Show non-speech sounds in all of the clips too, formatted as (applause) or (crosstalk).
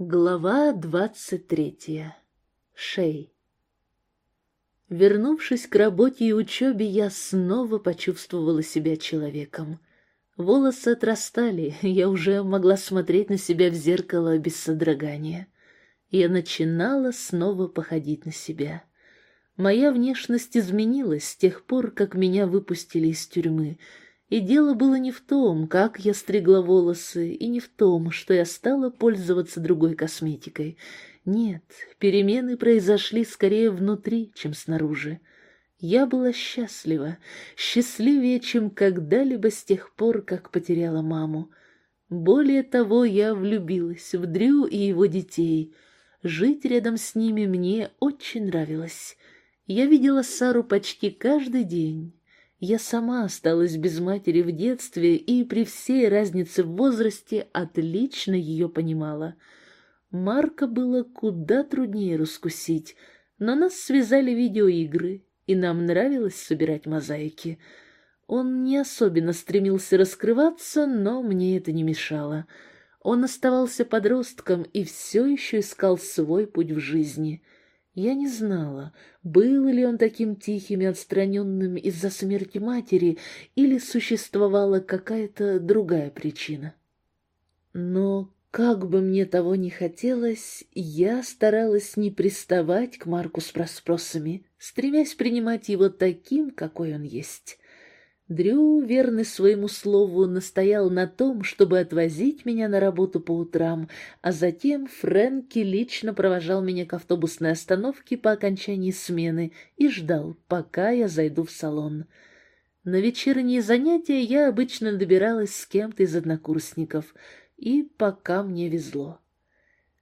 Глава двадцать третья. Шей. Вернувшись к работе и учебе, я снова почувствовала себя человеком. Волосы отрастали, (laughs) я уже могла смотреть на себя в зеркало без содрогания. Я начинала снова походить на себя. Моя внешность изменилась с тех пор, как меня выпустили из тюрьмы — и дело было не в том, как я стригла волосы, и не в том, что я стала пользоваться другой косметикой. Нет, перемены произошли скорее внутри, чем снаружи. Я была счастлива, счастливее, чем когда-либо с тех пор, как потеряла маму. Более того, я влюбилась в Дрю и его детей. Жить рядом с ними мне очень нравилось. Я видела Сару почти каждый день. Я сама осталась без матери в детстве и при всей разнице в возрасте отлично ее понимала. Марка было куда труднее раскусить, но нас связали видеоигры, и нам нравилось собирать мозаики. Он не особенно стремился раскрываться, но мне это не мешало. Он оставался подростком и все еще искал свой путь в жизни — я не знала, был ли он таким тихим и отстраненным из-за смерти матери, или существовала какая-то другая причина. Но, как бы мне того ни хотелось, я старалась не приставать к Марку с расспросами, стремясь принимать его таким, какой он есть. Дрю, верный своему слову, настоял на том, чтобы отвозить меня на работу по утрам, а затем Фрэнки лично провожал меня к автобусной остановке по окончании смены и ждал, пока я зайду в салон. На вечерние занятия я обычно добиралась с кем-то из однокурсников, и пока мне везло.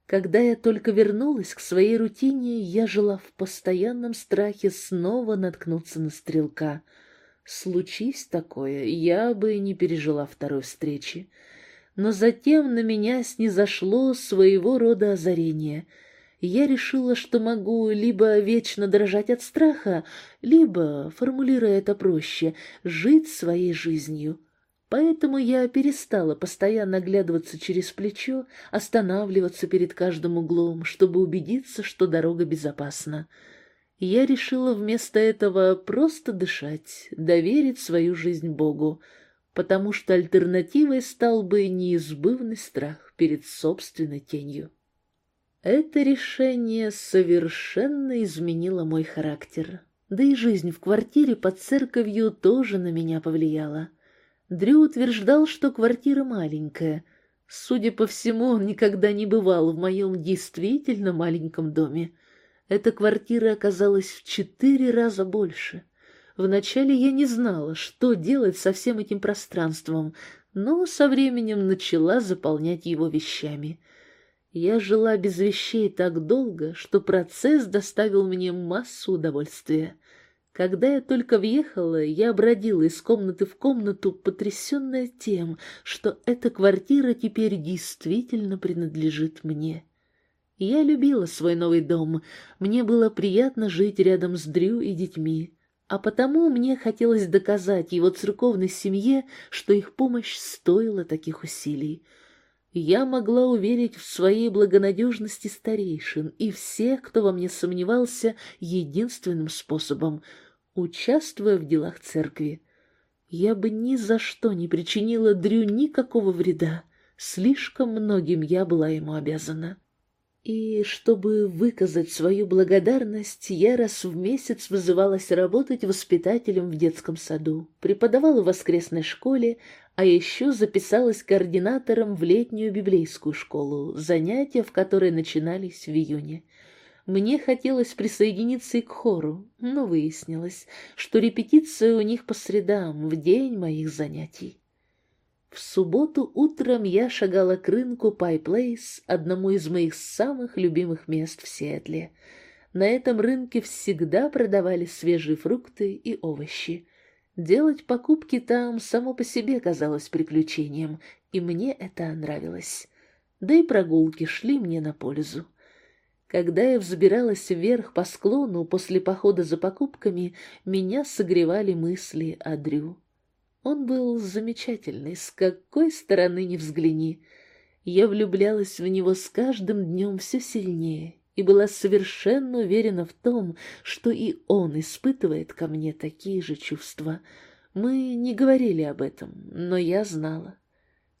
Когда я только вернулась к своей рутине, я жила в постоянном страхе снова наткнуться на стрелка — Случись такое, я бы не пережила второй встречи. Но затем на меня снизошло своего рода озарение. Я решила, что могу либо вечно дрожать от страха, либо, формулируя это проще, жить своей жизнью. Поэтому я перестала постоянно оглядываться через плечо, останавливаться перед каждым углом, чтобы убедиться, что дорога безопасна я решила вместо этого просто дышать, доверить свою жизнь Богу, потому что альтернативой стал бы неизбывный страх перед собственной тенью. Это решение совершенно изменило мой характер, да и жизнь в квартире под церковью тоже на меня повлияла. Дрю утверждал, что квартира маленькая. Судя по всему, он никогда не бывал в моем действительно маленьком доме. Эта квартира оказалась в четыре раза больше. Вначале я не знала, что делать со всем этим пространством, но со временем начала заполнять его вещами. Я жила без вещей так долго, что процесс доставил мне массу удовольствия. Когда я только въехала, я бродила из комнаты в комнату, потрясенная тем, что эта квартира теперь действительно принадлежит мне. Я любила свой новый дом, мне было приятно жить рядом с Дрю и детьми, а потому мне хотелось доказать его церковной семье, что их помощь стоила таких усилий. Я могла уверить в своей благонадежности старейшин и всех, кто во мне сомневался, единственным способом — участвуя в делах церкви. Я бы ни за что не причинила Дрю никакого вреда, слишком многим я была ему обязана. И чтобы выказать свою благодарность, я раз в месяц вызывалась работать воспитателем в детском саду, преподавала в воскресной школе, а еще записалась координатором в летнюю библейскую школу, занятия в которой начинались в июне. Мне хотелось присоединиться и к хору, но выяснилось, что репетиция у них по средам, в день моих занятий. В субботу утром я шагала к рынку Пай Плейс, одному из моих самых любимых мест в Сиэтле. На этом рынке всегда продавали свежие фрукты и овощи. Делать покупки там само по себе казалось приключением, и мне это нравилось. Да и прогулки шли мне на пользу. Когда я взбиралась вверх по склону после похода за покупками, меня согревали мысли о Дрю. Он был замечательный, с какой стороны ни взгляни. Я влюблялась в него с каждым днем все сильнее и была совершенно уверена в том, что и он испытывает ко мне такие же чувства. Мы не говорили об этом, но я знала.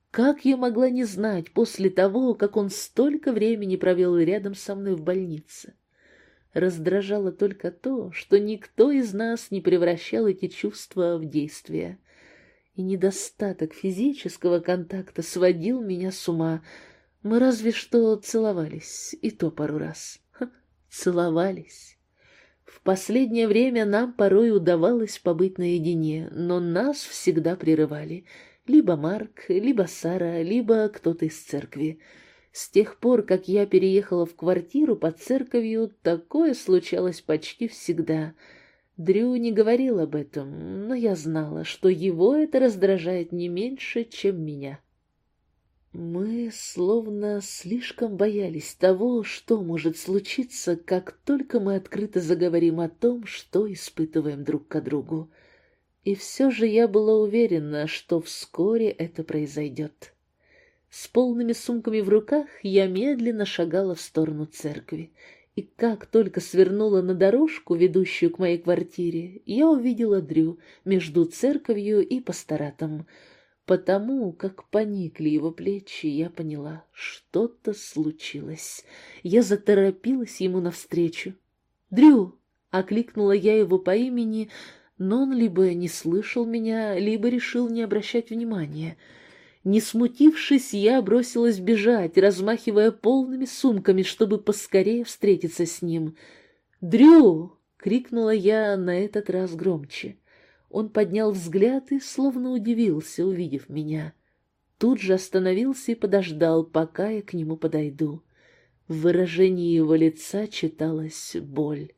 Как я могла не знать после того, как он столько времени провел рядом со мной в больнице? Раздражало только то, что никто из нас не превращал эти чувства в действие. И недостаток физического контакта сводил меня с ума. Мы разве что целовались, и то пару раз. Ха, целовались. В последнее время нам порой удавалось побыть наедине, но нас всегда прерывали — либо Марк, либо Сара, либо кто-то из церкви. С тех пор, как я переехала в квартиру под церковью, такое случалось почти всегда. Дрю не говорил об этом, но я знала, что его это раздражает не меньше, чем меня. Мы словно слишком боялись того, что может случиться, как только мы открыто заговорим о том, что испытываем друг к другу. И все же я была уверена, что вскоре это произойдет. С полными сумками в руках я медленно шагала в сторону церкви, и как только свернула на дорожку, ведущую к моей квартире, я увидела Дрю между церковью и пасторатом. Потому, как поникли его плечи, я поняла, что-то случилось. Я заторопилась ему навстречу. «Дрю!» — окликнула я его по имени, но он либо не слышал меня, либо решил не обращать внимания. Не смутившись, я бросилась бежать, размахивая полными сумками, чтобы поскорее встретиться с ним. «Дрю!» — крикнула я на этот раз громче. Он поднял взгляд и словно удивился, увидев меня. Тут же остановился и подождал, пока я к нему подойду. В выражении его лица читалась боль.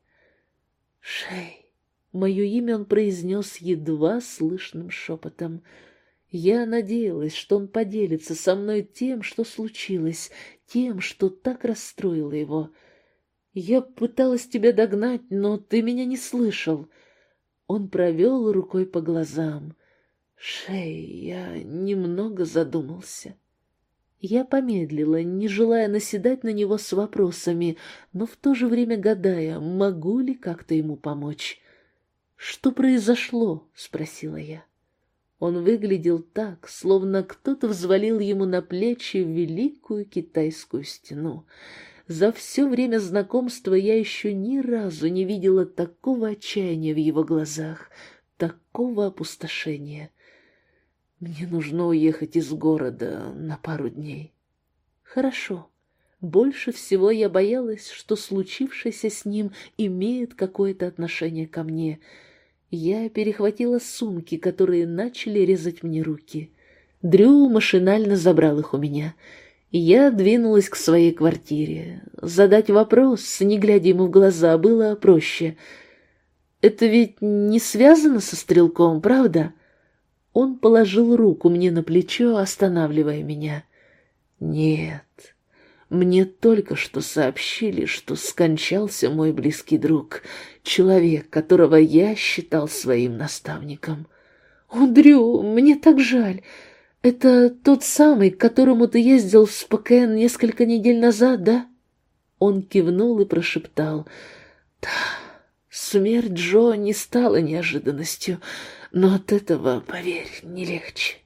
«Шей!» Мое имя он произнес едва слышным шепотом. Я надеялась, что он поделится со мной тем, что случилось, тем, что так расстроило его. Я пыталась тебя догнать, но ты меня не слышал. Он провел рукой по глазам. Шей, я немного задумался. Я помедлила, не желая наседать на него с вопросами, но в то же время гадая, могу ли как-то ему помочь. «Что произошло?» — спросила я. Он выглядел так, словно кто-то взвалил ему на плечи великую китайскую стену. За все время знакомства я еще ни разу не видела такого отчаяния в его глазах, такого опустошения. Мне нужно уехать из города на пару дней. Хорошо. Больше всего я боялась, что случившееся с ним имеет какое-то отношение ко мне — я перехватила сумки, которые начали резать мне руки. Дрю машинально забрал их у меня. Я двинулась к своей квартире. Задать вопрос, не глядя ему в глаза, было проще. «Это ведь не связано со стрелком, правда?» Он положил руку мне на плечо, останавливая меня. «Нет, мне только что сообщили, что скончался мой близкий друг, человек, которого я считал своим наставником. «О, Дрю, мне так жаль. Это тот самый, к которому ты ездил в Спокен несколько недель назад, да?» Он кивнул и прошептал. «Да, смерть Джо не стала неожиданностью, но от этого, поверь, не легче».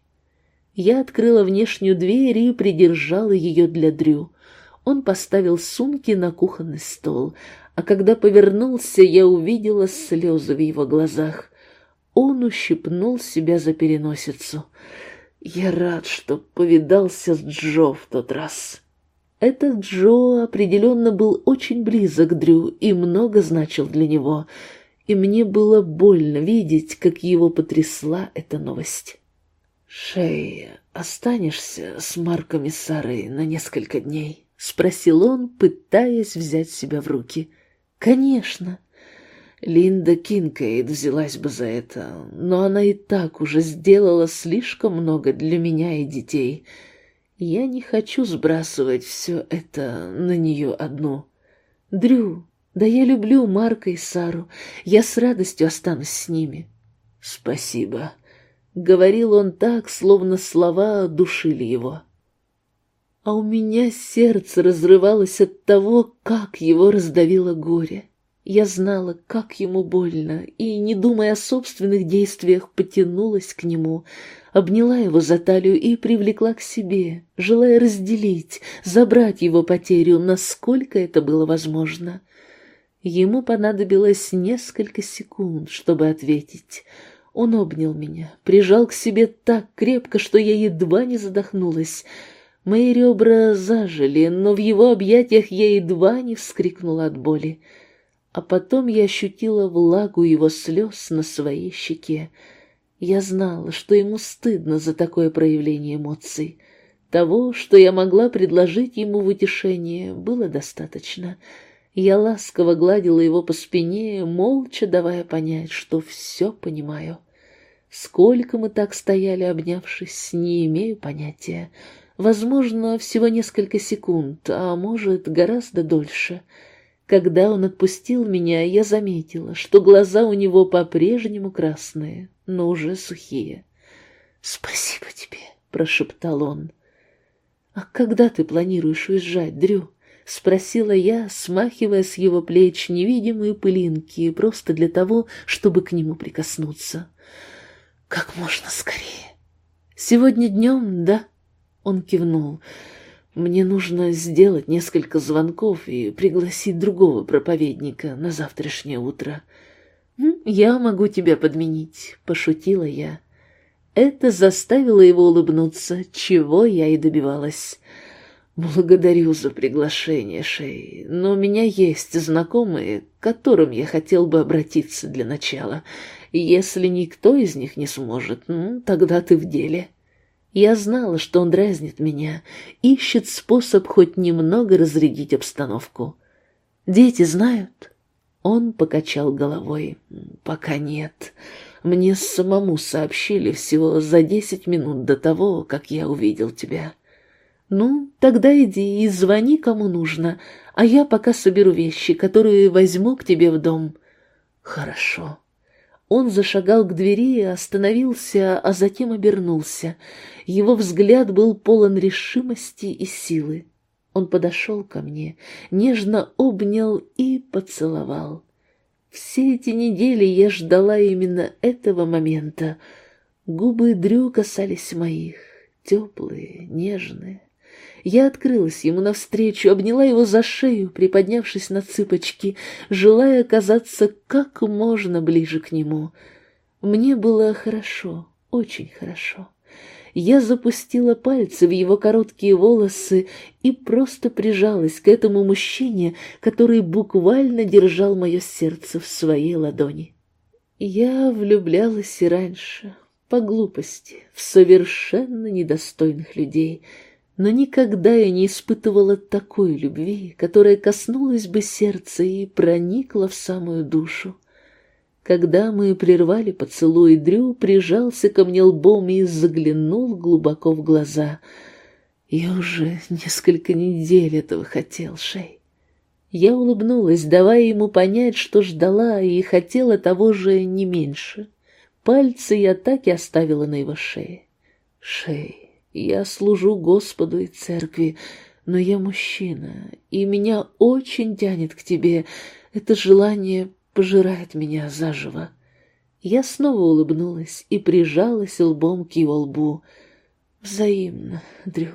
Я открыла внешнюю дверь и придержала ее для Дрю. Он поставил сумки на кухонный стол, а когда повернулся, я увидела слезы в его глазах. Он ущипнул себя за переносицу. Я рад, что повидался с Джо в тот раз. Этот Джо определенно был очень близок Дрю и много значил для него, и мне было больно видеть, как его потрясла эта новость. «Шея, останешься с Марком и Сарой на несколько дней?» — спросил он, пытаясь взять себя в руки. «Конечно». Линда Кинкейд взялась бы за это, но она и так уже сделала слишком много для меня и детей. Я не хочу сбрасывать все это на нее одну. Дрю, да я люблю Марка и Сару, я с радостью останусь с ними. Спасибо. Говорил он так, словно слова душили его. А у меня сердце разрывалось от того, как его раздавило горе. Я знала, как ему больно, и, не думая о собственных действиях, потянулась к нему, обняла его за талию и привлекла к себе, желая разделить, забрать его потерю, насколько это было возможно. Ему понадобилось несколько секунд, чтобы ответить. Он обнял меня, прижал к себе так крепко, что я едва не задохнулась. Мои ребра зажили, но в его объятиях я едва не вскрикнула от боли а потом я ощутила влагу его слез на своей щеке. Я знала, что ему стыдно за такое проявление эмоций. Того, что я могла предложить ему в утешение, было достаточно. Я ласково гладила его по спине, молча давая понять, что все понимаю. Сколько мы так стояли, обнявшись, не имею понятия. Возможно, всего несколько секунд, а может, гораздо дольше — когда он отпустил меня, я заметила, что глаза у него по-прежнему красные, но уже сухие. «Спасибо тебе», — прошептал он. «А когда ты планируешь уезжать, Дрю?» — спросила я, смахивая с его плеч невидимые пылинки, просто для того, чтобы к нему прикоснуться. «Как можно скорее». «Сегодня днем, да?» — он кивнул. Мне нужно сделать несколько звонков и пригласить другого проповедника на завтрашнее утро. «Я могу тебя подменить», — пошутила я. Это заставило его улыбнуться, чего я и добивалась. «Благодарю за приглашение, Шей, но у меня есть знакомые, к которым я хотел бы обратиться для начала. Если никто из них не сможет, ну, тогда ты в деле». Я знала, что он дразнит меня, ищет способ хоть немного разрядить обстановку. «Дети знают?» Он покачал головой. «Пока нет. Мне самому сообщили всего за десять минут до того, как я увидел тебя». «Ну, тогда иди и звони, кому нужно, а я пока соберу вещи, которые возьму к тебе в дом». «Хорошо». Он зашагал к двери, остановился, а затем обернулся. Его взгляд был полон решимости и силы. Он подошел ко мне, нежно обнял и поцеловал. Все эти недели я ждала именно этого момента. Губы Дрю касались моих, теплые, нежные. Я открылась ему навстречу, обняла его за шею, приподнявшись на цыпочки, желая оказаться как можно ближе к нему. Мне было хорошо, очень хорошо. Я запустила пальцы в его короткие волосы и просто прижалась к этому мужчине, который буквально держал мое сердце в своей ладони. Я влюблялась и раньше, по глупости, в совершенно недостойных людей — но никогда я не испытывала такой любви, которая коснулась бы сердца и проникла в самую душу. Когда мы прервали поцелуй, Дрю прижался ко мне лбом и заглянул глубоко в глаза. Я уже несколько недель этого хотел, Шей. Я улыбнулась, давая ему понять, что ждала и хотела того же не меньше. Пальцы я так и оставила на его шее. Шей. Я служу Господу и церкви, но я мужчина, и меня очень тянет к тебе. Это желание пожирает меня заживо. Я снова улыбнулась и прижалась лбом к его лбу. Взаимно, Дрю.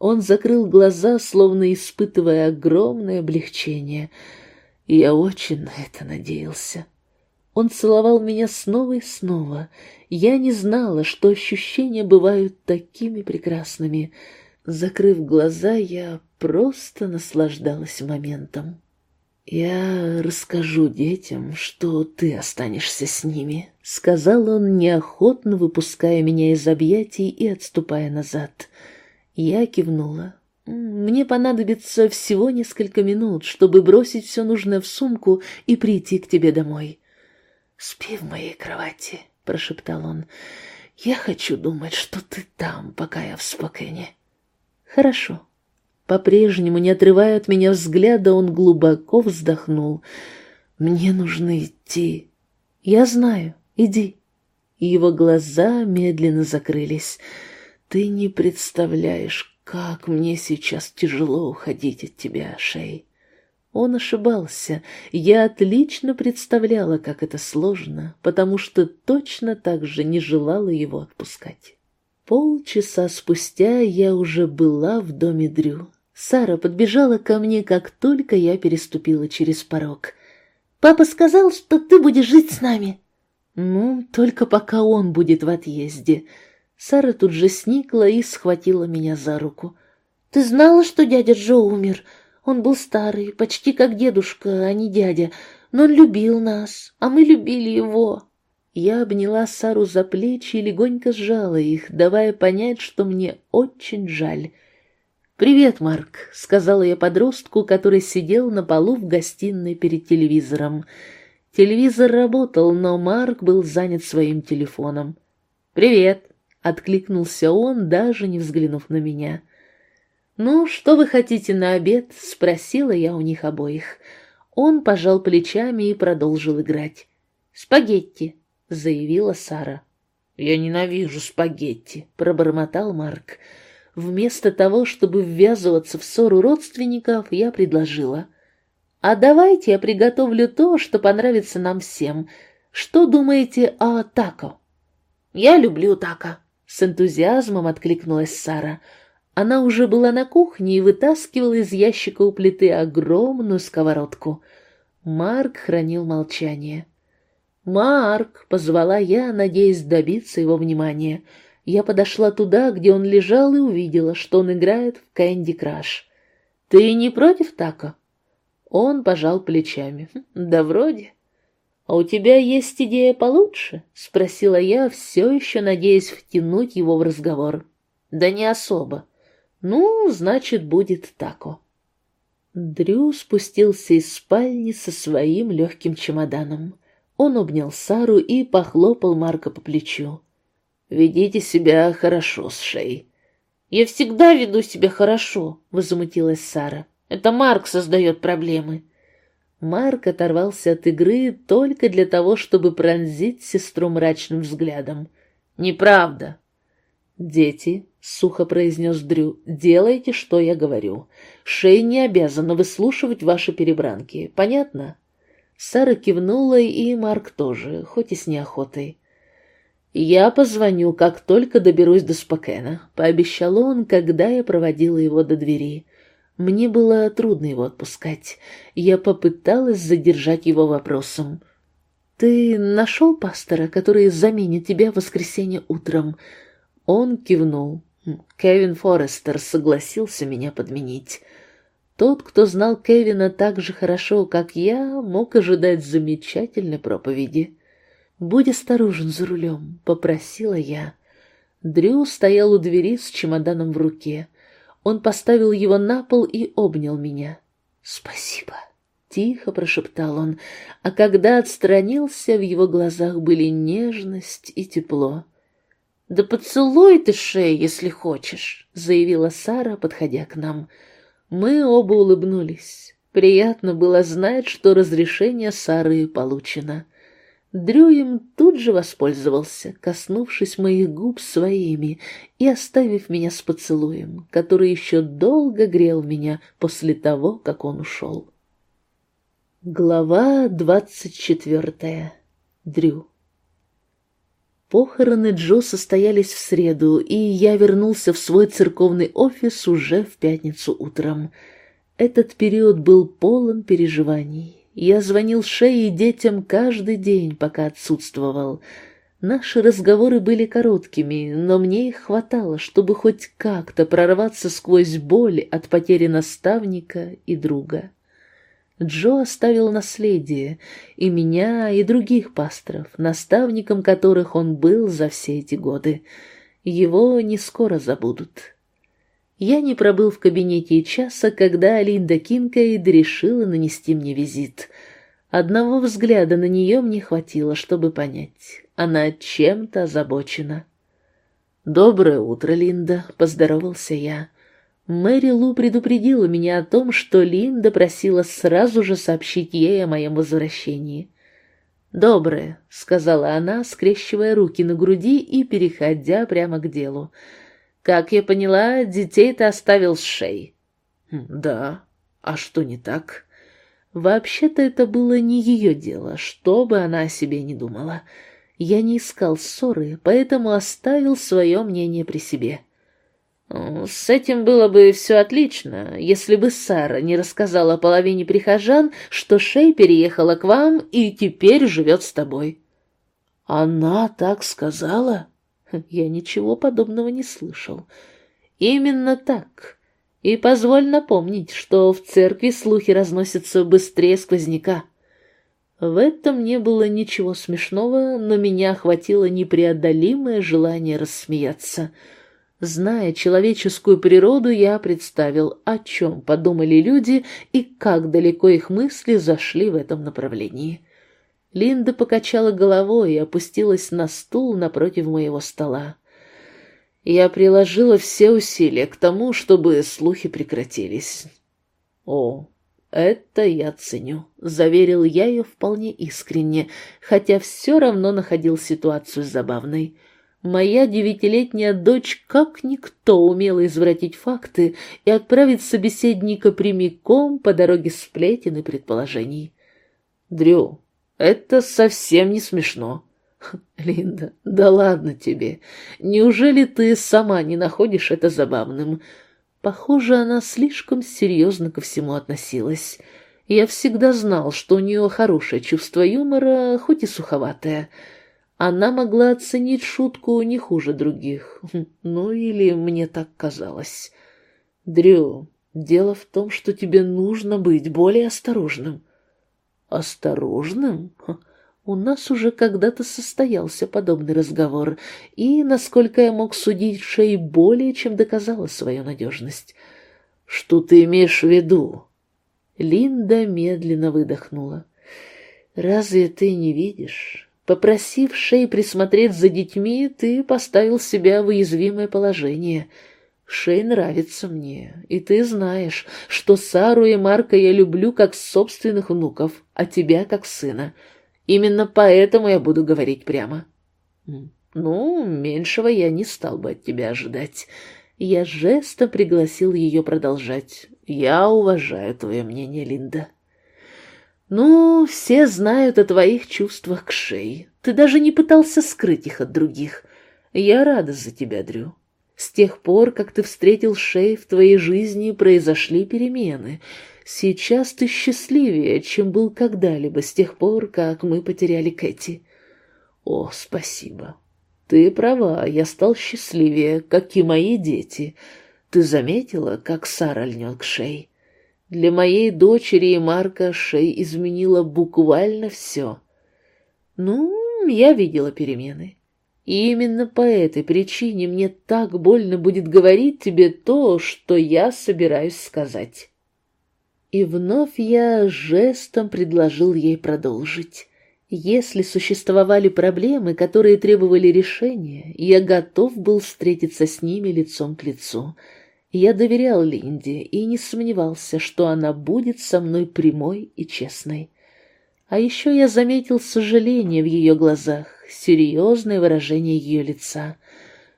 Он закрыл глаза, словно испытывая огромное облегчение. Я очень на это надеялся. Он целовал меня снова и снова. Я не знала, что ощущения бывают такими прекрасными. Закрыв глаза, я просто наслаждалась моментом. «Я расскажу детям, что ты останешься с ними», — сказал он, неохотно выпуская меня из объятий и отступая назад. Я кивнула. «Мне понадобится всего несколько минут, чтобы бросить все нужное в сумку и прийти к тебе домой». «Спи в моей кровати», — прошептал он. «Я хочу думать, что ты там, пока я в Спокене». «Хорошо». По-прежнему, не отрывая от меня взгляда, он глубоко вздохнул. «Мне нужно идти». «Я знаю. Иди». Его глаза медленно закрылись. «Ты не представляешь, Как мне сейчас тяжело уходить от тебя, Шей. Он ошибался. Я отлично представляла, как это сложно, потому что точно так же не желала его отпускать. Полчаса спустя я уже была в доме Дрю. Сара подбежала ко мне, как только я переступила через порог. «Папа сказал, что ты будешь жить с нами». «Ну, только пока он будет в отъезде». Сара тут же сникла и схватила меня за руку. «Ты знала, что дядя Джо умер? Он был старый, почти как дедушка, а не дядя, но он любил нас, а мы любили его». Я обняла Сару за плечи и легонько сжала их, давая понять, что мне очень жаль. «Привет, Марк», — сказала я подростку, который сидел на полу в гостиной перед телевизором. Телевизор работал, но Марк был занят своим телефоном. «Привет», — откликнулся он, даже не взглянув на меня. «Ну, что вы хотите на обед?» — спросила я у них обоих. Он пожал плечами и продолжил играть. «Спагетти», — заявила Сара. «Я ненавижу спагетти», — пробормотал Марк. Вместо того, чтобы ввязываться в ссору родственников, я предложила. «А давайте я приготовлю то, что понравится нам всем. Что думаете о тако?» «Я люблю тако», — с энтузиазмом откликнулась Сара. «Сара». Она уже была на кухне и вытаскивала из ящика у плиты огромную сковородку. Марк хранил молчание. «Марк!» — позвала я, надеясь добиться его внимания. Я подошла туда, где он лежал, и увидела, что он играет в Кэнди Краш. «Ты не против тако?» Он пожал плечами. «Хм, «Да вроде». «А у тебя есть идея получше?» — спросила я, все еще надеясь втянуть его в разговор. «Да не особо. Ну, значит, будет тако. Дрю спустился из спальни со своим легким чемоданом. Он обнял Сару и похлопал Марка по плечу. «Ведите себя хорошо с Шей». «Я всегда веду себя хорошо», — возмутилась Сара. «Это Марк создает проблемы». Марк оторвался от игры только для того, чтобы пронзить сестру мрачным взглядом. «Неправда». «Дети, — сухо произнес Дрю, — «делайте, что я говорю. Шей не обязана выслушивать ваши перебранки. Понятно?» Сара кивнула, и Марк тоже, хоть и с неохотой. «Я позвоню, как только доберусь до Спокена», — пообещал он, когда я проводила его до двери. Мне было трудно его отпускать. Я попыталась задержать его вопросом. «Ты нашел пастора, который заменит тебя в воскресенье утром?» Он кивнул. Кевин Форестер согласился меня подменить. Тот, кто знал Кевина так же хорошо, как я, мог ожидать замечательной проповеди. «Будь осторожен за рулем», — попросила я. Дрю стоял у двери с чемоданом в руке. Он поставил его на пол и обнял меня. «Спасибо», — тихо прошептал он, а когда отстранился, в его глазах были нежность и тепло. «Да поцелуй ты шею, если хочешь», — заявила Сара, подходя к нам. Мы оба улыбнулись. Приятно было знать, что разрешение Сары получено. Дрю им тут же воспользовался, коснувшись моих губ своими и оставив меня с поцелуем, который еще долго грел меня после того, как он ушел. Глава двадцать четвертая. Дрю. Похороны Джо состоялись в среду, и я вернулся в свой церковный офис уже в пятницу утром. Этот период был полон переживаний. Я звонил Шее и детям каждый день, пока отсутствовал. Наши разговоры были короткими, но мне их хватало, чтобы хоть как-то прорваться сквозь боль от потери наставника и друга. Джо оставил наследие, и меня, и других пасторов, наставником которых он был за все эти годы. Его не скоро забудут. Я не пробыл в кабинете и часа, когда Линда Кинкейд решила нанести мне визит. Одного взгляда на нее мне хватило, чтобы понять. Она чем-то озабочена. «Доброе утро, Линда», — поздоровался я. Мэри Лу предупредила меня о том, что Линда просила сразу же сообщить ей о моем возвращении. «Доброе», — сказала она, скрещивая руки на груди и переходя прямо к делу. Как я поняла, детей ты оставил с шеей. Хм, да. А что не так? Вообще-то это было не ее дело, что бы она о себе не думала. Я не искал ссоры, поэтому оставил свое мнение при себе. С этим было бы все отлично, если бы Сара не рассказала половине прихожан, что Шей переехала к вам и теперь живет с тобой. Она так сказала? (laughs) Я ничего подобного не слышал. Именно так. И позволь напомнить, что в церкви слухи разносятся быстрее сквозняка. В этом не было ничего смешного, но меня охватило непреодолимое желание рассмеяться. Зная человеческую природу, я представил, о чем подумали люди и как далеко их мысли зашли в этом направлении. Линда покачала головой и опустилась на стул напротив моего стола. Я приложила все усилия к тому, чтобы слухи прекратились. О, это я ценю, заверил я ее вполне искренне, хотя все равно находил ситуацию забавной. Моя девятилетняя дочь как никто умела извратить факты и отправить собеседника прямиком по дороге сплетен и предположений. Дрю, это совсем не смешно. (laughs) Линда, да ладно тебе. Неужели ты сама не находишь это забавным? Похоже, она слишком серьезно ко всему относилась. Я всегда знал, что у нее хорошее чувство юмора, хоть и суховатое. Она могла оценить шутку не хуже других. Ну, или мне так казалось. Дрю, дело в том, что тебе нужно быть более осторожным. Осторожным? У нас уже когда-то состоялся подобный разговор, и, насколько я мог судить, Шей более чем доказала свою надежность. «Что ты имеешь в виду?» Линда медленно выдохнула. «Разве ты не видишь? Попросив Шей присмотреть за детьми, ты поставил себя в уязвимое положение. Шей нравится мне, и ты знаешь, что Сару и Марка я люблю как собственных внуков, а тебя как сына». Именно поэтому я буду говорить прямо. Ну, меньшего я не стал бы от тебя ожидать. Я жестом пригласил ее продолжать. Я уважаю твое мнение, Линда. Ну, все знают о твоих чувствах к Шей. Ты даже не пытался скрыть их от других. Я рада за тебя, Дрю. С тех пор, как ты встретил Шей, в твоей жизни произошли перемены — Сейчас ты счастливее, чем был когда-либо с тех пор, как мы потеряли Кэти. О, спасибо. Ты права, я стал счастливее, как и мои дети. Ты заметила, как Сара льнет к Шей? Для моей дочери и Марка Шей изменила буквально все. Ну, я видела перемены. И именно по этой причине мне так больно будет говорить тебе то, что я собираюсь сказать. И вновь я жестом предложил ей продолжить. Если существовали проблемы, которые требовали решения, я готов был встретиться с ними лицом к лицу. Я доверял Линде и не сомневался, что она будет со мной прямой и честной. А еще я заметил сожаление в ее глазах, серьезное выражение ее лица.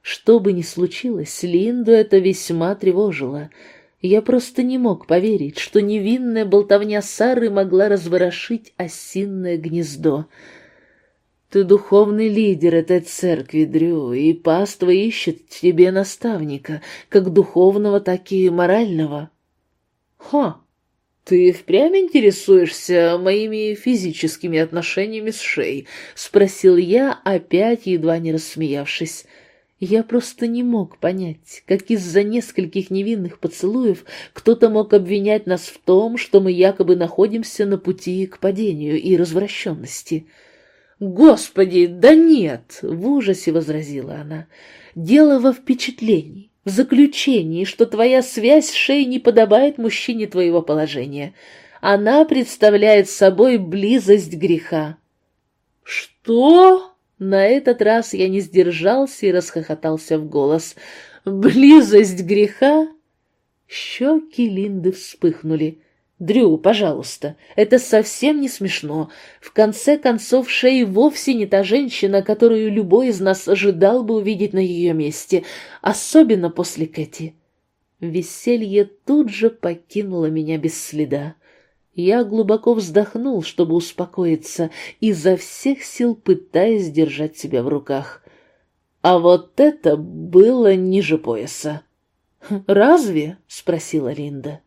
Что бы ни случилось, Линду это весьма тревожило — я просто не мог поверить, что невинная болтовня Сары могла разворошить осинное гнездо. Ты духовный лидер этой церкви, Дрю, и паства ищет тебе наставника, как духовного, так и морального. Ха, ты впрямь интересуешься моими физическими отношениями с Шей? Спросил я, опять едва не рассмеявшись. Я просто не мог понять, как из-за нескольких невинных поцелуев кто-то мог обвинять нас в том, что мы якобы находимся на пути к падению и развращенности. «Господи, да нет!» — в ужасе возразила она. «Дело во впечатлении, в заключении, что твоя связь с шеей не подобает мужчине твоего положения. Она представляет собой близость греха». «Что?» На этот раз я не сдержался и расхохотался в голос. «Близость греха?» Щеки Линды вспыхнули. Дрю, пожалуйста, это совсем не смешно. В конце концов, Шей вовсе не та женщина, которую любой из нас ожидал бы увидеть на ее месте, особенно после Кэти. Веселье тут же покинуло меня без следа. Я глубоко вздохнул, чтобы успокоиться, изо всех сил пытаясь держать себя в руках. А вот это было ниже пояса. «Разве?» — спросила Линда.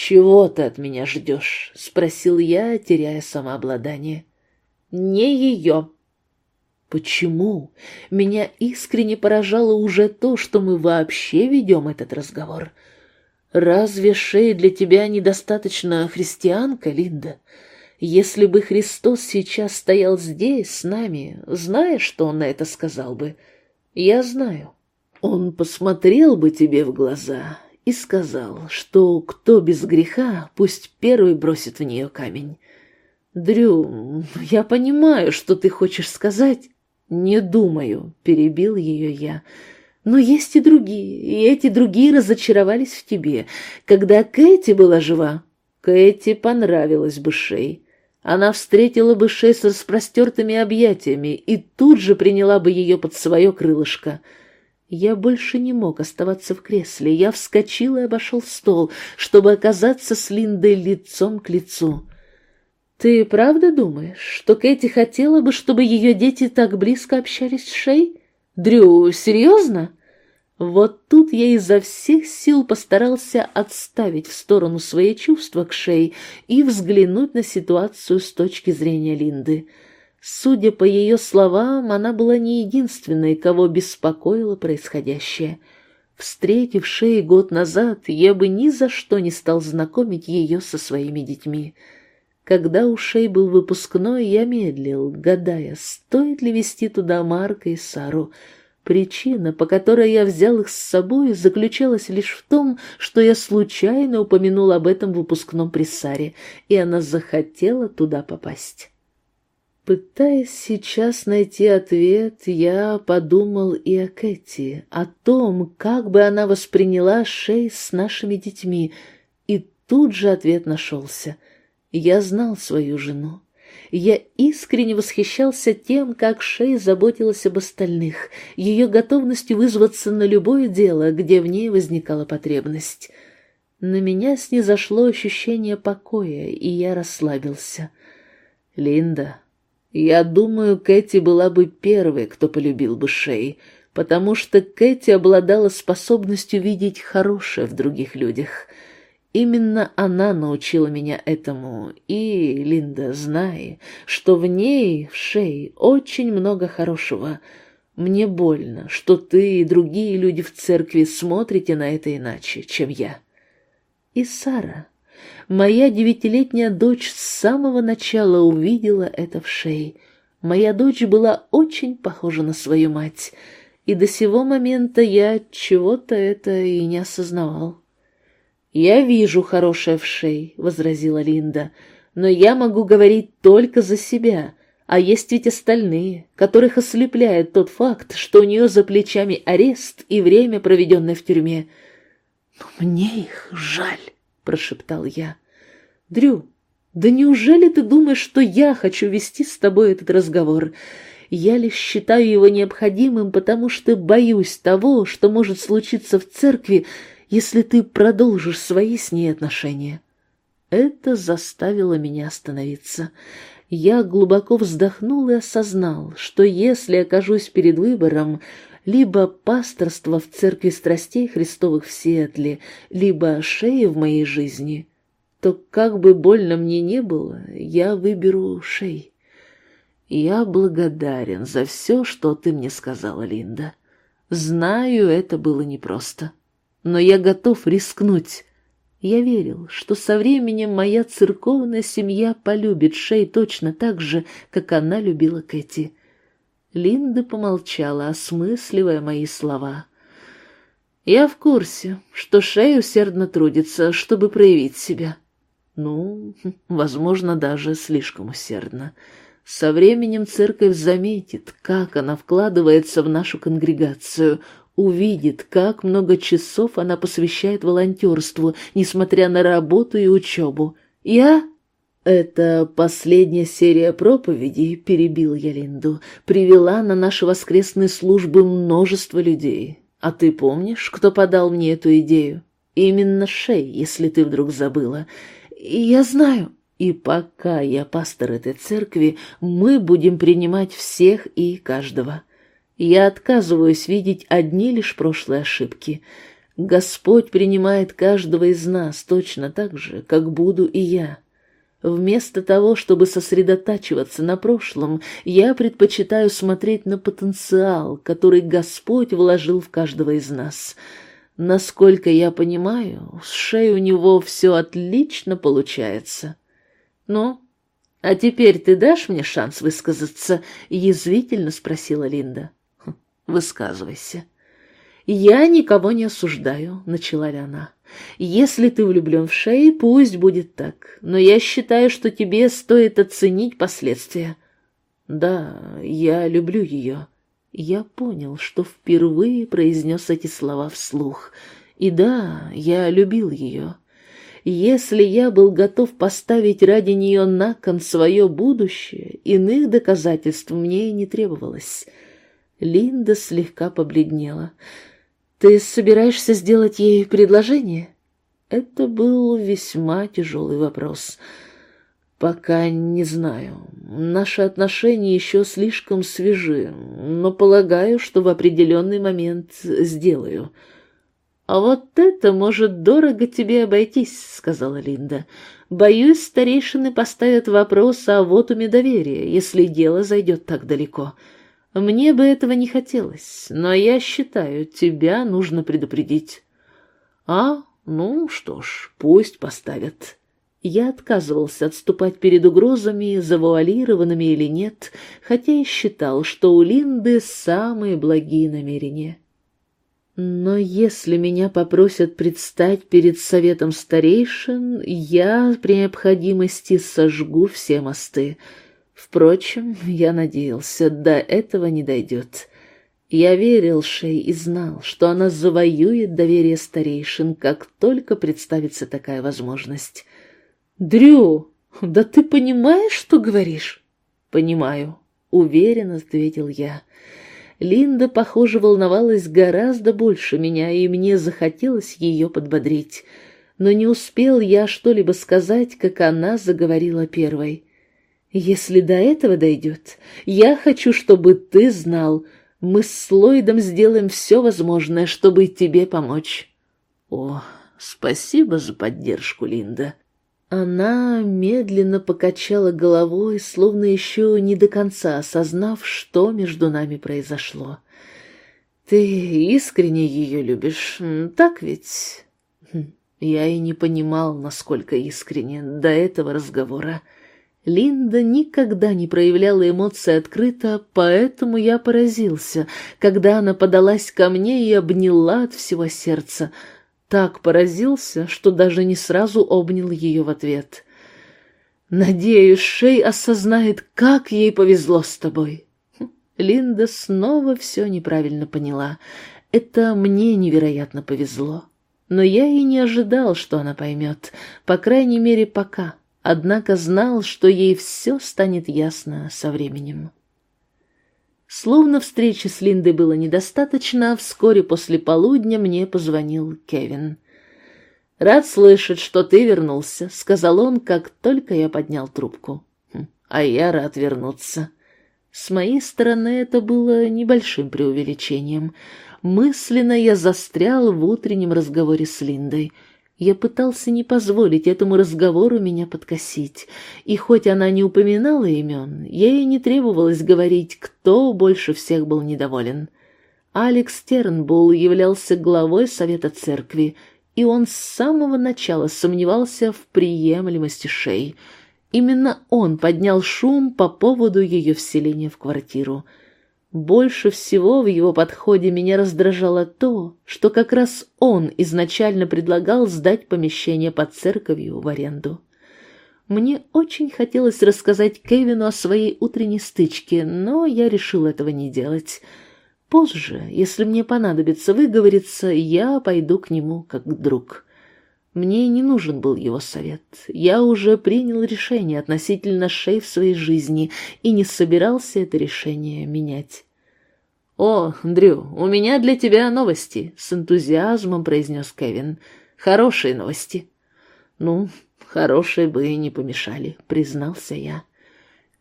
«Чего ты от меня ждешь?» — спросил я, теряя самообладание. «Не ее». «Почему? Меня искренне поражало уже то, что мы вообще ведем этот разговор. Разве Шея для тебя недостаточно христианка, Линда? Если бы Христос сейчас стоял здесь, с нами, знаешь, что он на это сказал бы? Я знаю. Он посмотрел бы тебе в глаза и сказал, что кто без греха, пусть первый бросит в нее камень. Дрю, я понимаю, что ты хочешь сказать. Не думаю, перебил ее я. Но есть и другие, и эти другие разочаровались в тебе. Когда Кэти была жива, Кэти понравилась бы Шей. Она встретила бы Шей с распростертыми объятиями и тут же приняла бы ее под свое крылышко — я больше не мог оставаться в кресле. Я вскочил и обошел стол, чтобы оказаться с Линдой лицом к лицу. «Ты правда думаешь, что Кэти хотела бы, чтобы ее дети так близко общались с Шей? Дрю, серьезно?» Вот тут я изо всех сил постарался отставить в сторону свои чувства к Шей и взглянуть на ситуацию с точки зрения Линды. Судя по ее словам, она была не единственной, кого беспокоило происходящее. Встретив Шей год назад, я бы ни за что не стал знакомить ее со своими детьми. Когда у Шей был выпускной, я медлил, гадая, стоит ли вести туда Марка и Сару. Причина, по которой я взял их с собой, заключалась лишь в том, что я случайно упомянул об этом выпускном при Саре, и она захотела туда попасть. Пытаясь сейчас найти ответ, я подумал и о Кэти, о том, как бы она восприняла Шей с нашими детьми, и тут же ответ нашелся. Я знал свою жену. Я искренне восхищался тем, как Шей заботилась об остальных, ее готовностью вызваться на любое дело, где в ней возникала потребность. На меня снизошло ощущение покоя, и я расслабился. «Линда, я думаю, Кэти была бы первой, кто полюбил бы Шей, потому что Кэти обладала способностью видеть хорошее в других людях. Именно она научила меня этому, и, Линда, знай, что в ней, в Шей, очень много хорошего. Мне больно, что ты и другие люди в церкви смотрите на это иначе, чем я. И Сара, Моя девятилетняя дочь с самого начала увидела это в шее. Моя дочь была очень похожа на свою мать, и до сего момента я чего-то это и не осознавал. «Я вижу хорошее в шее», — возразила Линда, — «но я могу говорить только за себя». А есть ведь остальные, которых ослепляет тот факт, что у нее за плечами арест и время, проведенное в тюрьме. Но мне их жаль прошептал я. «Дрю, да неужели ты думаешь, что я хочу вести с тобой этот разговор? Я лишь считаю его необходимым, потому что боюсь того, что может случиться в церкви, если ты продолжишь свои с ней отношения». Это заставило меня остановиться. Я глубоко вздохнул и осознал, что если окажусь перед выбором, либо пасторство в церкви страстей Христовых в Сиэтле, либо шеи в моей жизни, то как бы больно мне не было, я выберу шей. Я благодарен за все, что ты мне сказала, Линда. Знаю, это было непросто, но я готов рискнуть. Я верил, что со временем моя церковная семья полюбит Шей точно так же, как она любила Кэти. Линда помолчала, осмысливая мои слова. «Я в курсе, что Шей усердно трудится, чтобы проявить себя. Ну, возможно, даже слишком усердно. Со временем церковь заметит, как она вкладывается в нашу конгрегацию, увидит, как много часов она посвящает волонтерству, несмотря на работу и учебу. Я... «Это последняя серия проповедей», — перебил я Линду, — «привела на наши воскресные службы множество людей. А ты помнишь, кто подал мне эту идею? Именно Шей, если ты вдруг забыла. Я знаю. И пока я пастор этой церкви, мы будем принимать всех и каждого. Я отказываюсь видеть одни лишь прошлые ошибки. Господь принимает каждого из нас точно так же, как буду и я. Вместо того, чтобы сосредотачиваться на прошлом, я предпочитаю смотреть на потенциал, который Господь вложил в каждого из нас. Насколько я понимаю, с шеей у него все отлично получается. Ну, а теперь ты дашь мне шанс высказаться? Язвительно спросила Линда. «Хм, высказывайся. Я никого не осуждаю, начала ли она. Если ты влюблен в Шей, пусть будет так, но я считаю, что тебе стоит оценить последствия. Да, я люблю ее. Я понял, что впервые произнес эти слова вслух. И да, я любил ее. Если я был готов поставить ради нее на кон свое будущее, иных доказательств мне не требовалось. Линда слегка побледнела. Ты собираешься сделать ей предложение? Это был весьма тяжелый вопрос. Пока не знаю. Наши отношения еще слишком свежи, но полагаю, что в определенный момент сделаю. А вот это может дорого тебе обойтись, сказала Линда. Боюсь, старейшины поставят вопрос о вотуме доверия, если дело зайдет так далеко. — мне бы этого не хотелось, но я считаю, тебя нужно предупредить. А, ну что ж, пусть поставят. Я отказывался отступать перед угрозами, завуалированными или нет, хотя и считал, что у Линды самые благие намерения. Но если меня попросят предстать перед советом старейшин, я при необходимости сожгу все мосты — Впрочем, я надеялся, до этого не дойдет. Я верил Шей и знал, что она завоюет доверие старейшин, как только представится такая возможность. «Дрю, да ты понимаешь, что говоришь?» «Понимаю», — уверенно ответил я. Линда, похоже, волновалась гораздо больше меня, и мне захотелось ее подбодрить. Но не успел я что-либо сказать, как она заговорила первой. Если до этого дойдет, я хочу, чтобы ты знал, мы с Ллойдом сделаем все возможное, чтобы тебе помочь. О, спасибо за поддержку, Линда. Она медленно покачала головой, словно еще не до конца осознав, что между нами произошло. Ты искренне ее любишь, так ведь? Хм, я и не понимал, насколько искренне до этого разговора. Линда никогда не проявляла эмоции открыто, поэтому я поразился, когда она подалась ко мне и обняла от всего сердца. Так поразился, что даже не сразу обнял ее в ответ. «Надеюсь, Шей осознает, как ей повезло с тобой». Линда снова все неправильно поняла. Это мне невероятно повезло. Но я и не ожидал, что она поймет, по крайней мере, пока однако знал, что ей все станет ясно со временем. Словно встречи с Линдой было недостаточно, вскоре после полудня мне позвонил Кевин. «Рад слышать, что ты вернулся», — сказал он, как только я поднял трубку. «Хм, «А я рад вернуться». С моей стороны это было небольшим преувеличением. Мысленно я застрял в утреннем разговоре с Линдой — я пытался не позволить этому разговору меня подкосить, и хоть она не упоминала имен, ей не требовалось говорить, кто больше всех был недоволен. Алекс Тернбулл являлся главой Совета Церкви, и он с самого начала сомневался в приемлемости Шей. Именно он поднял шум по поводу ее вселения в квартиру — больше всего в его подходе меня раздражало то, что как раз он изначально предлагал сдать помещение под церковью в аренду. Мне очень хотелось рассказать Кевину о своей утренней стычке, но я решил этого не делать. Позже, если мне понадобится выговориться, я пойду к нему как друг. Мне не нужен был его совет. Я уже принял решение относительно Шей в своей жизни и не собирался это решение менять. «О, Дрю, у меня для тебя новости», — с энтузиазмом произнес Кевин. «Хорошие новости». «Ну, хорошие бы и не помешали», — признался я.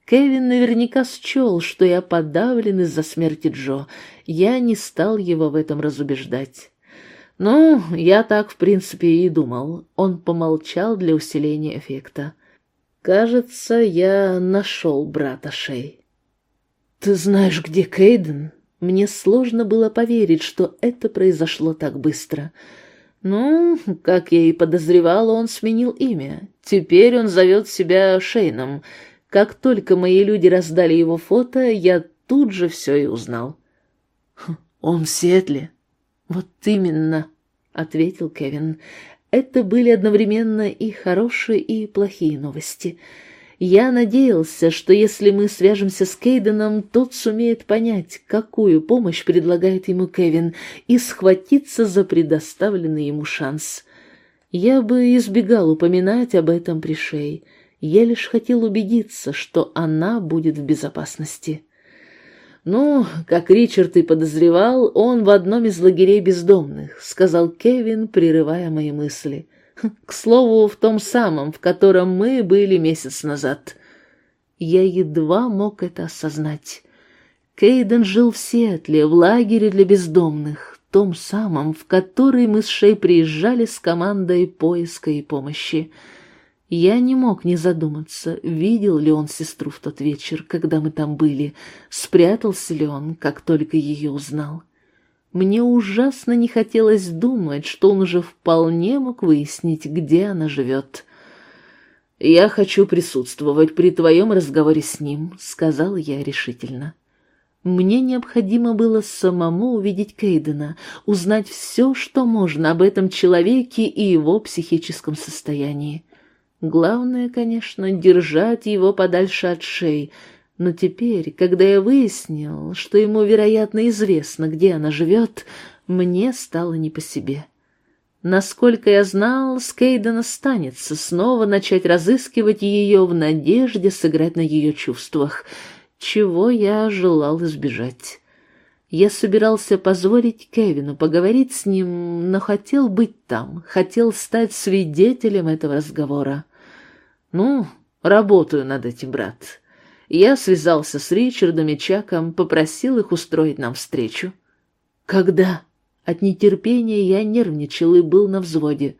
Кевин наверняка счел, что я подавлен из-за смерти Джо. Я не стал его в этом разубеждать. «Ну, я так, в принципе, и думал». Он помолчал для усиления эффекта. «Кажется, я нашел брата Шей». «Ты знаешь, где Кейден?» Мне сложно было поверить, что это произошло так быстро. Ну, как я и подозревала, он сменил имя. Теперь он зовет себя Шейном. Как только мои люди раздали его фото, я тут же все и узнал. «Хм, «Он в Сиэтле?» «Вот именно», — ответил Кевин. «Это были одновременно и хорошие, и плохие новости». Я надеялся, что если мы свяжемся с Кейденом, тот сумеет понять, какую помощь предлагает ему Кевин, и схватиться за предоставленный ему шанс. Я бы избегал упоминать об этом при Шей. Я лишь хотел убедиться, что она будет в безопасности. «Ну, как Ричард и подозревал, он в одном из лагерей бездомных», — сказал Кевин, прерывая мои мысли. К слову, в том самом, в котором мы были месяц назад. Я едва мог это осознать. Кейден жил в Сиэтле, в лагере для бездомных, том самом, в который мы с Шей приезжали с командой поиска и помощи. Я не мог не задуматься, видел ли он сестру в тот вечер, когда мы там были, спрятался ли он, как только ее узнал. Мне ужасно не хотелось думать, что он уже вполне мог выяснить, где она живет. «Я хочу присутствовать при твоем разговоре с ним», — сказал я решительно. Мне необходимо было самому увидеть Кейдена, узнать все, что можно об этом человеке и его психическом состоянии. Главное, конечно, держать его подальше от шеи, но теперь, когда я выяснил, что ему, вероятно, известно, где она живет, мне стало не по себе. Насколько я знал, Скейден останется снова начать разыскивать ее в надежде сыграть на ее чувствах, чего я желал избежать. Я собирался позволить Кевину поговорить с ним, но хотел быть там, хотел стать свидетелем этого разговора. Ну, работаю над этим, брат. Я связался с Ричардом и Чаком, попросил их устроить нам встречу. Когда? От нетерпения я нервничал и был на взводе.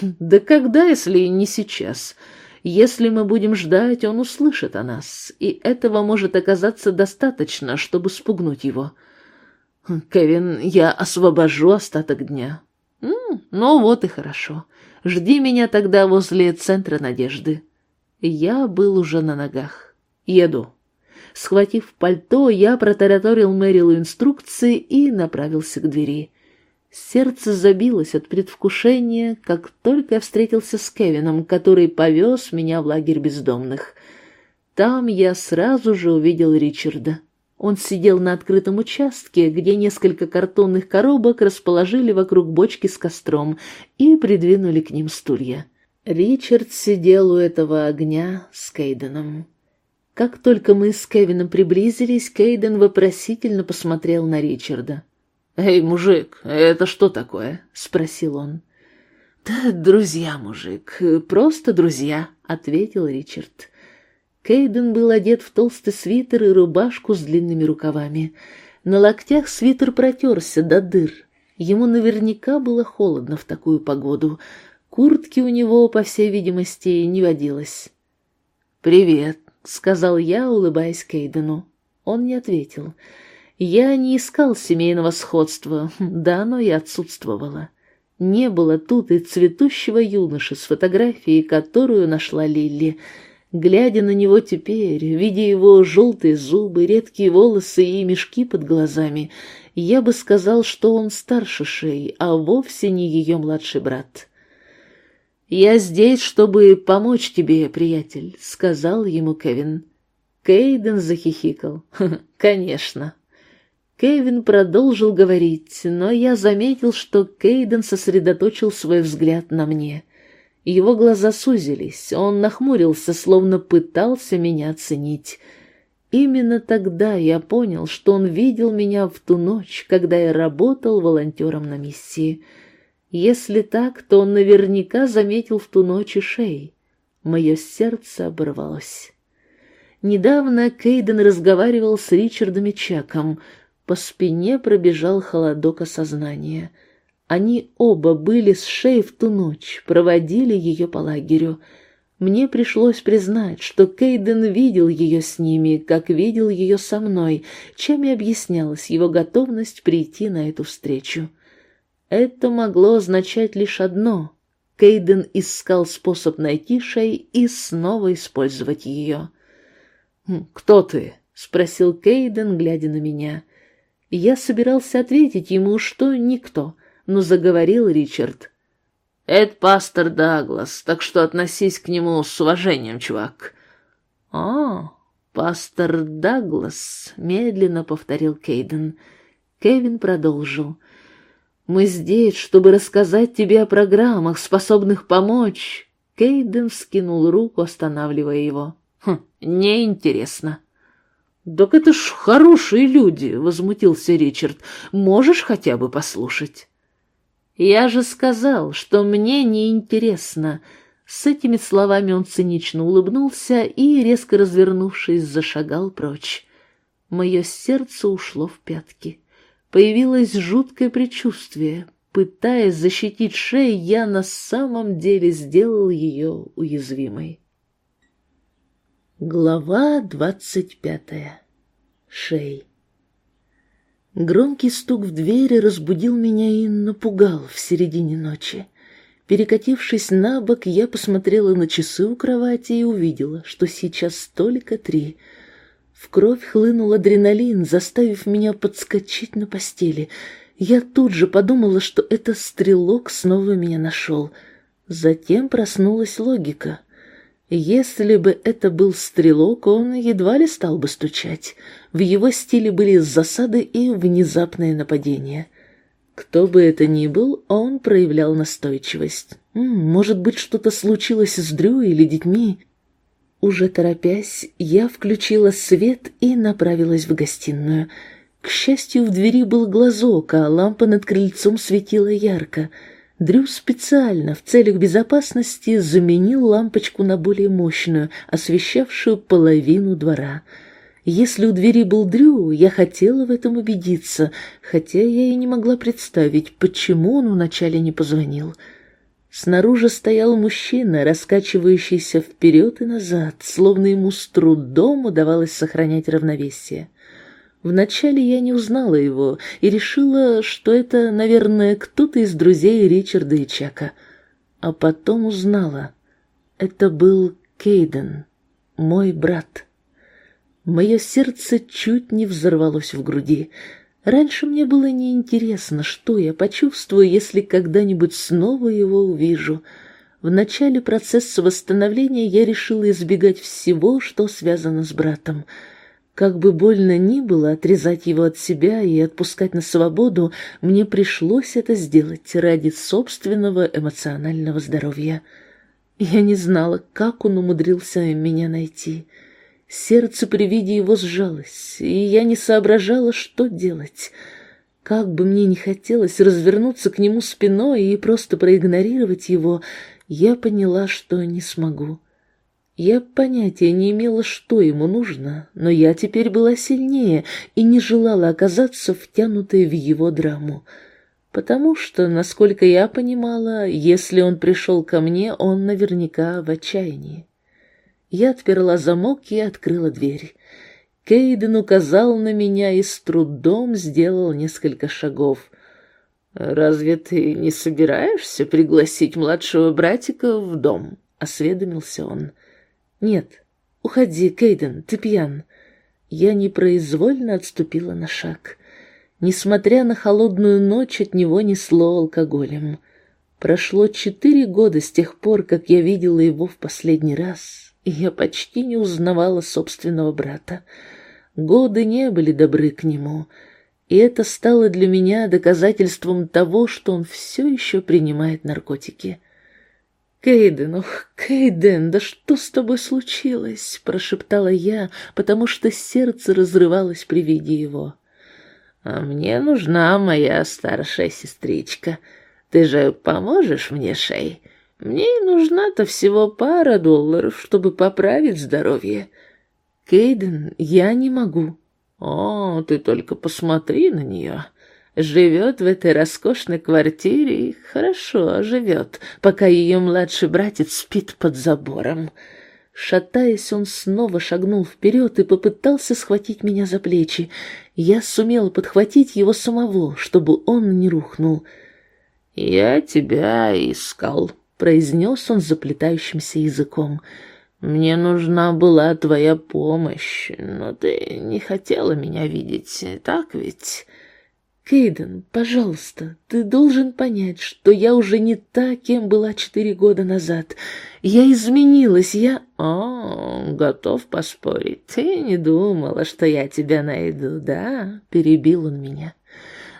Да когда, если не сейчас? Если мы будем ждать, он услышит о нас, и этого может оказаться достаточно, чтобы спугнуть его. Кевин, я освобожу остаток дня. Ну вот и хорошо. Жди меня тогда возле Центра Надежды. Я был уже на ногах. «Еду». Схватив пальто, я протараторил Мэрилу инструкции и направился к двери. Сердце забилось от предвкушения, как только я встретился с Кевином, который повез меня в лагерь бездомных. Там я сразу же увидел Ричарда. Он сидел на открытом участке, где несколько картонных коробок расположили вокруг бочки с костром и придвинули к ним стулья. Ричард сидел у этого огня с Кейденом. Как только мы с Кевином приблизились, Кейден вопросительно посмотрел на Ричарда. «Эй, мужик, это что такое?» — спросил он. «Да, друзья, мужик, просто друзья», — ответил Ричард. Кейден был одет в толстый свитер и рубашку с длинными рукавами. На локтях свитер протерся до дыр. Ему наверняка было холодно в такую погоду. Куртки у него, по всей видимости, не водилось. «Привет», — сказал я, улыбаясь Кейдену. Он не ответил. Я не искал семейного сходства, да оно и отсутствовало. Не было тут и цветущего юноши с фотографией, которую нашла Лилли. Глядя на него теперь, видя его желтые зубы, редкие волосы и мешки под глазами, я бы сказал, что он старше Шей, а вовсе не ее младший брат. «Я здесь, чтобы помочь тебе, приятель», — сказал ему Кевин. Кейден захихикал. (laughs) «Конечно». Кевин продолжил говорить, но я заметил, что Кейден сосредоточил свой взгляд на мне. Его глаза сузились, он нахмурился, словно пытался меня оценить. Именно тогда я понял, что он видел меня в ту ночь, когда я работал волонтером на миссии. Если так, то он наверняка заметил в ту ночь и шей. Мое сердце оборвалось. Недавно Кейден разговаривал с Ричардом и Чаком. По спине пробежал холодок осознания. Они оба были с Шей в ту ночь, проводили ее по лагерю. Мне пришлось признать, что Кейден видел ее с ними, как видел ее со мной, чем и объяснялась его готовность прийти на эту встречу. Это могло означать лишь одно — Кейден искал способ найти Шей и снова использовать ее. «Хм, «Кто ты?» — спросил Кейден, глядя на меня. Я собирался ответить ему, что никто, но заговорил Ричард. «Это пастор Даглас, так что относись к нему с уважением, чувак». «А, пастор Даглас», — медленно повторил Кейден. Кевин продолжил. «Мы здесь, чтобы рассказать тебе о программах, способных помочь». Кейден скинул руку, останавливая его. «Хм, неинтересно». «Так это ж хорошие люди», — возмутился Ричард. «Можешь хотя бы послушать?» «Я же сказал, что мне неинтересно». С этими словами он цинично улыбнулся и, резко развернувшись, зашагал прочь. Мое сердце ушло в пятки. Появилось жуткое предчувствие. Пытаясь защитить шею, я на самом деле сделал ее уязвимой. Глава двадцать пятая. Шей. Громкий стук в двери разбудил меня и напугал в середине ночи. Перекатившись на бок, я посмотрела на часы у кровати и увидела, что сейчас только три. В кровь хлынул адреналин, заставив меня подскочить на постели. Я тут же подумала, что это стрелок снова меня нашел. Затем проснулась логика — если бы это был стрелок, он едва ли стал бы стучать. В его стиле были засады и внезапные нападения. Кто бы это ни был, он проявлял настойчивость. Может быть, что-то случилось с Дрю или детьми? Уже торопясь, я включила свет и направилась в гостиную. К счастью, в двери был глазок, а лампа над крыльцом светила ярко — Дрю специально в целях безопасности заменил лампочку на более мощную, освещавшую половину двора. Если у двери был Дрю, я хотела в этом убедиться, хотя я и не могла представить, почему он вначале не позвонил. Снаружи стоял мужчина, раскачивающийся вперед и назад, словно ему с трудом удавалось сохранять равновесие. Вначале я не узнала его и решила, что это, наверное, кто-то из друзей Ричарда и Чака. А потом узнала. Это был Кейден, мой брат. Мое сердце чуть не взорвалось в груди. Раньше мне было неинтересно, что я почувствую, если когда-нибудь снова его увижу. В начале процесса восстановления я решила избегать всего, что связано с братом — как бы больно ни было отрезать его от себя и отпускать на свободу, мне пришлось это сделать ради собственного эмоционального здоровья. Я не знала, как он умудрился меня найти. Сердце при виде его сжалось, и я не соображала, что делать. Как бы мне ни хотелось развернуться к нему спиной и просто проигнорировать его, я поняла, что не смогу. Я понятия не имела, что ему нужно, но я теперь была сильнее и не желала оказаться втянутой в его драму. Потому что, насколько я понимала, если он пришел ко мне, он наверняка в отчаянии. Я отперла замок и открыла дверь. Кейден указал на меня и с трудом сделал несколько шагов. «Разве ты не собираешься пригласить младшего братика в дом?» — осведомился он. «Нет, уходи, Кейден, ты пьян». Я непроизвольно отступила на шаг. Несмотря на холодную ночь, от него несло алкоголем. Прошло четыре года с тех пор, как я видела его в последний раз, и я почти не узнавала собственного брата. Годы не были добры к нему. и это стало для меня доказательством того, что он все еще принимает наркотики. «Кейден, ох, Кейден, да что с тобой случилось?» — прошептала я, потому что сердце разрывалось при виде его. «А мне нужна моя старшая сестричка. Ты же поможешь мне, Шей? Мне нужна-то всего пара долларов, чтобы поправить здоровье». «Кейден, я не могу». «О, ты только посмотри на нее живет в этой роскошной квартире и хорошо живет, пока ее младший братец спит под забором. Шатаясь, он снова шагнул вперед и попытался схватить меня за плечи. Я сумела подхватить его самого, чтобы он не рухнул. «Я тебя искал», — произнес он заплетающимся языком. «Мне нужна была твоя помощь, но ты не хотела меня видеть, так ведь?» Кейден, пожалуйста, ты должен понять, что я уже не та, кем была четыре года назад. Я изменилась, я... О, готов поспорить. Ты не думала, что я тебя найду, да? Перебил он меня.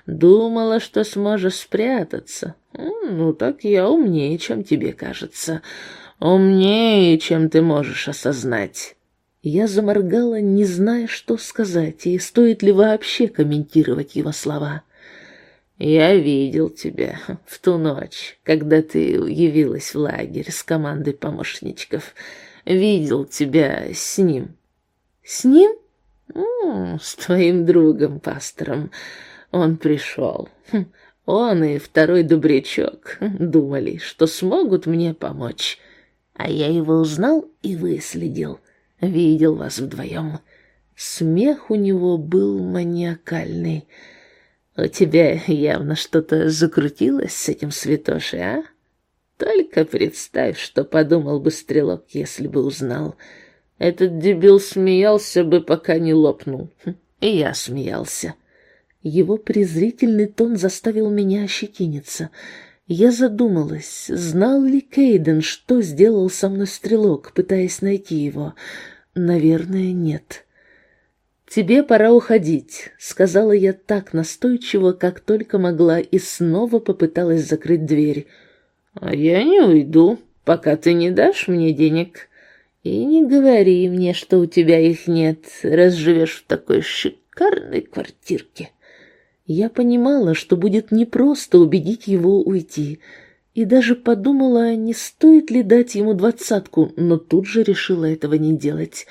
Думала, что сможешь спрятаться. Ну, так я умнее, чем тебе кажется. Умнее, чем ты можешь осознать. Я заморгала, не зная, что сказать, и стоит ли вообще комментировать его слова. «Я видел тебя в ту ночь, когда ты явилась в лагерь с командой помощничков. Видел тебя с ним». «С ним?» «С твоим другом, пастором. Он пришел. Хм, он и второй добрячок думали, что смогут мне помочь. А я его узнал и выследил». Видел вас вдвоем. Смех у него был маниакальный. У тебя явно что-то закрутилось с этим святошей, а? Только представь, что подумал бы стрелок, если бы узнал. Этот дебил смеялся бы, пока не лопнул. Хм, и я смеялся. Его презрительный тон заставил меня ощетиниться — я задумалась, знал ли Кейден, что сделал со мной стрелок, пытаясь найти его. Наверное, нет. «Тебе пора уходить», — сказала я так настойчиво, как только могла, и снова попыталась закрыть дверь. «А я не уйду, пока ты не дашь мне денег. И не говори мне, что у тебя их нет, раз живешь в такой шикарной квартирке». Я понимала, что будет непросто убедить его уйти, и даже подумала, не стоит ли дать ему двадцатку, но тут же решила этого не делать.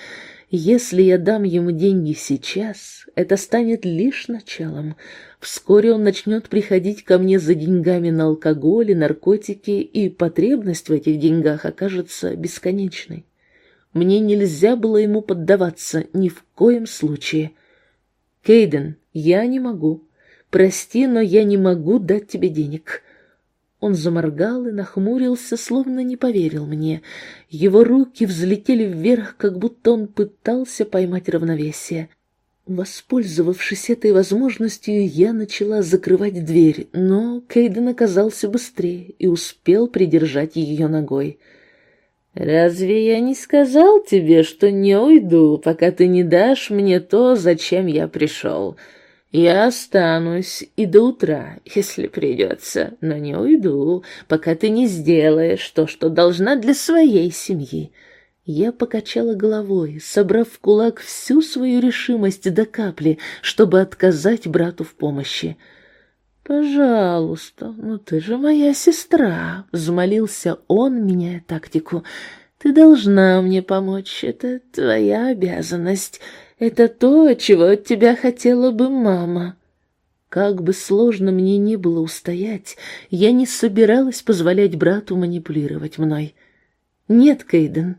Если я дам ему деньги сейчас, это станет лишь началом. Вскоре он начнет приходить ко мне за деньгами на алкоголь и наркотики, и потребность в этих деньгах окажется бесконечной. Мне нельзя было ему поддаваться ни в коем случае. «Кейден, я не могу. Прости, но я не могу дать тебе денег». Он заморгал и нахмурился, словно не поверил мне. Его руки взлетели вверх, как будто он пытался поймать равновесие. Воспользовавшись этой возможностью, я начала закрывать дверь, но Кейден оказался быстрее и успел придержать ее ногой. «Разве я не сказал тебе, что не уйду, пока ты не дашь мне то, зачем я пришел?» Я останусь и до утра, если придется, но не уйду, пока ты не сделаешь то, что должна для своей семьи. Я покачала головой, собрав в кулак всю свою решимость до капли, чтобы отказать брату в помощи. «Пожалуйста, ну ты же моя сестра», — взмолился он, меняя тактику. «Ты должна мне помочь, это твоя обязанность». Это то, чего от тебя хотела бы мама. Как бы сложно мне ни было устоять, я не собиралась позволять брату манипулировать мной. Нет, Кейден,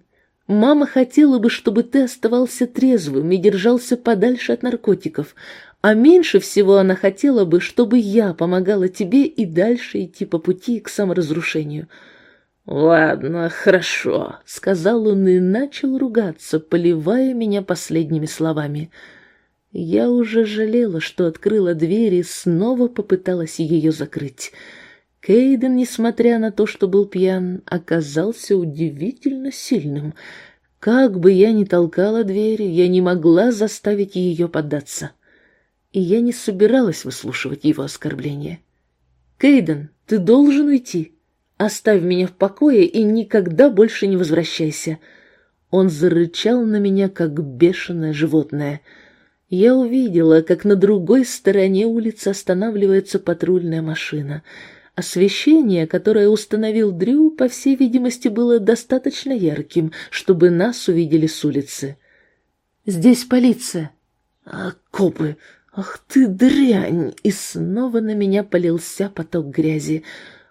мама хотела бы, чтобы ты оставался трезвым и держался подальше от наркотиков, а меньше всего она хотела бы, чтобы я помогала тебе и дальше идти по пути к саморазрушению — «Ладно, хорошо», — сказал он и начал ругаться, поливая меня последними словами. Я уже жалела, что открыла дверь и снова попыталась ее закрыть. Кейден, несмотря на то, что был пьян, оказался удивительно сильным. Как бы я ни толкала дверь, я не могла заставить ее поддаться. и я не собиралась выслушивать его оскорбления. «Кейден, ты должен уйти. Оставь меня в покое и никогда больше не возвращайся». Он зарычал на меня, как бешеное животное. Я увидела, как на другой стороне улицы останавливается патрульная машина. Освещение, которое установил Дрю, по всей видимости, было достаточно ярким, чтобы нас увидели с улицы. «Здесь полиция». «А, копы! Ах ты дрянь!» И снова на меня полился поток грязи.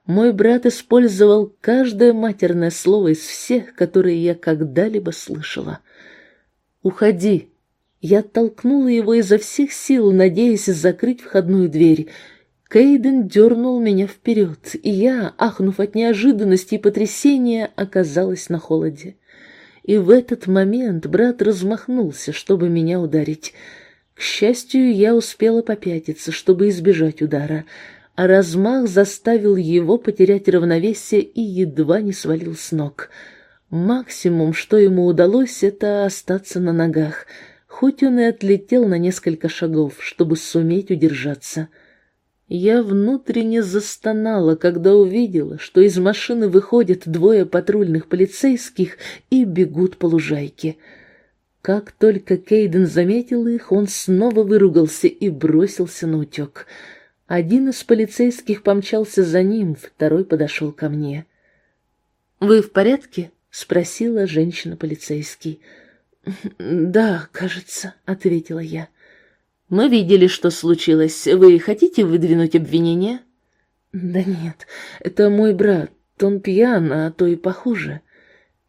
Мой брат использовал каждое матерное слово из всех, которые я когда-либо слышала. «Уходи!» Я толкнула его изо всех сил, надеясь закрыть входную дверь. Кейден дернул меня вперед, и я, ахнув от неожиданности и потрясения, оказалась на холоде. И в этот момент брат размахнулся, чтобы меня ударить. К счастью, я успела попятиться, чтобы избежать удара — а размах заставил его потерять равновесие и едва не свалил с ног. Максимум, что ему удалось, это остаться на ногах, хоть он и отлетел на несколько шагов, чтобы суметь удержаться. Я внутренне застонала, когда увидела, что из машины выходят двое патрульных полицейских и бегут по лужайке. Как только Кейден заметил их, он снова выругался и бросился на утек — один из полицейских помчался за ним, второй подошел ко мне. «Вы в порядке?» — спросила женщина-полицейский. «Да, кажется», — ответила я. «Мы видели, что случилось. Вы хотите выдвинуть обвинение?» «Да нет, это мой брат. Он пьян, а то и похуже».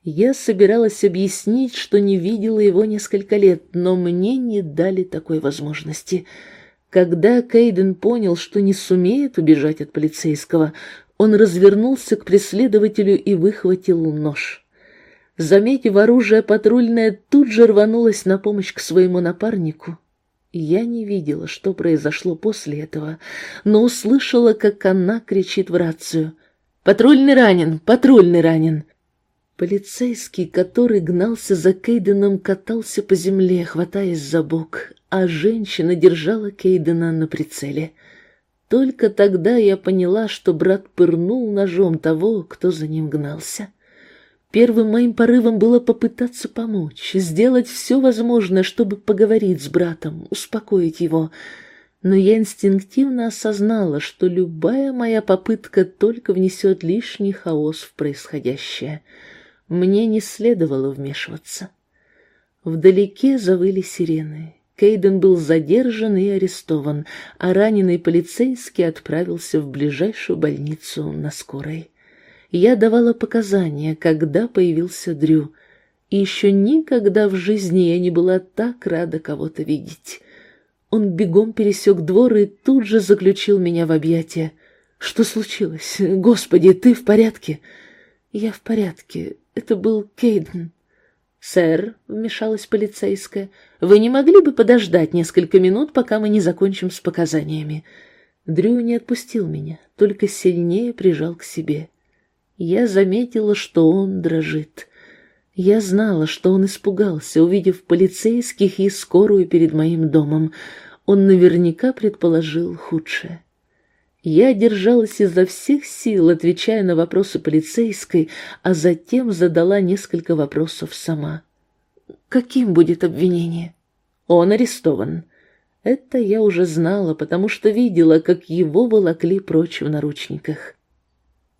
Я собиралась объяснить, что не видела его несколько лет, но мне не дали такой возможности. Когда Кейден понял, что не сумеет убежать от полицейского, он развернулся к преследователю и выхватил нож. Заметив оружие, патрульная тут же рванулась на помощь к своему напарнику. Я не видела, что произошло после этого, но услышала, как она кричит в рацию. «Патрульный ранен! Патрульный ранен!» Полицейский, который гнался за Кейденом, катался по земле, хватаясь за бок, а женщина держала Кейдена на прицеле. Только тогда я поняла, что брат пырнул ножом того, кто за ним гнался. Первым моим порывом было попытаться помочь, сделать все возможное, чтобы поговорить с братом, успокоить его. Но я инстинктивно осознала, что любая моя попытка только внесет лишний хаос в происходящее. Мне не следовало вмешиваться. Вдалеке завыли сирены. Кейден был задержан и арестован, а раненый полицейский отправился в ближайшую больницу на скорой. Я давала показания, когда появился Дрю, и еще никогда в жизни я не была так рада кого-то видеть. Он бегом пересек двор и тут же заключил меня в объятия. «Что случилось? Господи, ты в порядке?» «Я в порядке. Это был Кейден». «Сэр», — вмешалась полицейская, — «вы не могли бы подождать несколько минут, пока мы не закончим с показаниями?» Дрю не отпустил меня, только сильнее прижал к себе. Я заметила, что он дрожит. Я знала, что он испугался, увидев полицейских и скорую перед моим домом. Он наверняка предположил худшее. Я держалась изо всех сил, отвечая на вопросы полицейской, а затем задала несколько вопросов сама. Каким будет обвинение? Он арестован. Это я уже знала, потому что видела, как его волокли прочь в наручниках.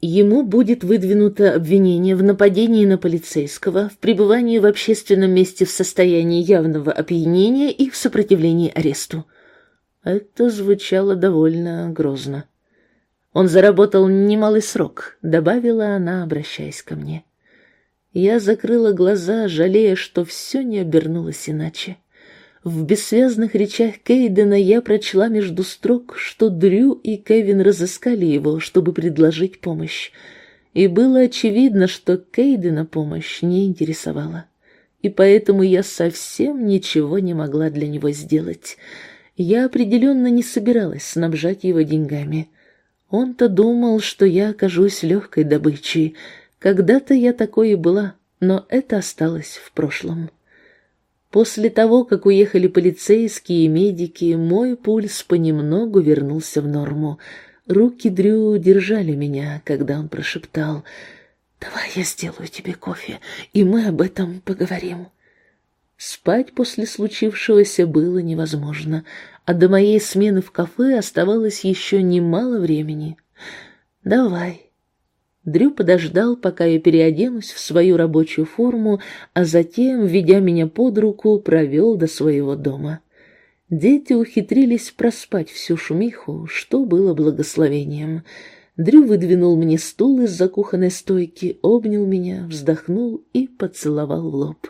Ему будет выдвинуто обвинение в нападении на полицейского, в пребывании в общественном месте в состоянии явного опьянения и в сопротивлении аресту. Это звучало довольно грозно. Он заработал немалый срок, добавила она, обращаясь ко мне. Я закрыла глаза, жалея, что все не обернулось иначе. В бессвязных речах Кейдена я прочла между строк, что Дрю и Кевин разыскали его, чтобы предложить помощь. И было очевидно, что Кейдена помощь не интересовала. И поэтому я совсем ничего не могла для него сделать. Я определенно не собиралась снабжать его деньгами — он-то думал, что я окажусь легкой добычей. Когда-то я такой и была, но это осталось в прошлом. После того, как уехали полицейские и медики, мой пульс понемногу вернулся в норму. Руки Дрю держали меня, когда он прошептал «Давай я сделаю тебе кофе, и мы об этом поговорим». Спать после случившегося было невозможно, а до моей смены в кафе оставалось еще немало времени. «Давай», Дрю подождал, пока я переоденусь в свою рабочую форму, а затем, ведя меня под руку, провел до своего дома. Дети ухитрились проспать всю шумиху, что было благословением. Дрю выдвинул мне стул из-за кухонной стойки, обнял меня, вздохнул и поцеловал в лоб.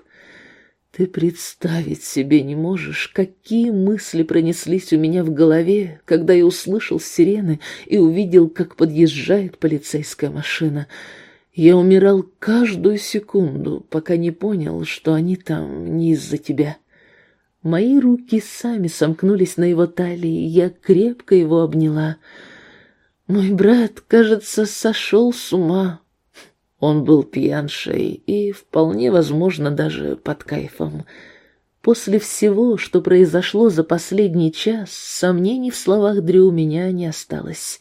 Ты представить себе не можешь, какие мысли пронеслись у меня в голове, когда я услышал сирены и увидел, как подъезжает полицейская машина. Я умирал каждую секунду, пока не понял, что они там не из-за тебя. Мои руки сами сомкнулись на его талии, я крепко его обняла. Мой брат, кажется, сошел с ума, он был пьяншей и, вполне возможно, даже под кайфом. После всего, что произошло за последний час, сомнений в словах Дрю у меня не осталось.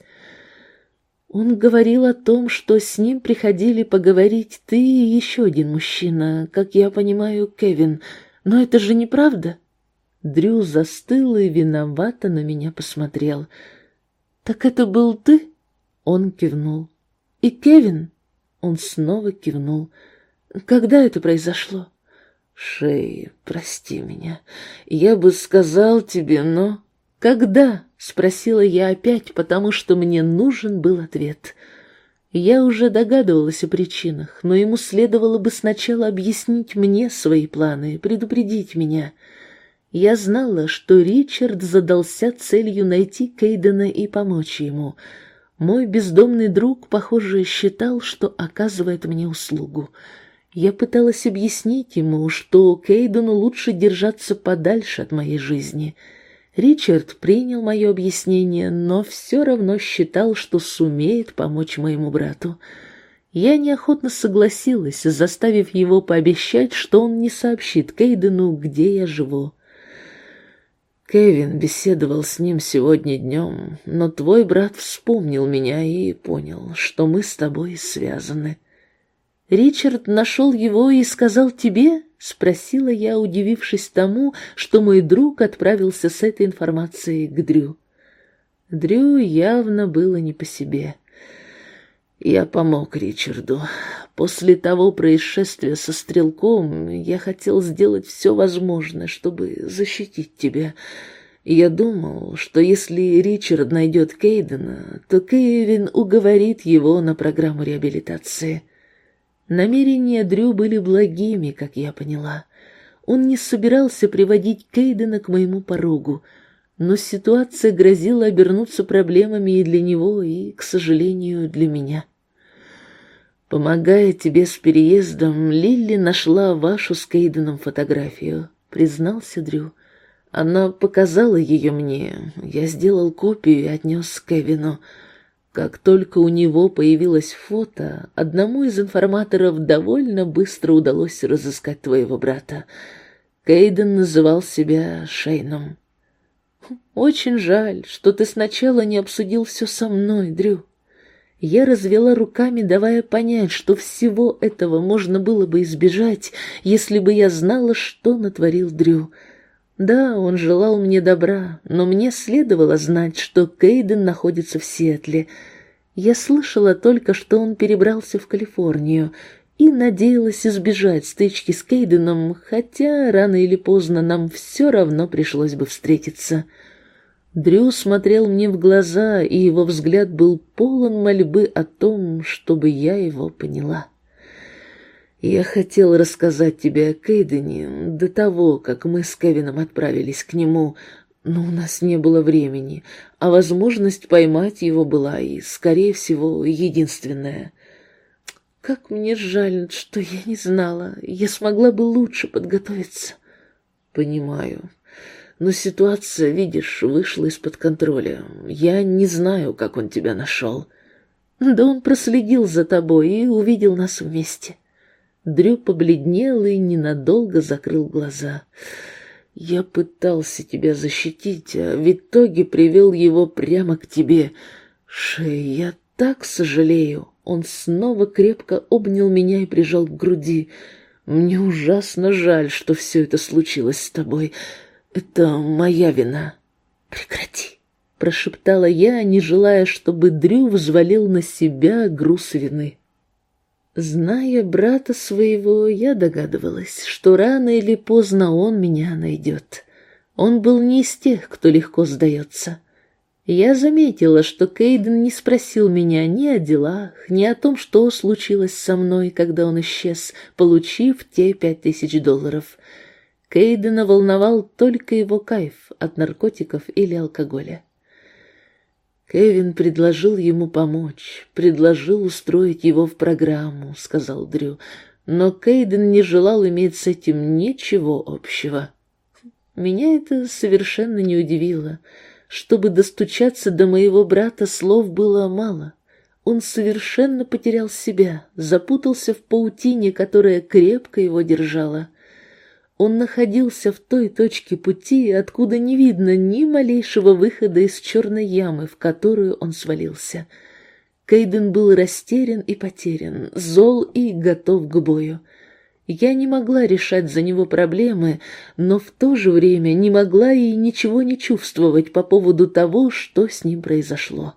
Он говорил о том, что с ним приходили поговорить ты и еще один мужчина, как я понимаю, Кевин. Но это же неправда. Дрю застыл и виновато на меня посмотрел. «Так это был ты?» Он кивнул. «И Кевин?» Он снова кивнул. «Когда это произошло?» «Шея, прости меня. Я бы сказал тебе, но...» «Когда?» — спросила я опять, потому что мне нужен был ответ. Я уже догадывалась о причинах, но ему следовало бы сначала объяснить мне свои планы, предупредить меня. Я знала, что Ричард задался целью найти Кейдена и помочь ему — мой бездомный друг, похоже, считал, что оказывает мне услугу. Я пыталась объяснить ему, что Кейдену лучше держаться подальше от моей жизни. Ричард принял мое объяснение, но все равно считал, что сумеет помочь моему брату. Я неохотно согласилась, заставив его пообещать, что он не сообщит Кейдену, где я живу. Кевин беседовал с ним сегодня днем, но твой брат вспомнил меня и понял, что мы с тобой связаны. Ричард нашел его и сказал тебе? Спросила я, удивившись тому, что мой друг отправился с этой информацией к Дрю. Дрю явно было не по себе. Я помог Ричарду. После того происшествия со стрелком я хотел сделать все возможное, чтобы защитить тебя. Я думал, что если Ричард найдет Кейдена, то Кевин уговорит его на программу реабилитации. Намерения Дрю были благими, как я поняла. Он не собирался приводить Кейдена к моему порогу, но ситуация грозила обернуться проблемами и для него, и, к сожалению, для меня. Помогая тебе с переездом, Лилли нашла вашу с Кейденом фотографию, признался Дрю. Она показала ее мне. Я сделал копию и отнес Кевину. Как только у него появилось фото, одному из информаторов довольно быстро удалось разыскать твоего брата. Кейден называл себя Шейном. «Очень жаль, что ты сначала не обсудил все со мной, Дрю. Я развела руками, давая понять, что всего этого можно было бы избежать, если бы я знала, что натворил Дрю. Да, он желал мне добра, но мне следовало знать, что Кейден находится в Сиэтле. Я слышала только, что он перебрался в Калифорнию, и надеялась избежать стычки с Кейденом, хотя рано или поздно нам все равно пришлось бы встретиться. Дрю смотрел мне в глаза, и его взгляд был полон мольбы о том, чтобы я его поняла. Я хотел рассказать тебе о Кейдене до того, как мы с Кевином отправились к нему, но у нас не было времени, а возможность поймать его была и, скорее всего, единственная. Как мне жаль, что я не знала, я смогла бы лучше подготовиться. Понимаю. Но ситуация, видишь, вышла из-под контроля. Я не знаю, как он тебя нашел. Да он проследил за тобой и увидел нас вместе. Дрю побледнел и ненадолго закрыл глаза. «Я пытался тебя защитить, а в итоге привел его прямо к тебе. Шей, я так сожалею!» Он снова крепко обнял меня и прижал к груди. «Мне ужасно жаль, что все это случилось с тобой. Это моя вина». «Прекрати!» — прошептала я, не желая, чтобы Дрю взвалил на себя груз вины. Зная брата своего, я догадывалась, что рано или поздно он меня найдет. Он был не из тех, кто легко сдается. Я заметила, что Кейден не спросил меня ни о делах, ни о том, что случилось со мной, когда он исчез, получив те пять тысяч долларов. Кейдена волновал только его кайф от наркотиков или алкоголя. Кевин предложил ему помочь, предложил устроить его в программу, сказал Дрю, но Кейден не желал иметь с этим ничего общего. Меня это совершенно не удивило. Чтобы достучаться до моего брата, слов было мало. Он совершенно потерял себя, запутался в паутине, которая крепко его держала. Он находился в той точке пути, откуда не видно ни малейшего выхода из черной ямы, в которую он свалился. Кейден был растерян и потерян, зол и готов к бою. Я не могла решать за него проблемы, но в то же время не могла и ничего не чувствовать по поводу того, что с ним произошло.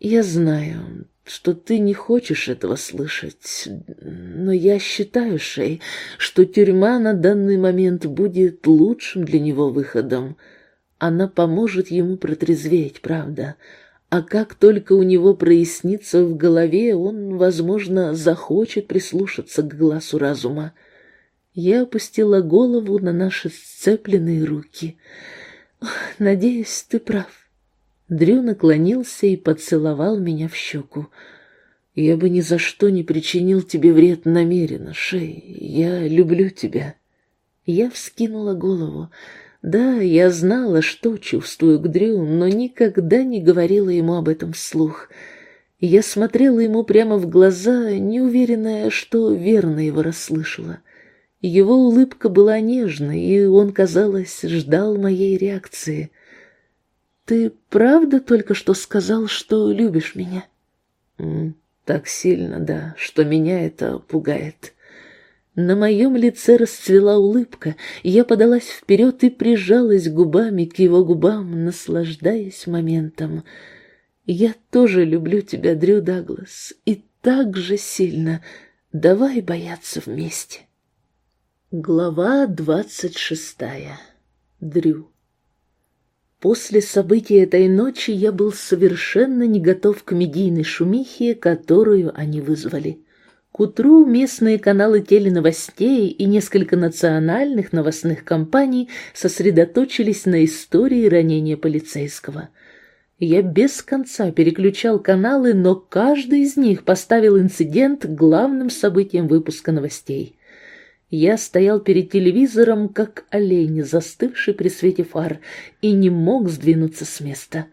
Я знаю, что ты не хочешь этого слышать, но я считаю, Шей, что тюрьма на данный момент будет лучшим для него выходом. Она поможет ему протрезветь, правда. А как только у него прояснится в голове, он, возможно, захочет прислушаться к глазу разума. Я опустила голову на наши сцепленные руки. Надеюсь, ты прав. Дрю наклонился и поцеловал меня в щеку. «Я бы ни за что не причинил тебе вред намеренно, Шей. Я люблю тебя». Я вскинула голову. Да, я знала, что чувствую к Дрю, но никогда не говорила ему об этом вслух. Я смотрела ему прямо в глаза, неуверенная, что верно его расслышала. Его улыбка была нежной, и он, казалось, ждал моей реакции — ты правда только что сказал, что любишь меня? так сильно, да, что меня это пугает. На моем лице расцвела улыбка, я подалась вперед и прижалась губами к его губам, наслаждаясь моментом. Я тоже люблю тебя, Дрю Даглас, и так же сильно. Давай бояться вместе. Глава двадцать шестая. Дрю. После событий этой ночи я был совершенно не готов к медийной шумихе, которую они вызвали. К утру местные каналы теленовостей и несколько национальных новостных компаний сосредоточились на истории ранения полицейского. Я без конца переключал каналы, но каждый из них поставил инцидент главным событием выпуска новостей. Я стоял перед телевизором, как олень, застывший при свете фар, и не мог сдвинуться с места.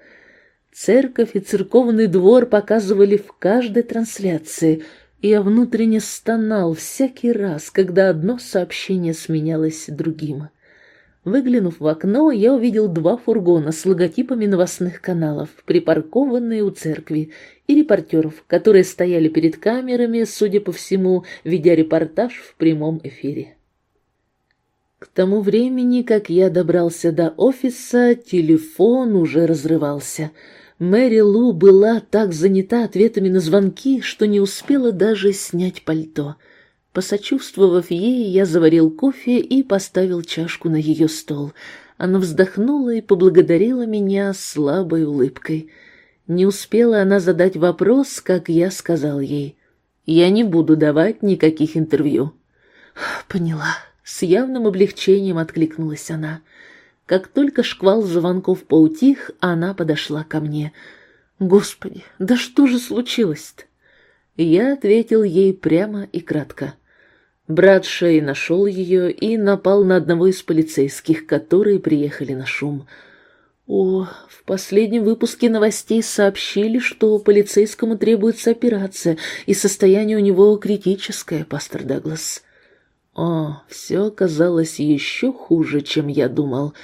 Церковь и церковный двор показывали в каждой трансляции, и я внутренне стонал всякий раз, когда одно сообщение сменялось другим. Выглянув в окно, я увидел два фургона с логотипами новостных каналов, припаркованные у церкви, и репортеров, которые стояли перед камерами, судя по всему, ведя репортаж в прямом эфире. К тому времени, как я добрался до офиса, телефон уже разрывался. Мэри Лу была так занята ответами на звонки, что не успела даже снять пальто — Посочувствовав ей, я заварил кофе и поставил чашку на ее стол. Она вздохнула и поблагодарила меня слабой улыбкой. Не успела она задать вопрос, как я сказал ей. «Я не буду давать никаких интервью». «Поняла». С явным облегчением откликнулась она. Как только шквал звонков поутих, она подошла ко мне. «Господи, да что же случилось-то?» Я ответил ей прямо и кратко. Брат Шей нашел ее и напал на одного из полицейских, которые приехали на шум. О, в последнем выпуске новостей сообщили, что полицейскому требуется операция, и состояние у него критическое, пастор Даглас. О, все оказалось еще хуже, чем я думал.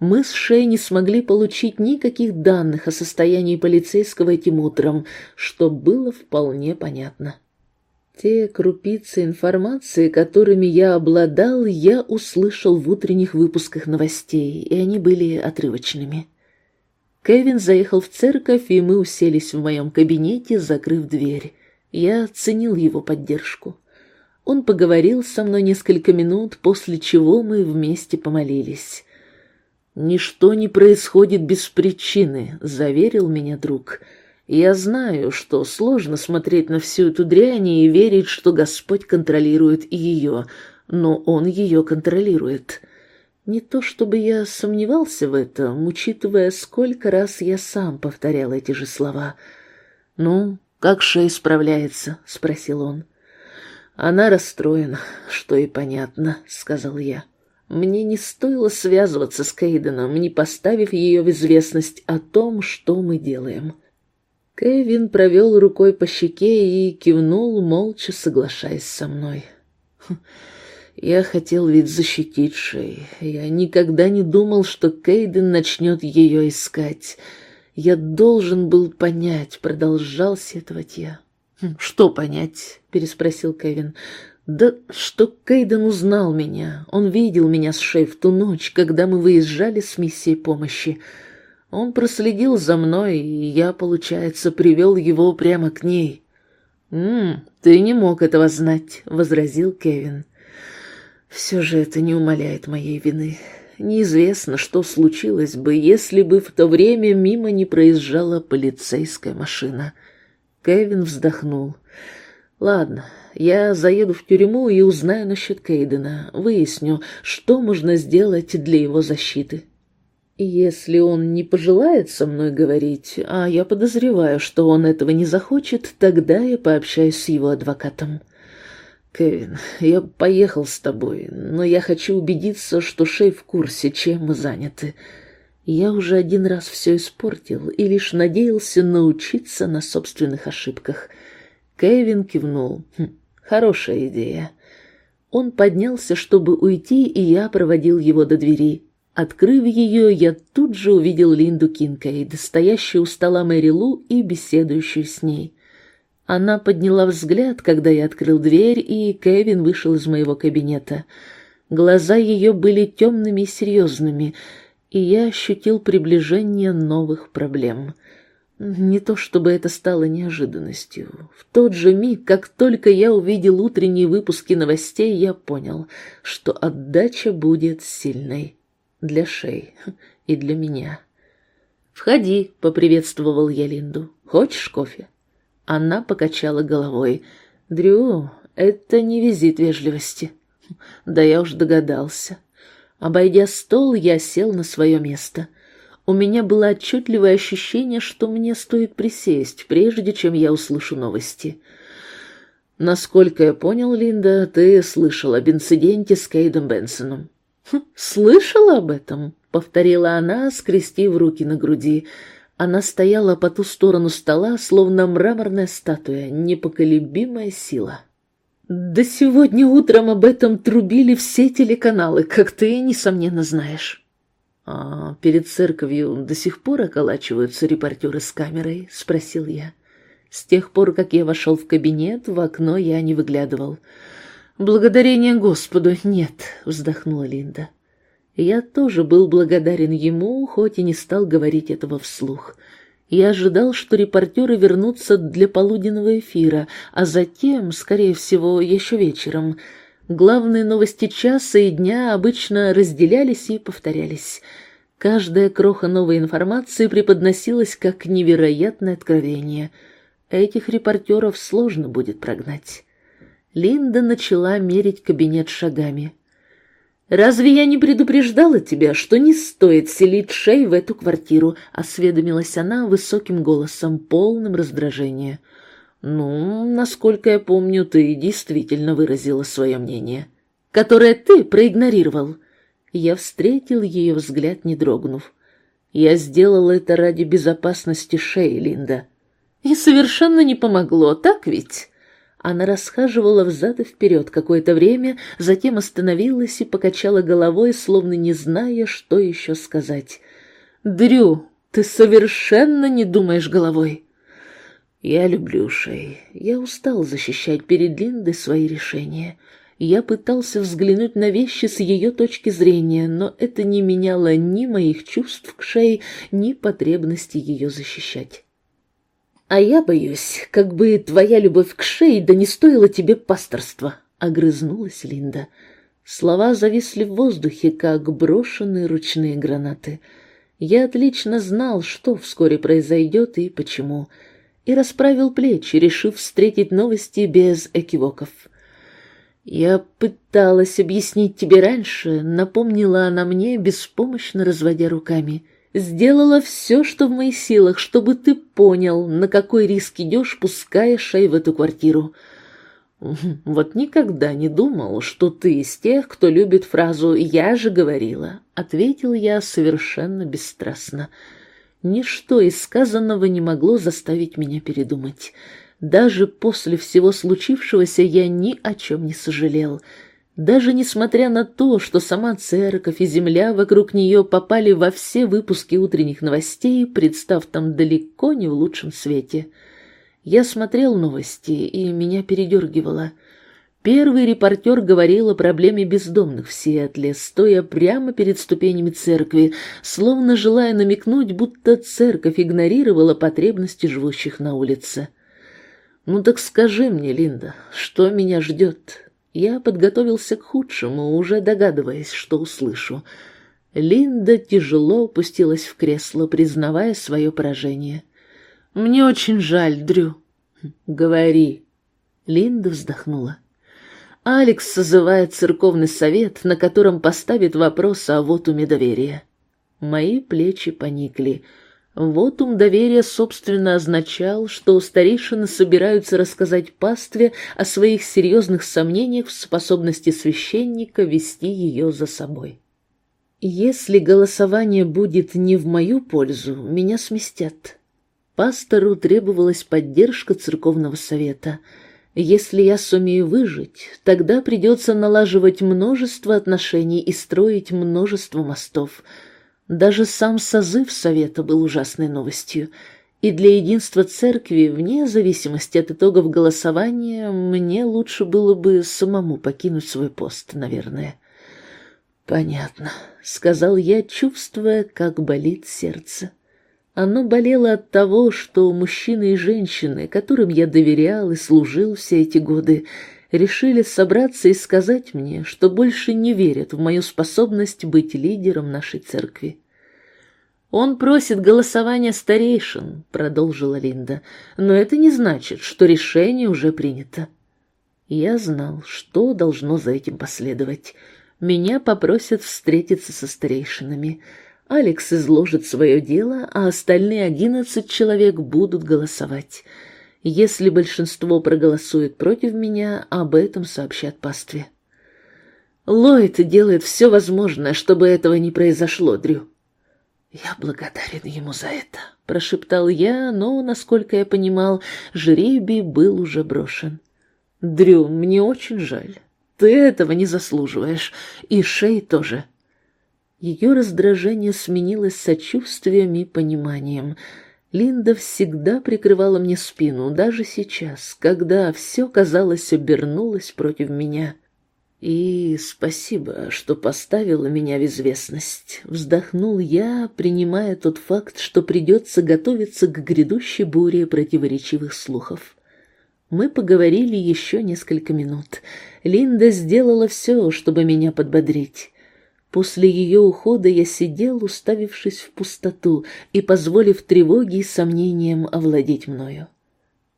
Мы с Шей не смогли получить никаких данных о состоянии полицейского этим утром, что было вполне понятно. Те крупицы информации, которыми я обладал, я услышал в утренних выпусках новостей, и они были отрывочными. Кевин заехал в церковь, и мы уселись в моем кабинете, закрыв дверь. Я оценил его поддержку. Он поговорил со мной несколько минут, после чего мы вместе помолились. «Ничто не происходит без причины», — заверил меня друг. Я знаю, что сложно смотреть на всю эту дрянь и верить, что Господь контролирует ее, но Он ее контролирует. Не то чтобы я сомневался в этом, учитывая, сколько раз я сам повторял эти же слова. «Ну, как Шей справляется?» — спросил он. «Она расстроена, что и понятно», — сказал я. «Мне не стоило связываться с Кейденом, не поставив ее в известность о том, что мы делаем». Кевин провел рукой по щеке и кивнул, молча соглашаясь со мной. «Хм, я хотел ведь защитить Шей. Я никогда не думал, что Кейден начнет ее искать. Я должен был понять, продолжал сетовать я. «Хм, «Что понять?» — переспросил Кевин. «Да что Кейден узнал меня. Он видел меня с Шей в ту ночь, когда мы выезжали с миссией помощи. Он проследил за мной, и я, получается, привел его прямо к ней. «М ты не мог этого знать», — возразил Кевин. «Все же это не умаляет моей вины. Неизвестно, что случилось бы, если бы в то время мимо не проезжала полицейская машина». Кевин вздохнул. «Ладно, я заеду в тюрьму и узнаю насчет Кейдена, выясню, что можно сделать для его защиты». Если он не пожелает со мной говорить, а я подозреваю, что он этого не захочет, тогда я пообщаюсь с его адвокатом. Кевин, я поехал с тобой, но я хочу убедиться, что Шей в курсе, чем мы заняты. Я уже один раз все испортил и лишь надеялся научиться на собственных ошибках. Кевин кивнул. Хм, хорошая идея. Он поднялся, чтобы уйти, и я проводил его до двери. Открыв ее, я тут же увидел Линду Кинкейд, стоящую у стола Мэри Лу и беседующую с ней. Она подняла взгляд, когда я открыл дверь, и Кевин вышел из моего кабинета. Глаза ее были темными и серьезными, и я ощутил приближение новых проблем. Не то чтобы это стало неожиданностью. В тот же миг, как только я увидел утренние выпуски новостей, я понял, что отдача будет сильной для шеи и для меня. «Входи», — поприветствовал я Линду. «Хочешь кофе?» Она покачала головой. «Дрю, это не визит вежливости». «Да я уж догадался». Обойдя стол, я сел на свое место. У меня было отчетливое ощущение, что мне стоит присесть, прежде чем я услышу новости. Насколько я понял, Линда, ты слышал об инциденте с Кейдом Бенсоном. «Слышала об этом?» — повторила она, скрестив руки на груди. Она стояла по ту сторону стола, словно мраморная статуя, непоколебимая сила. «Да сегодня утром об этом трубили все телеканалы, как ты, несомненно, знаешь». «А перед церковью до сих пор околачиваются репортеры с камерой?» — спросил я. С тех пор, как я вошел в кабинет, в окно я не выглядывал. «Благодарение Господу нет», — вздохнула Линда. Я тоже был благодарен ему, хоть и не стал говорить этого вслух. Я ожидал, что репортеры вернутся для полуденного эфира, а затем, скорее всего, еще вечером. Главные новости часа и дня обычно разделялись и повторялись. Каждая кроха новой информации преподносилась как невероятное откровение. Этих репортеров сложно будет прогнать. Линда начала мерить кабинет шагами. «Разве я не предупреждала тебя, что не стоит селить Шей в эту квартиру?» — осведомилась она высоким голосом, полным раздражения. «Ну, насколько я помню, ты действительно выразила свое мнение, которое ты проигнорировал». Я встретил ее взгляд, не дрогнув. Я сделал это ради безопасности шеи, Линда. И совершенно не помогло, так ведь? Она расхаживала взад и вперед какое-то время, затем остановилась и покачала головой, словно не зная, что еще сказать. «Дрю, ты совершенно не думаешь головой!» «Я люблю Шей. Я устал защищать перед Линдой свои решения. Я пытался взглянуть на вещи с ее точки зрения, но это не меняло ни моих чувств к Шей, ни потребности ее защищать. «А я боюсь, как бы твоя любовь к Шей да не стоила тебе пасторства», — огрызнулась Линда. Слова зависли в воздухе, как брошенные ручные гранаты. Я отлично знал, что вскоре произойдет и почему, и расправил плечи, решив встретить новости без экивоков. «Я пыталась объяснить тебе раньше», — напомнила она мне, беспомощно разводя руками. «Сделала все, что в моих силах, чтобы ты понял, на какой риск идешь, пуская Шей в эту квартиру». «Вот никогда не думал, что ты из тех, кто любит фразу «я же говорила», — ответил я совершенно бесстрастно. Ничто из сказанного не могло заставить меня передумать. Даже после всего случившегося я ни о чем не сожалел. Даже несмотря на то, что сама церковь и земля вокруг нее попали во все выпуски утренних новостей, представ там далеко не в лучшем свете. Я смотрел новости, и меня передергивало. Первый репортер говорил о проблеме бездомных в Сиэтле, стоя прямо перед ступенями церкви, словно желая намекнуть, будто церковь игнорировала потребности живущих на улице. «Ну так скажи мне, Линда, что меня ждет?» Я подготовился к худшему, уже догадываясь, что услышу. Линда тяжело опустилась в кресло, признавая свое поражение. «Мне очень жаль, Дрю». «Говори». Линда вздохнула. Алекс созывает церковный совет, на котором поставит вопрос о вотуме доверия. Мои плечи поникли. Вотум доверия, собственно, означал, что старейшины собираются рассказать пастве о своих серьезных сомнениях в способности священника вести ее за собой. Если голосование будет не в мою пользу, меня сместят. Пастору требовалась поддержка церковного совета. Если я сумею выжить, тогда придется налаживать множество отношений и строить множество мостов — даже сам созыв совета был ужасной новостью, и для единства церкви, вне зависимости от итогов голосования, мне лучше было бы самому покинуть свой пост, наверное. «Понятно», — сказал я, чувствуя, как болит сердце. Оно болело от того, что мужчины и женщины, которым я доверял и служил все эти годы, решили собраться и сказать мне, что больше не верят в мою способность быть лидером нашей церкви. «Он просит голосования старейшин», — продолжила Линда, «но это не значит, что решение уже принято». Я знал, что должно за этим последовать. Меня попросят встретиться со старейшинами. Алекс изложит свое дело, а остальные одиннадцать человек будут голосовать. Если большинство проголосует против меня, об этом сообщат пастве. Ллойд делает все возможное, чтобы этого не произошло, Дрю. «Я благодарен ему за это», — прошептал я, но, насколько я понимал, жребий был уже брошен. «Дрю, мне очень жаль. Ты этого не заслуживаешь. И Шей тоже». Ее раздражение сменилось сочувствием и пониманием — Линда всегда прикрывала мне спину, даже сейчас, когда все, казалось, обернулось против меня. И спасибо, что поставила меня в известность. Вздохнул я, принимая тот факт, что придется готовиться к грядущей буре противоречивых слухов. Мы поговорили еще несколько минут. Линда сделала все, чтобы меня подбодрить. После ее ухода я сидел, уставившись в пустоту и позволив тревоге и сомнениям овладеть мною.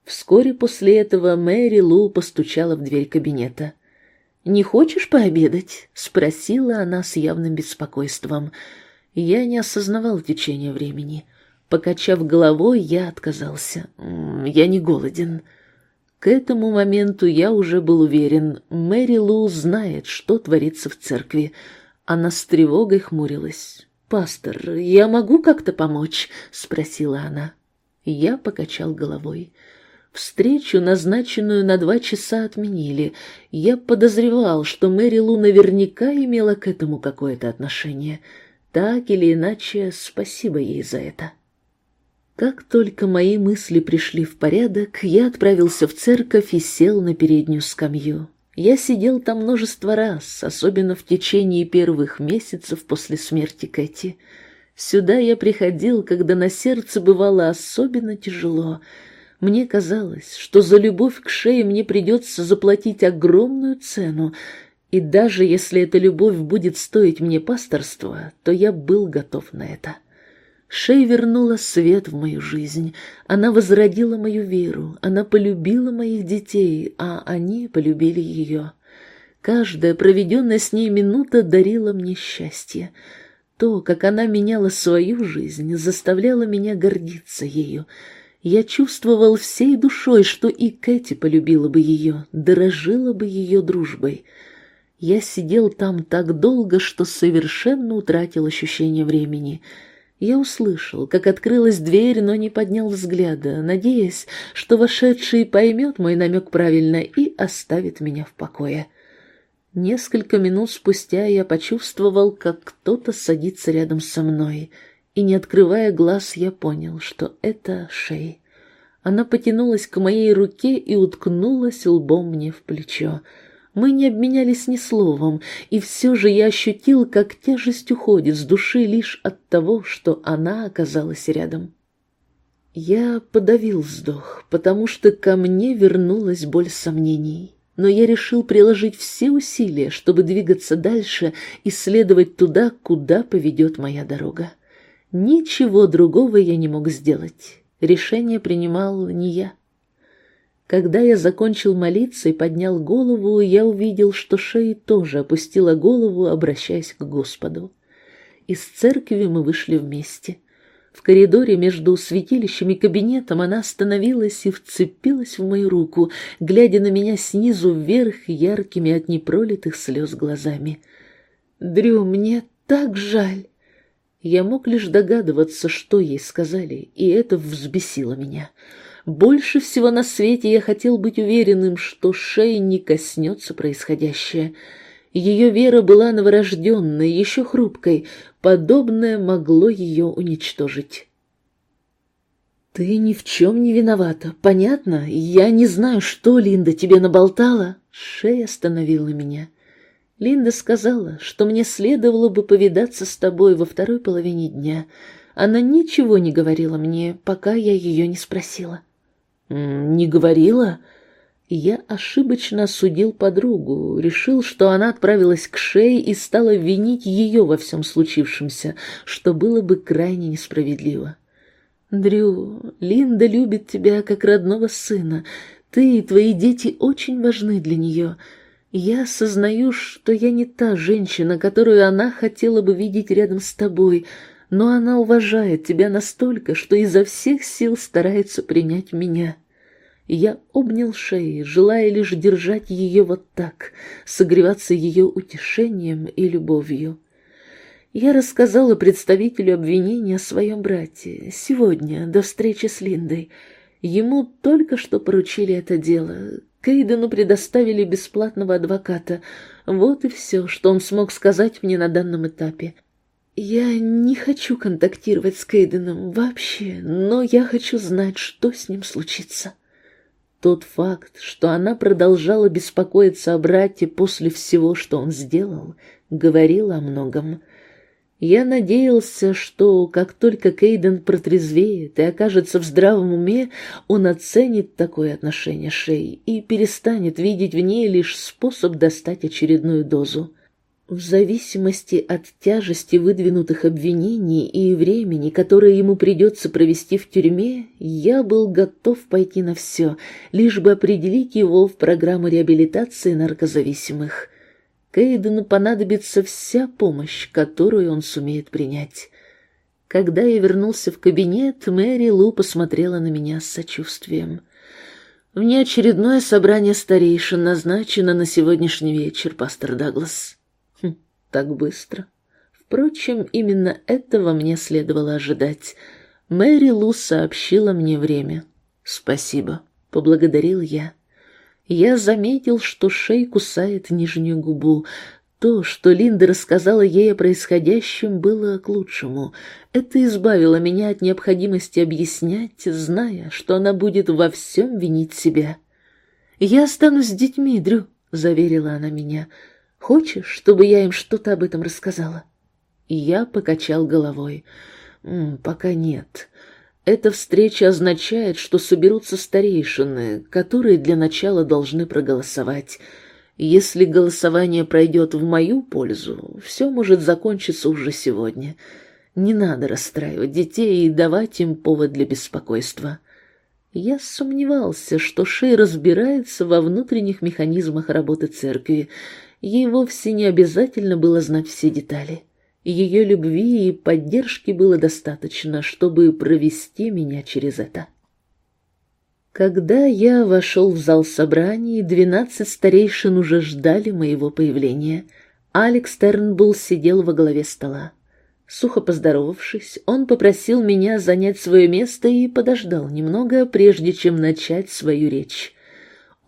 Вскоре после этого Мэри Лу постучала в дверь кабинета. «Не хочешь пообедать?» — спросила она с явным беспокойством. Я не осознавал течение времени. Покачав головой, я отказался. «Я не голоден». К этому моменту я уже был уверен, Мэри Лу знает, что творится в церкви — она с тревогой хмурилась. «Пастор, я могу как-то помочь?» — спросила она. Я покачал головой. Встречу, назначенную на два часа, отменили. Я подозревал, что Мэри Лу наверняка имела к этому какое-то отношение. Так или иначе, спасибо ей за это. Как только мои мысли пришли в порядок, я отправился в церковь и сел на переднюю скамью. Я сидел там множество раз, особенно в течение первых месяцев после смерти Кэти. Сюда я приходил, когда на сердце бывало особенно тяжело. Мне казалось, что за любовь к шее мне придется заплатить огромную цену, и даже если эта любовь будет стоить мне пасторства, то я был готов на это. Шей вернула свет в мою жизнь, она возродила мою веру, она полюбила моих детей, а они полюбили ее. Каждая проведенная с ней минута дарила мне счастье. То, как она меняла свою жизнь, заставляло меня гордиться ею. Я чувствовал всей душой, что и Кэти полюбила бы ее, дорожила бы ее дружбой. Я сидел там так долго, что совершенно утратил ощущение времени — я услышал, как открылась дверь, но не поднял взгляда, надеясь, что вошедший поймет мой намек правильно и оставит меня в покое. Несколько минут спустя я почувствовал, как кто-то садится рядом со мной, и, не открывая глаз, я понял, что это Шей. Она потянулась к моей руке и уткнулась лбом мне в плечо. Мы не обменялись ни словом, и все же я ощутил, как тяжесть уходит с души лишь от того, что она оказалась рядом. Я подавил вздох, потому что ко мне вернулась боль сомнений, но я решил приложить все усилия, чтобы двигаться дальше и следовать туда, куда поведет моя дорога. Ничего другого я не мог сделать. Решение принимал не я. Когда я закончил молиться и поднял голову, я увидел, что Шеи тоже опустила голову, обращаясь к Господу. Из церкви мы вышли вместе. В коридоре между святилищем и кабинетом она остановилась и вцепилась в мою руку, глядя на меня снизу вверх яркими от непролитых слез глазами. «Дрю, мне так жаль!» Я мог лишь догадываться, что ей сказали, и это взбесило меня. Больше всего на свете я хотел быть уверенным, что Шей не коснется происходящее. Ее вера была новорожденной, еще хрупкой, подобное могло ее уничтожить. «Ты ни в чем не виновата, понятно? Я не знаю, что Линда тебе наболтала». Шей остановила меня. Линда сказала, что мне следовало бы повидаться с тобой во второй половине дня. Она ничего не говорила мне, пока я ее не спросила. «Не говорила?» Я ошибочно осудил подругу, решил, что она отправилась к шее и стала винить ее во всем случившемся, что было бы крайне несправедливо. «Дрю, Линда любит тебя как родного сына. Ты и твои дети очень важны для нее. Я осознаю, что я не та женщина, которую она хотела бы видеть рядом с тобой, но она уважает тебя настолько, что изо всех сил старается принять меня. Я обнял шею, желая лишь держать ее вот так, согреваться ее утешением и любовью. Я рассказала представителю обвинения о своем брате сегодня, до встречи с Линдой. Ему только что поручили это дело. Кейдену предоставили бесплатного адвоката. Вот и все, что он смог сказать мне на данном этапе. Я не хочу контактировать с Кейденом вообще, но я хочу знать, что с ним случится. Тот факт, что она продолжала беспокоиться о брате после всего, что он сделал, говорил о многом. Я надеялся, что как только Кейден протрезвеет и окажется в здравом уме, он оценит такое отношение Шей и перестанет видеть в ней лишь способ достать очередную дозу. В зависимости от тяжести выдвинутых обвинений и времени, которое ему придется провести в тюрьме, я был готов пойти на все, лишь бы определить его в программу реабилитации наркозависимых. Кейдену понадобится вся помощь, которую он сумеет принять. Когда я вернулся в кабинет, Мэри Лу посмотрела на меня с сочувствием. «Внеочередное собрание старейшин назначено на сегодняшний вечер, пастор Даглас». Так быстро. Впрочем, именно этого мне следовало ожидать. Мэри Лу сообщила мне время. «Спасибо», — поблагодарил я. Я заметил, что Шей кусает нижнюю губу. То, что Линда рассказала ей о происходящем, было к лучшему. Это избавило меня от необходимости объяснять, зная, что она будет во всем винить себя. «Я останусь с детьми, Дрю», — заверила она меня. «Хочешь, чтобы я им что-то об этом рассказала?» Я покачал головой. «М -м, «Пока нет. Эта встреча означает, что соберутся старейшины, которые для начала должны проголосовать. Если голосование пройдет в мою пользу, все может закончиться уже сегодня. Не надо расстраивать детей и давать им повод для беспокойства. Я сомневался, что Шей разбирается во внутренних механизмах работы церкви. Ей вовсе не обязательно было знать все детали. Ее любви и поддержки было достаточно, чтобы провести меня через это. Когда я вошел в зал собраний, двенадцать старейшин уже ждали моего появления. Алекс Тернбулл сидел во главе стола. Сухо поздоровавшись, он попросил меня занять свое место и подождал немного, прежде чем начать свою речь.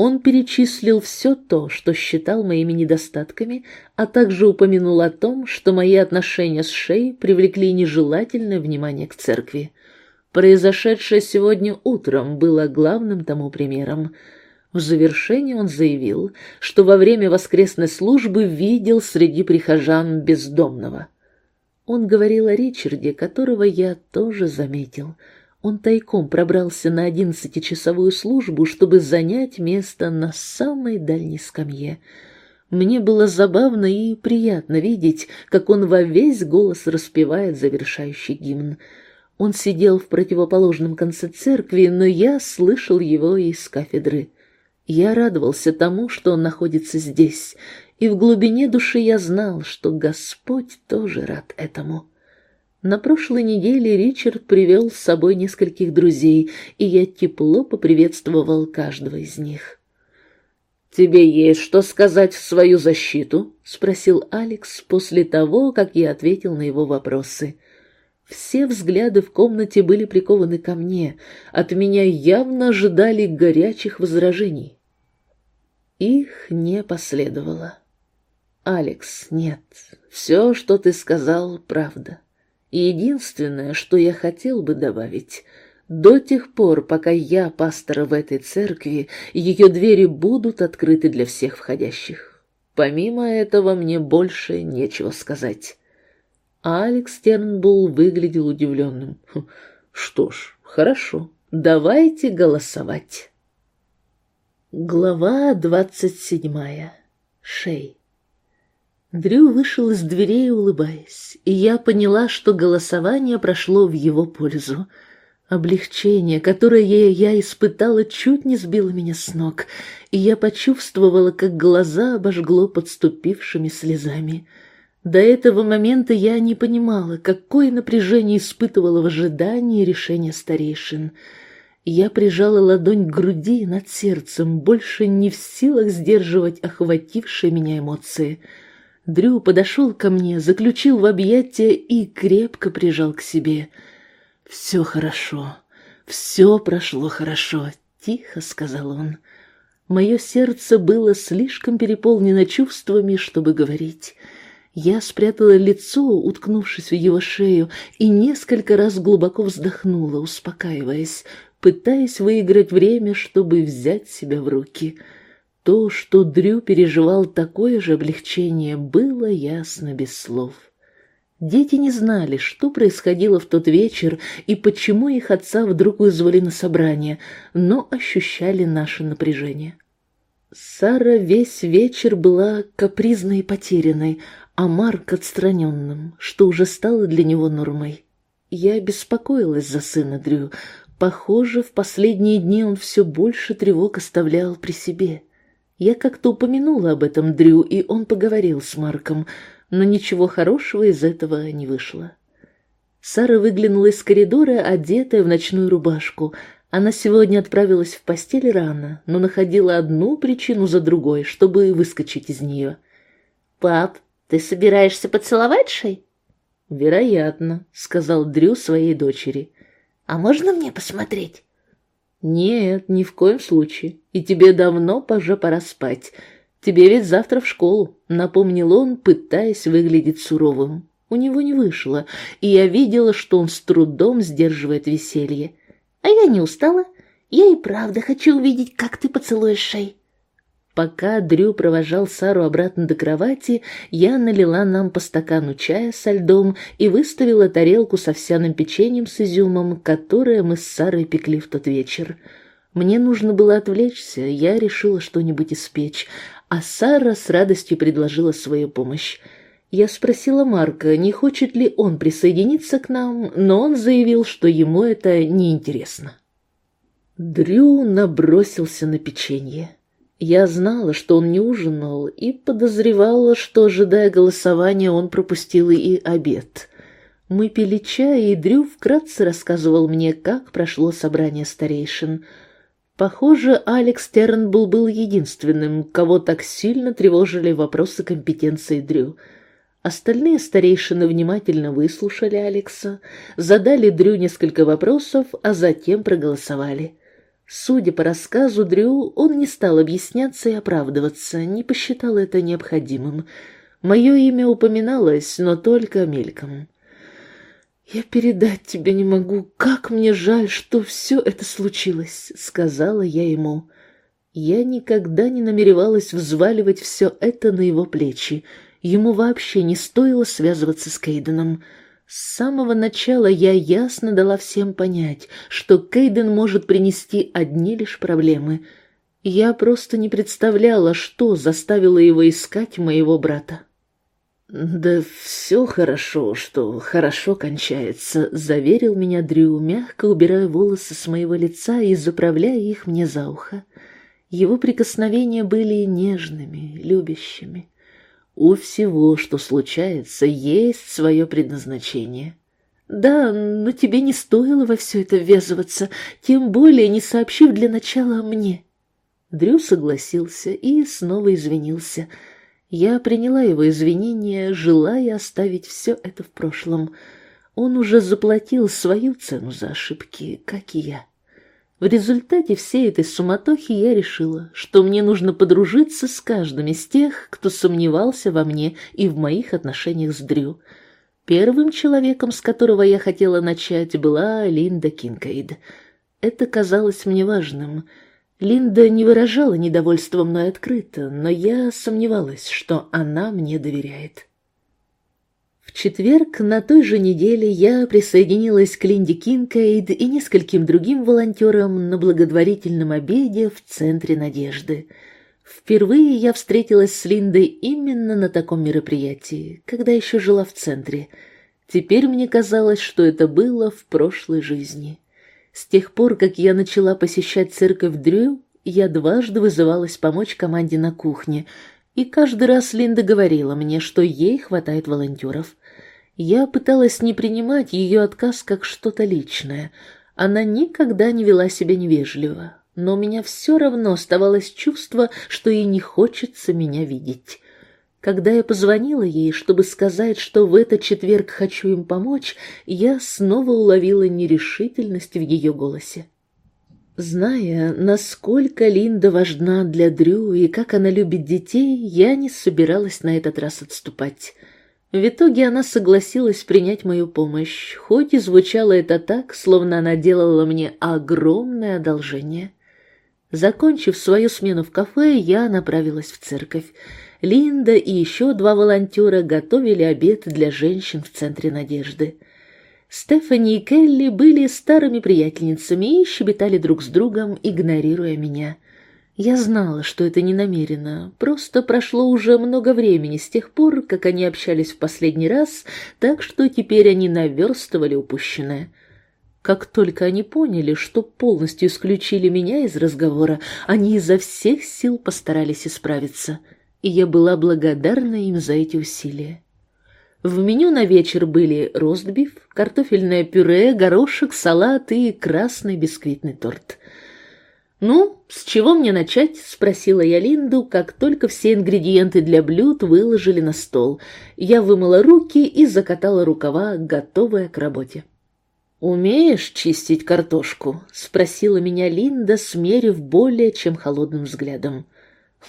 Он перечислил все то, что считал моими недостатками, а также упомянул о том, что мои отношения с Шей привлекли нежелательное внимание к церкви. Произошедшее сегодня утром было главным тому примером. В завершении он заявил, что во время воскресной службы видел среди прихожан бездомного. Он говорил о Ричарде, которого я тоже заметил — он тайком пробрался на одиннадцатичасовую службу, чтобы занять место на самой дальней скамье. Мне было забавно и приятно видеть, как он во весь голос распевает завершающий гимн. Он сидел в противоположном конце церкви, но я слышал его из кафедры. Я радовался тому, что он находится здесь, и в глубине души я знал, что Господь тоже рад этому. На прошлой неделе Ричард привел с собой нескольких друзей, и я тепло поприветствовал каждого из них. «Тебе есть что сказать в свою защиту?» — спросил Алекс после того, как я ответил на его вопросы. Все взгляды в комнате были прикованы ко мне, от меня явно ожидали горячих возражений. Их не последовало. «Алекс, нет, все, что ты сказал, правда». Единственное, что я хотел бы добавить, до тех пор, пока я пастор в этой церкви, ее двери будут открыты для всех входящих. Помимо этого мне больше нечего сказать. Алекс Тернбулл выглядел удивленным. «Хм, что ж, хорошо, давайте голосовать. Глава двадцать седьмая. Шей. Дрю вышел из дверей, улыбаясь, и я поняла, что голосование прошло в его пользу. Облегчение, которое я испытала, чуть не сбило меня с ног, и я почувствовала, как глаза обожгло подступившими слезами. До этого момента я не понимала, какое напряжение испытывала в ожидании решения старейшин. Я прижала ладонь к груди над сердцем, больше не в силах сдерживать охватившие меня эмоции — Дрю подошел ко мне, заключил в объятия и крепко прижал к себе. «Все хорошо, все прошло хорошо», — тихо сказал он. Мое сердце было слишком переполнено чувствами, чтобы говорить. Я спрятала лицо, уткнувшись в его шею, и несколько раз глубоко вздохнула, успокаиваясь, пытаясь выиграть время, чтобы взять себя в руки — то, что Дрю переживал такое же облегчение, было ясно без слов. Дети не знали, что происходило в тот вечер и почему их отца вдруг вызвали на собрание, но ощущали наше напряжение. Сара весь вечер была капризной и потерянной, а Марк отстраненным, что уже стало для него нормой. Я беспокоилась за сына Дрю. Похоже, в последние дни он все больше тревог оставлял при себе. Я как-то упомянула об этом Дрю, и он поговорил с Марком, но ничего хорошего из этого не вышло. Сара выглянула из коридора, одетая в ночную рубашку. Она сегодня отправилась в постель рано, но находила одну причину за другой, чтобы выскочить из нее. «Пап, ты собираешься поцеловать Шей?» «Вероятно», — сказал Дрю своей дочери. «А можно мне посмотреть?» «Нет, ни в коем случае. И тебе давно уже пора спать. Тебе ведь завтра в школу», — напомнил он, пытаясь выглядеть суровым. У него не вышло, и я видела, что он с трудом сдерживает веселье. «А я не устала. Я и правда хочу увидеть, как ты поцелуешь Шей». Пока Дрю провожал Сару обратно до кровати, я налила нам по стакану чая со льдом и выставила тарелку с овсяным печеньем с изюмом, которое мы с Сарой пекли в тот вечер. Мне нужно было отвлечься, я решила что-нибудь испечь, а Сара с радостью предложила свою помощь. Я спросила Марка, не хочет ли он присоединиться к нам, но он заявил, что ему это неинтересно. Дрю набросился на печенье. Я знала, что он не ужинал, и подозревала, что, ожидая голосования, он пропустил и обед. Мы пили чай, и Дрю вкратце рассказывал мне, как прошло собрание старейшин. Похоже, Алекс Тернбул был единственным, кого так сильно тревожили вопросы компетенции Дрю. Остальные старейшины внимательно выслушали Алекса, задали Дрю несколько вопросов, а затем проголосовали. Судя по рассказу Дрю, он не стал объясняться и оправдываться, не посчитал это необходимым. Мое имя упоминалось, но только мельком. «Я передать тебе не могу, как мне жаль, что все это случилось», — сказала я ему. Я никогда не намеревалась взваливать все это на его плечи. Ему вообще не стоило связываться с Кейденом. С самого начала я ясно дала всем понять, что Кейден может принести одни лишь проблемы. Я просто не представляла, что заставило его искать моего брата. «Да все хорошо, что хорошо кончается», — заверил меня Дрю, мягко убирая волосы с моего лица и заправляя их мне за ухо. Его прикосновения были нежными, любящими. У всего, что случается, есть свое предназначение. Да, но тебе не стоило во все это ввязываться, тем более не сообщив для начала мне. Дрю согласился и снова извинился. Я приняла его извинения, желая оставить все это в прошлом. Он уже заплатил свою цену за ошибки, как и я. В результате всей этой суматохи я решила, что мне нужно подружиться с каждым из тех, кто сомневался во мне и в моих отношениях с Дрю. Первым человеком, с которого я хотела начать, была Линда Кинкейд. Это казалось мне важным. Линда не выражала недовольства мной открыто, но я сомневалась, что она мне доверяет. В четверг на той же неделе я присоединилась к Линде Кинкейд и нескольким другим волонтерам на благотворительном обеде в Центре Надежды. Впервые я встретилась с Линдой именно на таком мероприятии, когда еще жила в Центре. Теперь мне казалось, что это было в прошлой жизни. С тех пор, как я начала посещать церковь Дрю, я дважды вызывалась помочь команде на кухне, и каждый раз Линда говорила мне, что ей хватает волонтеров. Я пыталась не принимать ее отказ как что-то личное. Она никогда не вела себя невежливо, но у меня все равно оставалось чувство, что ей не хочется меня видеть. Когда я позвонила ей, чтобы сказать, что в этот четверг хочу им помочь, я снова уловила нерешительность в ее голосе. Зная, насколько Линда важна для Дрю и как она любит детей, я не собиралась на этот раз отступать. В итоге она согласилась принять мою помощь, хоть и звучало это так, словно она делала мне огромное одолжение. Закончив свою смену в кафе, я направилась в церковь. Линда и еще два волонтера готовили обед для женщин в Центре Надежды. Стефани и Келли были старыми приятельницами и щебетали друг с другом, игнорируя меня. Я знала, что это не намеренно, просто прошло уже много времени с тех пор, как они общались в последний раз, так что теперь они наверстывали упущенное. Как только они поняли, что полностью исключили меня из разговора, они изо всех сил постарались исправиться, и я была благодарна им за эти усилия. В меню на вечер были ростбиф, картофельное пюре, горошек, салат и красный бисквитный торт. «Ну, с чего мне начать?» — спросила я Линду, как только все ингредиенты для блюд выложили на стол. Я вымыла руки и закатала рукава, готовая к работе. «Умеешь чистить картошку?» — спросила меня Линда, смерив более чем холодным взглядом.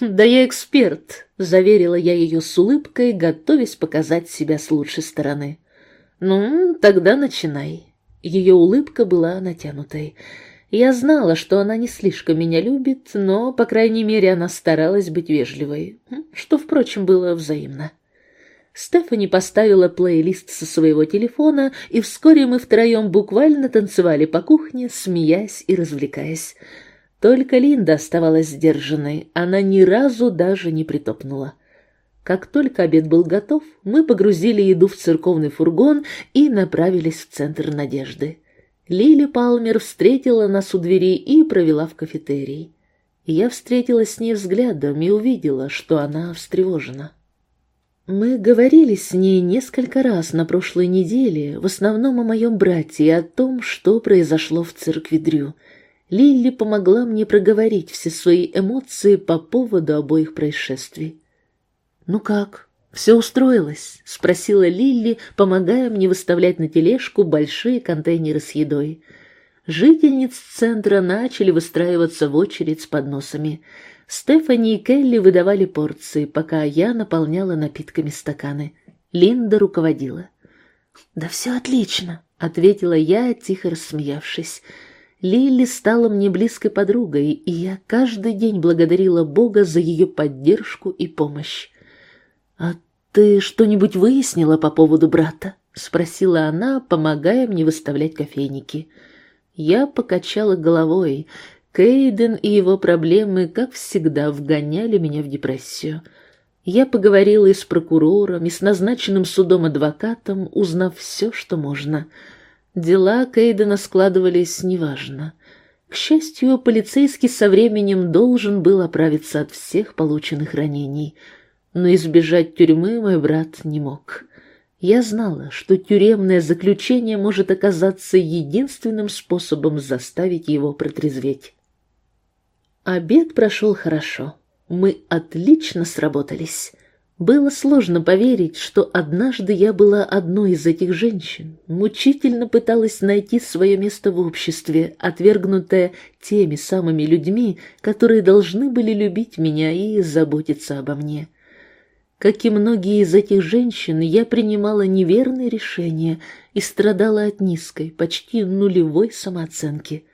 «Да я эксперт», — заверила я ее с улыбкой, готовясь показать себя с лучшей стороны. «Ну, тогда начинай». Ее улыбка была натянутой. Я знала, что она не слишком меня любит, но, по крайней мере, она старалась быть вежливой, что, впрочем, было взаимно. Стефани поставила плейлист со своего телефона, и вскоре мы втроем буквально танцевали по кухне, смеясь и развлекаясь. Только Линда оставалась сдержанной, она ни разу даже не притопнула. Как только обед был готов, мы погрузили еду в церковный фургон и направились в Центр Надежды. Лили Палмер встретила нас у двери и провела в кафетерий. Я встретилась с ней взглядом и увидела, что она встревожена. Мы говорили с ней несколько раз на прошлой неделе, в основном о моем брате и о том, что произошло в церкви Дрю. Лилли помогла мне проговорить все свои эмоции по поводу обоих происшествий. «Ну как, все устроилось?» — спросила Лилли, помогая мне выставлять на тележку большие контейнеры с едой. Жительниц центра начали выстраиваться в очередь с подносами — Стефани и Келли выдавали порции, пока я наполняла напитками стаканы. Линда руководила. «Да все отлично», — ответила я, тихо рассмеявшись. Лили стала мне близкой подругой, и я каждый день благодарила Бога за ее поддержку и помощь. «А ты что-нибудь выяснила по поводу брата?» — спросила она, помогая мне выставлять кофейники. Я покачала головой. Кейден и его проблемы, как всегда, вгоняли меня в депрессию. Я поговорила и с прокурором, и с назначенным судом адвокатом, узнав все, что можно. Дела Кейдена складывались неважно. К счастью, полицейский со временем должен был оправиться от всех полученных ранений, но избежать тюрьмы мой брат не мог. Я знала, что тюремное заключение может оказаться единственным способом заставить его протрезветь. Обед прошел хорошо. Мы отлично сработались. Было сложно поверить, что однажды я была одной из этих женщин, мучительно пыталась найти свое место в обществе, отвергнутая теми самыми людьми, которые должны были любить меня и заботиться обо мне. Как и многие из этих женщин, я принимала неверные решения и страдала от низкой, почти нулевой самооценки.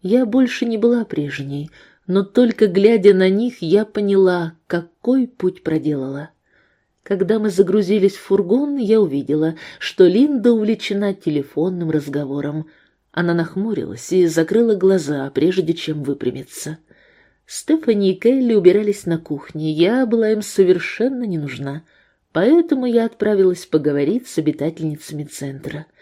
Я больше не была прежней, но только глядя на них, я поняла, какой путь проделала. Когда мы загрузились в фургон, я увидела, что Линда увлечена телефонным разговором. Она нахмурилась и закрыла глаза, прежде чем выпрямиться. Стефани и Келли убирались на кухне, я была им совершенно не нужна, поэтому я отправилась поговорить с обитательницами центра —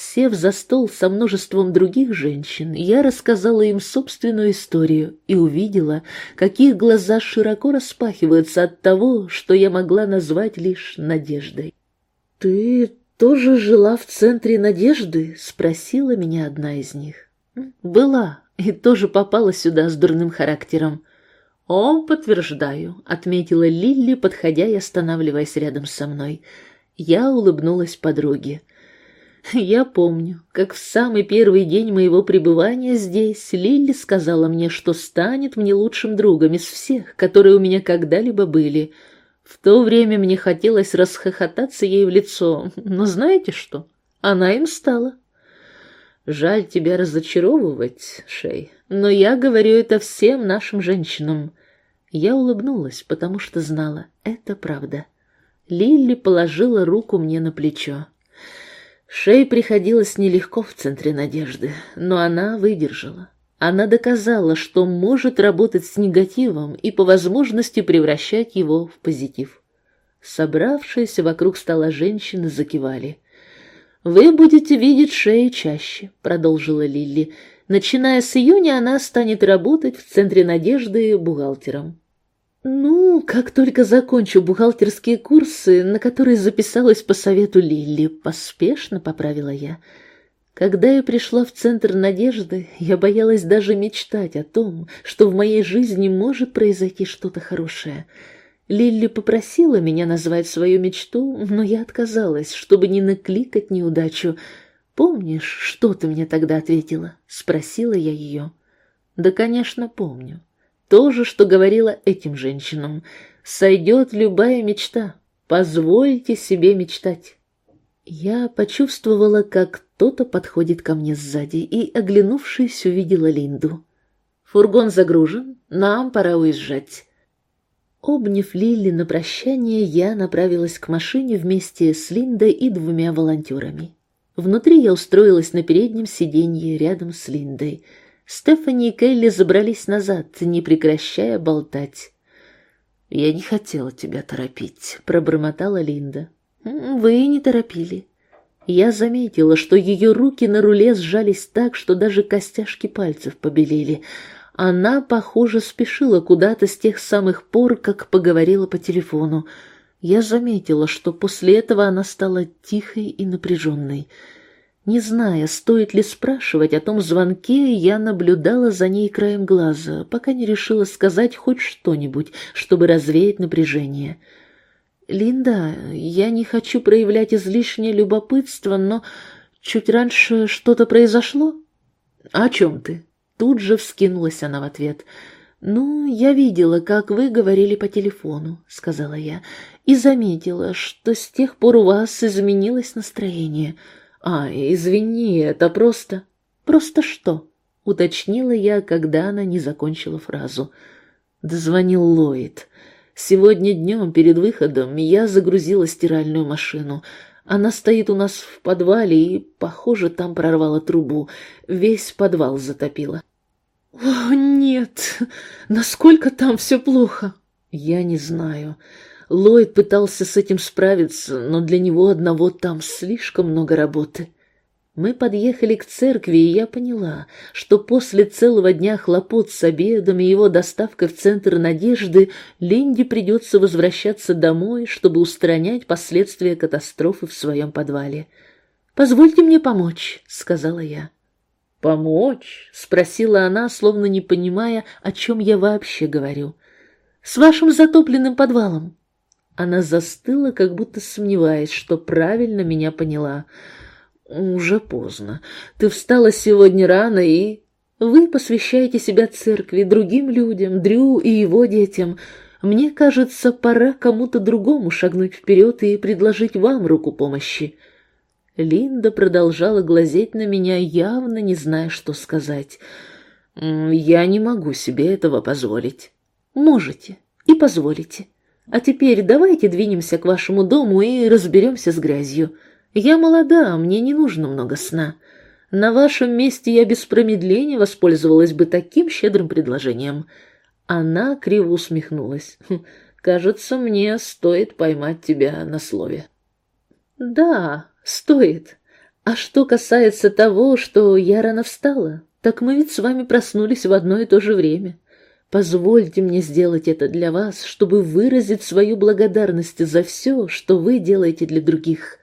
Сев за стол со множеством других женщин, я рассказала им собственную историю и увидела, как их глаза широко распахиваются от того, что я могла назвать лишь надеждой. «Ты тоже жила в центре надежды?» — спросила меня одна из них. «Была, и тоже попала сюда с дурным характером». «О, подтверждаю», — отметила Лилли, подходя и останавливаясь рядом со мной. Я улыбнулась подруге. Я помню, как в самый первый день моего пребывания здесь Лилли сказала мне, что станет мне лучшим другом из всех, которые у меня когда-либо были. В то время мне хотелось расхохотаться ей в лицо, но знаете что? Она им стала. Жаль тебя разочаровывать, Шей, но я говорю это всем нашим женщинам. Я улыбнулась, потому что знала, это правда. Лилли положила руку мне на плечо. Шей приходилось нелегко в центре надежды, но она выдержала. Она доказала, что может работать с негативом и по возможности превращать его в позитив. Собравшиеся вокруг стола женщины закивали. «Вы будете видеть Шею чаще», — продолжила Лилли. «Начиная с июня она станет работать в Центре надежды бухгалтером. «Ну, как только закончу бухгалтерские курсы, на которые записалась по совету Лилли, поспешно поправила я. Когда я пришла в Центр Надежды, я боялась даже мечтать о том, что в моей жизни может произойти что-то хорошее. Лилли попросила меня назвать свою мечту, но я отказалась, чтобы не накликать неудачу. «Помнишь, что ты мне тогда ответила?» — спросила я ее. «Да, конечно, помню. То же, что говорила этим женщинам. Сойдет любая мечта. Позвольте себе мечтать». Я почувствовала, как кто-то подходит ко мне сзади и, оглянувшись, увидела Линду. «Фургон загружен, нам пора уезжать». Обняв Лили на прощание, я направилась к машине вместе с Линдой и двумя волонтерами. Внутри я устроилась на переднем сиденье рядом с Линдой. Стефани и Келли забрались назад, не прекращая болтать. «Я не хотела тебя торопить», — пробормотала Линда. «Вы не торопили». Я заметила, что ее руки на руле сжались так, что даже костяшки пальцев побелели. Она, похоже, спешила куда-то с тех самых пор, как поговорила по телефону. Я заметила, что после этого она стала тихой и напряженной. Не зная, стоит ли спрашивать о том звонке, я наблюдала за ней краем глаза, пока не решила сказать хоть что-нибудь, чтобы развеять напряжение. — «Линда, я не хочу проявлять излишнее любопытство, но чуть раньше что-то произошло?» «О чем ты?» Тут же вскинулась она в ответ. «Ну, я видела, как вы говорили по телефону», — сказала я, «и заметила, что с тех пор у вас изменилось настроение. А, извини, это просто...» «Просто что?» — уточнила я, когда она не закончила фразу. Дозвонил Ллойд. Сегодня днем перед выходом я загрузила стиральную машину. Она стоит у нас в подвале и, похоже, там прорвала трубу. Весь подвал затопило. «О, нет! Насколько там все плохо?» «Я не знаю. Ллойд пытался с этим справиться, но для него одного там слишком много работы. Мы подъехали к церкви, и я поняла, что после целого дня хлопот с обедом и его доставкой в Центр Надежды Линде придется возвращаться домой, чтобы устранять последствия катастрофы в своем подвале. «Позвольте мне помочь», — сказала я. «Помочь?» — спросила она, словно не понимая, о чем я вообще говорю. «С вашим затопленным подвалом». Она застыла, как будто сомневаясь, что правильно меня поняла — «Уже поздно. Ты встала сегодня рано и...» «Вы посвящаете себя церкви, другим людям, Дрю и его детям. Мне кажется, пора кому-то другому шагнуть вперед и предложить вам руку помощи». Линда продолжала глазеть на меня, явно не зная, что сказать. «Я не могу себе этого позволить». «Можете и позволите. А теперь давайте двинемся к вашему дому и разберемся с грязью». Я молода, мне не нужно много сна. На вашем месте я без промедления воспользовалась бы таким щедрым предложением. Она криво усмехнулась. «Хм, кажется, мне стоит поймать тебя на слове. Да, стоит. А что касается того, что я рано встала, так мы ведь с вами проснулись в одно и то же время. Позвольте мне сделать это для вас, чтобы выразить свою благодарность за все, что вы делаете для других.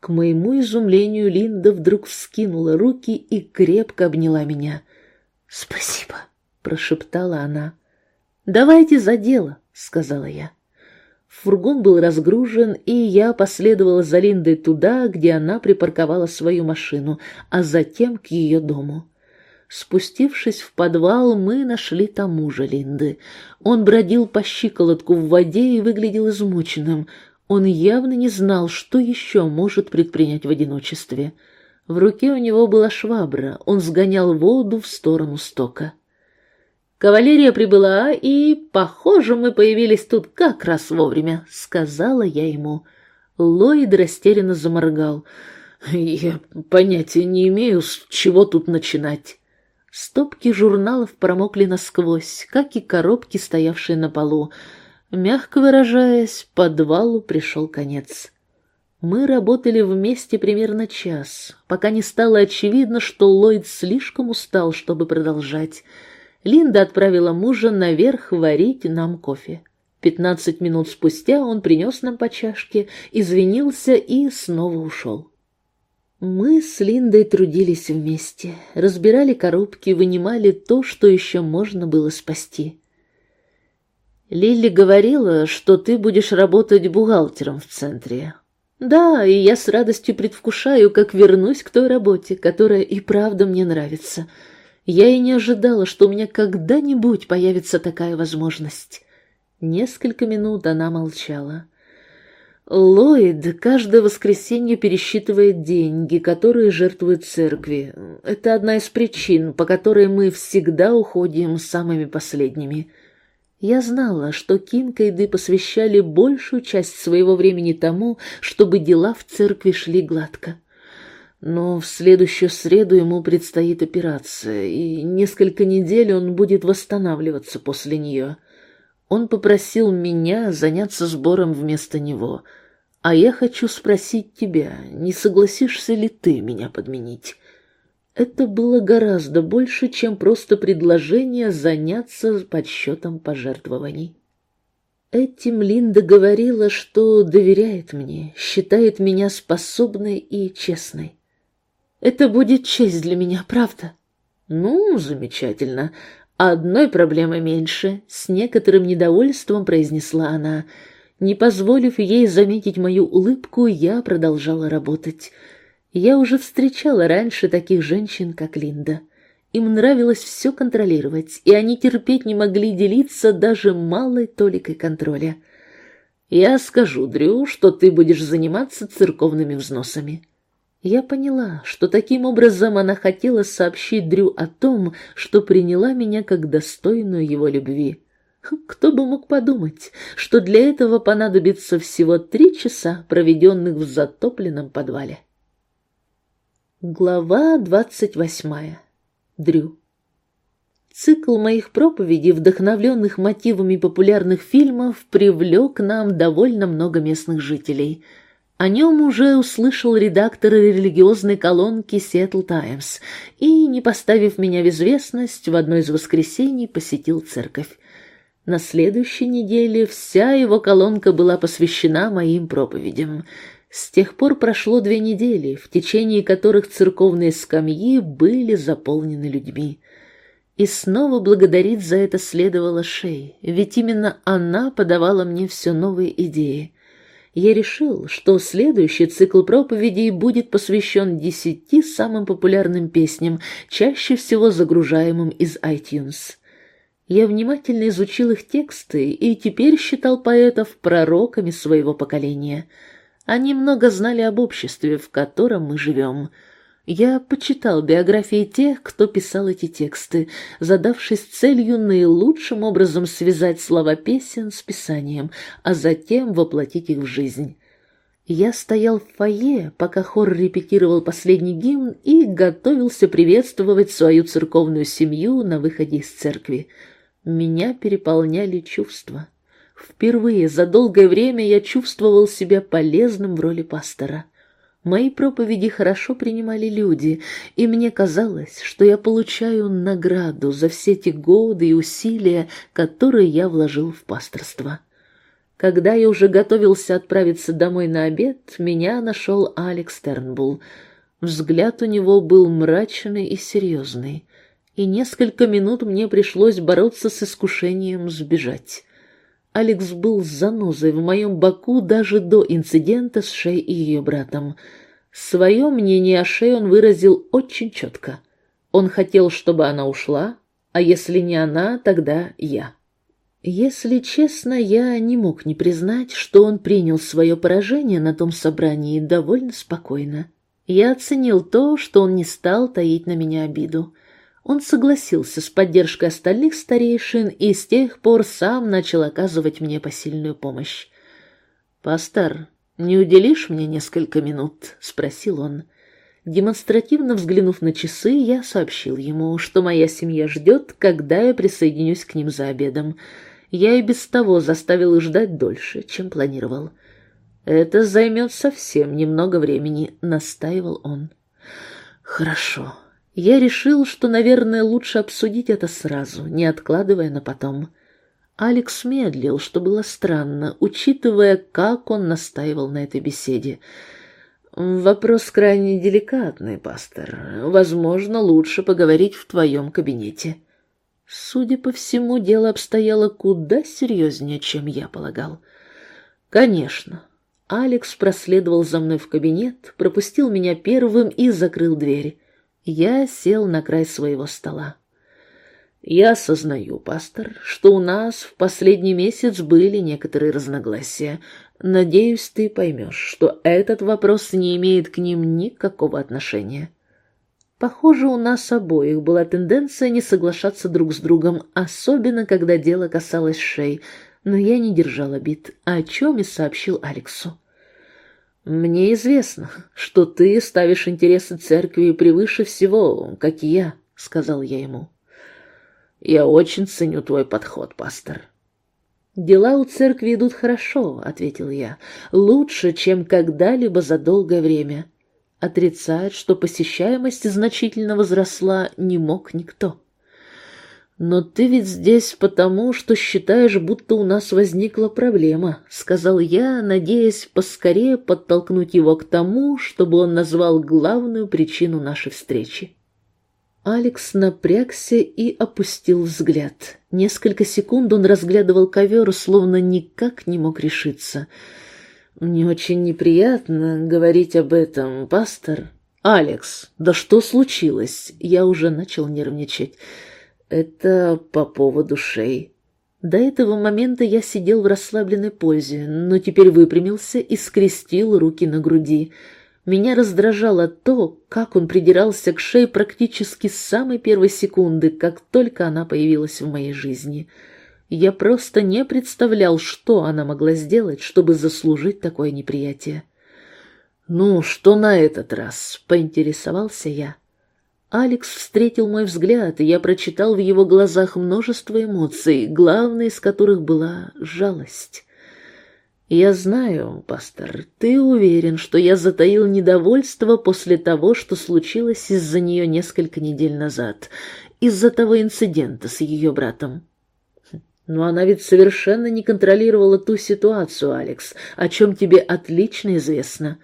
К моему изумлению Линда вдруг вскинула руки и крепко обняла меня. «Спасибо», — прошептала она. «Давайте за дело», — сказала я. Фургон был разгружен, и я последовала за Линдой туда, где она припарковала свою машину, а затем к ее дому. Спустившись в подвал, мы нашли там мужа Линды. Он бродил по щиколотку в воде и выглядел измученным. Он явно не знал, что еще может предпринять в одиночестве. В руке у него была швабра, он сгонял воду в сторону стока. «Кавалерия прибыла, и, похоже, мы появились тут как раз вовремя», — сказала я ему. Ллойд растерянно заморгал. «Я понятия не имею, с чего тут начинать». Стопки журналов промокли насквозь, как и коробки, стоявшие на полу. Мягко выражаясь, подвалу пришел конец. Мы работали вместе примерно час, пока не стало очевидно, что Ллойд слишком устал, чтобы продолжать. Линда отправила мужа наверх варить нам кофе. Пятнадцать минут спустя он принес нам по чашке, извинился и снова ушел. Мы с Линдой трудились вместе, разбирали коробки, вынимали то, что еще можно было спасти. Лили говорила, что ты будешь работать бухгалтером в центре. Да, и я с радостью предвкушаю, как вернусь к той работе, которая и правда мне нравится. Я и не ожидала, что у меня когда-нибудь появится такая возможность. Несколько минут она молчала. Ллойд каждое воскресенье пересчитывает деньги, которые жертвуют церкви. Это одна из причин, по которой мы всегда уходим самыми последними. Я знала, что Кинг и Ды посвящали большую часть своего времени тому, чтобы дела в церкви шли гладко. Но в следующую среду ему предстоит операция, и несколько недель он будет восстанавливаться после нее. Он попросил меня заняться сбором вместо него, а я хочу спросить тебя, не согласишься ли ты меня подменить? Это было гораздо больше, чем просто предложение заняться подсчетом пожертвований. Этим Линда говорила, что доверяет мне, считает меня способной и честной. Это будет честь для меня, правда? Ну, замечательно. Одной проблемы меньше, с некоторым недовольством произнесла она. Не позволив ей заметить мою улыбку, я продолжала работать. Я уже встречала раньше таких женщин, как Линда. Им нравилось все контролировать, и они терпеть не могли делиться даже малой толикой контроля. «Я скажу Дрю, что ты будешь заниматься церковными взносами». Я поняла, что таким образом она хотела сообщить Дрю о том, что приняла меня как достойную его любви. Кто бы мог подумать, что для этого понадобится всего три часа, проведенных в затопленном подвале. Глава двадцать восьмая. Дрю. Цикл моих проповедей, вдохновленных мотивами популярных фильмов, привлек нам довольно много местных жителей. О нем уже услышал редактор религиозной колонки «Сиэтл Таймс» и, не поставив меня в известность, в одно из воскресений посетил церковь. На следующей неделе вся его колонка была посвящена моим проповедям — с тех пор прошло две недели, в течение которых церковные скамьи были заполнены людьми. И снова благодарить за это следовало Шей, ведь именно она подавала мне все новые идеи. Я решил, что следующий цикл проповедей будет посвящен десяти самым популярным песням, чаще всего загружаемым из iTunes. Я внимательно изучил их тексты и теперь считал поэтов пророками своего поколения — они много знали об обществе, в котором мы живем. Я почитал биографии тех, кто писал эти тексты, задавшись целью наилучшим образом связать слова песен с писанием, а затем воплотить их в жизнь. Я стоял в фойе, пока хор репетировал последний гимн и готовился приветствовать свою церковную семью на выходе из церкви. Меня переполняли чувства. Впервые за долгое время я чувствовал себя полезным в роли пастора. Мои проповеди хорошо принимали люди, и мне казалось, что я получаю награду за все те годы и усилия, которые я вложил в пасторство. Когда я уже готовился отправиться домой на обед, меня нашел Алекс Тернбулл. Взгляд у него был мрачный и серьезный, и несколько минут мне пришлось бороться с искушением сбежать. Алекс был занозой в моем боку даже до инцидента с Шей и ее братом. Свое мнение о Шей он выразил очень четко. Он хотел, чтобы она ушла, а если не она, тогда я. Если честно, я не мог не признать, что он принял свое поражение на том собрании довольно спокойно. Я оценил то, что он не стал таить на меня обиду. Он согласился с поддержкой остальных старейшин и с тех пор сам начал оказывать мне посильную помощь. «Пастор, не уделишь мне несколько минут?» — спросил он. Демонстративно взглянув на часы, я сообщил ему, что моя семья ждет, когда я присоединюсь к ним за обедом. Я и без того заставил их ждать дольше, чем планировал. «Это займет совсем немного времени», — настаивал он. «Хорошо», я решил, что, наверное, лучше обсудить это сразу, не откладывая на потом. Алекс медлил, что было странно, учитывая, как он настаивал на этой беседе. Вопрос крайне деликатный, пастор. Возможно, лучше поговорить в твоем кабинете. Судя по всему, дело обстояло куда серьезнее, чем я полагал. Конечно. Алекс проследовал за мной в кабинет, пропустил меня первым и закрыл дверь. Я сел на край своего стола. Я осознаю, пастор, что у нас в последний месяц были некоторые разногласия. Надеюсь, ты поймешь, что этот вопрос не имеет к ним никакого отношения. Похоже, у нас обоих была тенденция не соглашаться друг с другом, особенно когда дело касалось шеи, но я не держал обид, о чем и сообщил Алексу. «Мне известно, что ты ставишь интересы церкви превыше всего, как и я», — сказал я ему. «Я очень ценю твой подход, пастор». «Дела у церкви идут хорошо», — ответил я, — «лучше, чем когда-либо за долгое время». Отрицать, что посещаемость значительно возросла, не мог никто. «Но ты ведь здесь потому, что считаешь, будто у нас возникла проблема», — сказал я, надеясь поскорее подтолкнуть его к тому, чтобы он назвал главную причину нашей встречи. Алекс напрягся и опустил взгляд. Несколько секунд он разглядывал ковер, словно никак не мог решиться — «Мне очень неприятно говорить об этом, пастор». «Алекс, да что случилось?» Я уже начал нервничать. «Это по поводу шеи». До этого момента я сидел в расслабленной позе, но теперь выпрямился и скрестил руки на груди. Меня раздражало то, как он придирался к шее практически с самой первой секунды, как только она появилась в моей жизни. Я просто не представлял, что она могла сделать, чтобы заслужить такое неприятие. «Ну, что на этот раз?» — поинтересовался я. Алекс встретил мой взгляд, и я прочитал в его глазах множество эмоций, главной из которых была жалость. «Я знаю, пастор, ты уверен, что я затаил недовольство после того, что случилось из-за нее несколько недель назад, из-за того инцидента с ее братом. Но она ведь совершенно не контролировала ту ситуацию, Алекс, о чем тебе отлично известно.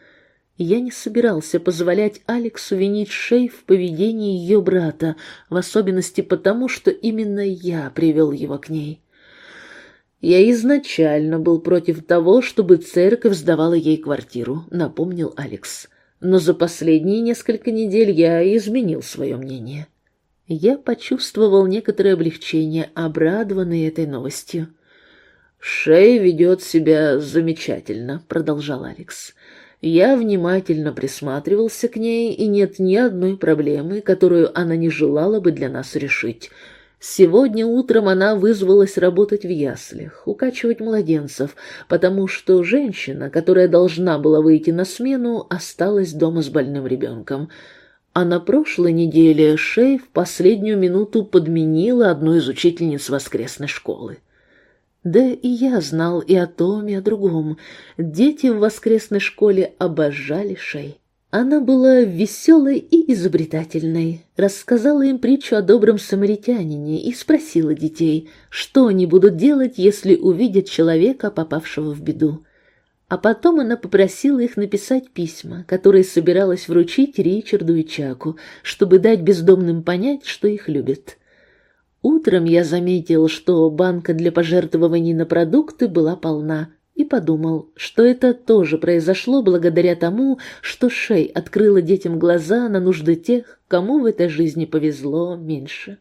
Я не собирался позволять Алексу винить Шей в поведении ее брата, в особенности потому, что именно я привел его к ней. Я изначально был против того, чтобы церковь сдавала ей квартиру, напомнил Алекс. Но за последние несколько недель я изменил свое мнение. Я почувствовал некоторое облегчение, обрадованный этой новостью. «Шей ведет себя замечательно», — продолжал Алекс. «Я внимательно присматривался к ней, и нет ни одной проблемы, которую она не желала бы для нас решить. Сегодня утром она вызвалась работать в яслях, укачивать младенцев, потому что женщина, которая должна была выйти на смену, осталась дома с больным ребенком». А на прошлой неделе Шей в последнюю минуту подменила одну из учительниц воскресной школы. Да и я знал и о том, и о другом. Дети в воскресной школе обожали Шей. Она была веселой и изобретательной, рассказала им притчу о добром самаритянине и спросила детей, что они будут делать, если увидят человека, попавшего в беду. А потом она попросила их написать письма, которые собиралась вручить Ричарду и Чаку, чтобы дать бездомным понять, что их любят. Утром я заметил, что банка для пожертвований на продукты была полна, и подумал, что это тоже произошло благодаря тому, что Шей открыла детям глаза на нужды тех, кому в этой жизни повезло меньше.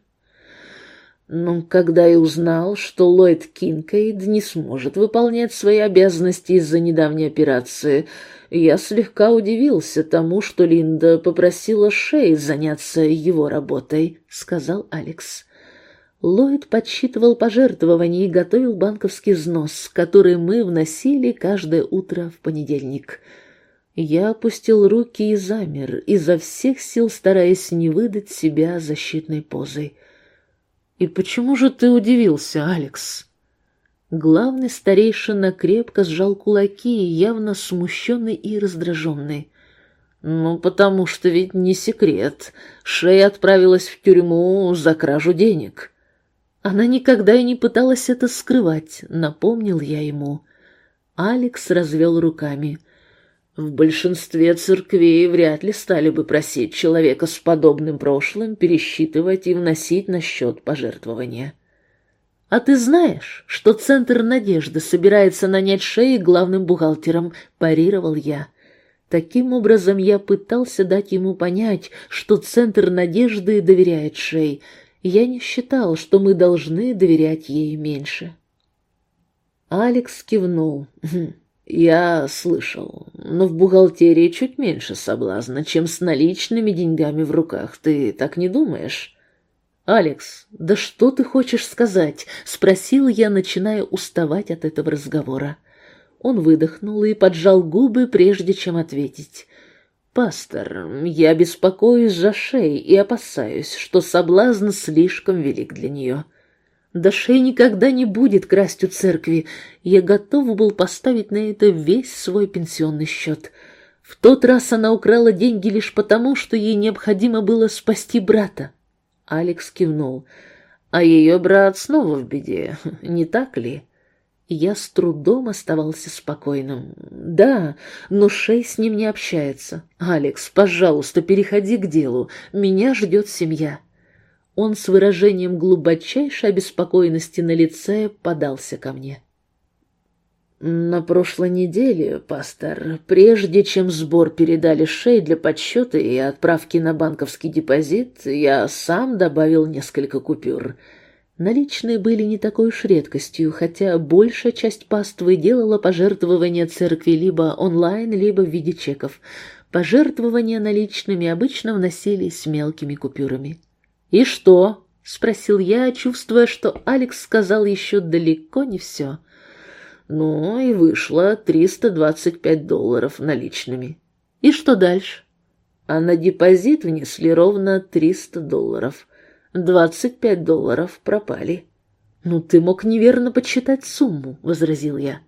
Но когда я узнал, что Ллойд Кинкейд не сможет выполнять свои обязанности из-за недавней операции, я слегка удивился тому, что Линда попросила Шей заняться его работой, — сказал Алекс. Ллойд подсчитывал пожертвования и готовил банковский взнос, который мы вносили каждое утро в понедельник. Я опустил руки и замер, изо всех сил стараясь не выдать себя защитной позой. «И почему же ты удивился, Алекс?» Главный старейшина крепко сжал кулаки, явно смущенный и раздраженный. «Ну, потому что ведь не секрет. Шея отправилась в тюрьму за кражу денег». Она никогда и не пыталась это скрывать, напомнил я ему. Алекс развел руками. В большинстве церквей вряд ли стали бы просить человека с подобным прошлым пересчитывать и вносить на счет пожертвования. «А ты знаешь, что Центр Надежды собирается нанять Шеи главным бухгалтером?» – парировал я. Таким образом, я пытался дать ему понять, что Центр Надежды доверяет Шей. Я не считал, что мы должны доверять ей меньше. Алекс кивнул. «Хм, «Я слышал, но в бухгалтерии чуть меньше соблазна, чем с наличными деньгами в руках. Ты так не думаешь?» «Алекс, да что ты хочешь сказать?» — спросил я, начиная уставать от этого разговора. Он выдохнул и поджал губы, прежде чем ответить. «Пастор, я беспокоюсь за Шей и опасаюсь, что соблазн слишком велик для нее. Дашей никогда не будет красть у церкви. Я готов был поставить на это весь свой пенсионный счет. В тот раз она украла деньги лишь потому, что ей необходимо было спасти брата. Алекс кивнул. А ее брат снова в беде, (laughs) не так ли? Я с трудом оставался спокойным. Да, но Шей с ним не общается. Алекс, пожалуйста, переходи к делу. Меня ждет семья. Он с выражением глубочайшей обеспокоенности на лице подался ко мне. На прошлой неделе, пастор, прежде чем сбор передали шей для подсчета и отправки на банковский депозит, я сам добавил несколько купюр. Наличные были не такой уж редкостью, хотя большая часть паствы делала пожертвования церкви либо онлайн, либо в виде чеков. Пожертвования наличными обычно вносились мелкими купюрами. «И что?» — спросил я, чувствуя, что Алекс сказал еще далеко не все. Ну и вышло 325 долларов наличными. «И что дальше?» А на депозит внесли ровно 300 долларов. 25 долларов пропали. «Ну, ты мог неверно подсчитать сумму», — возразил я.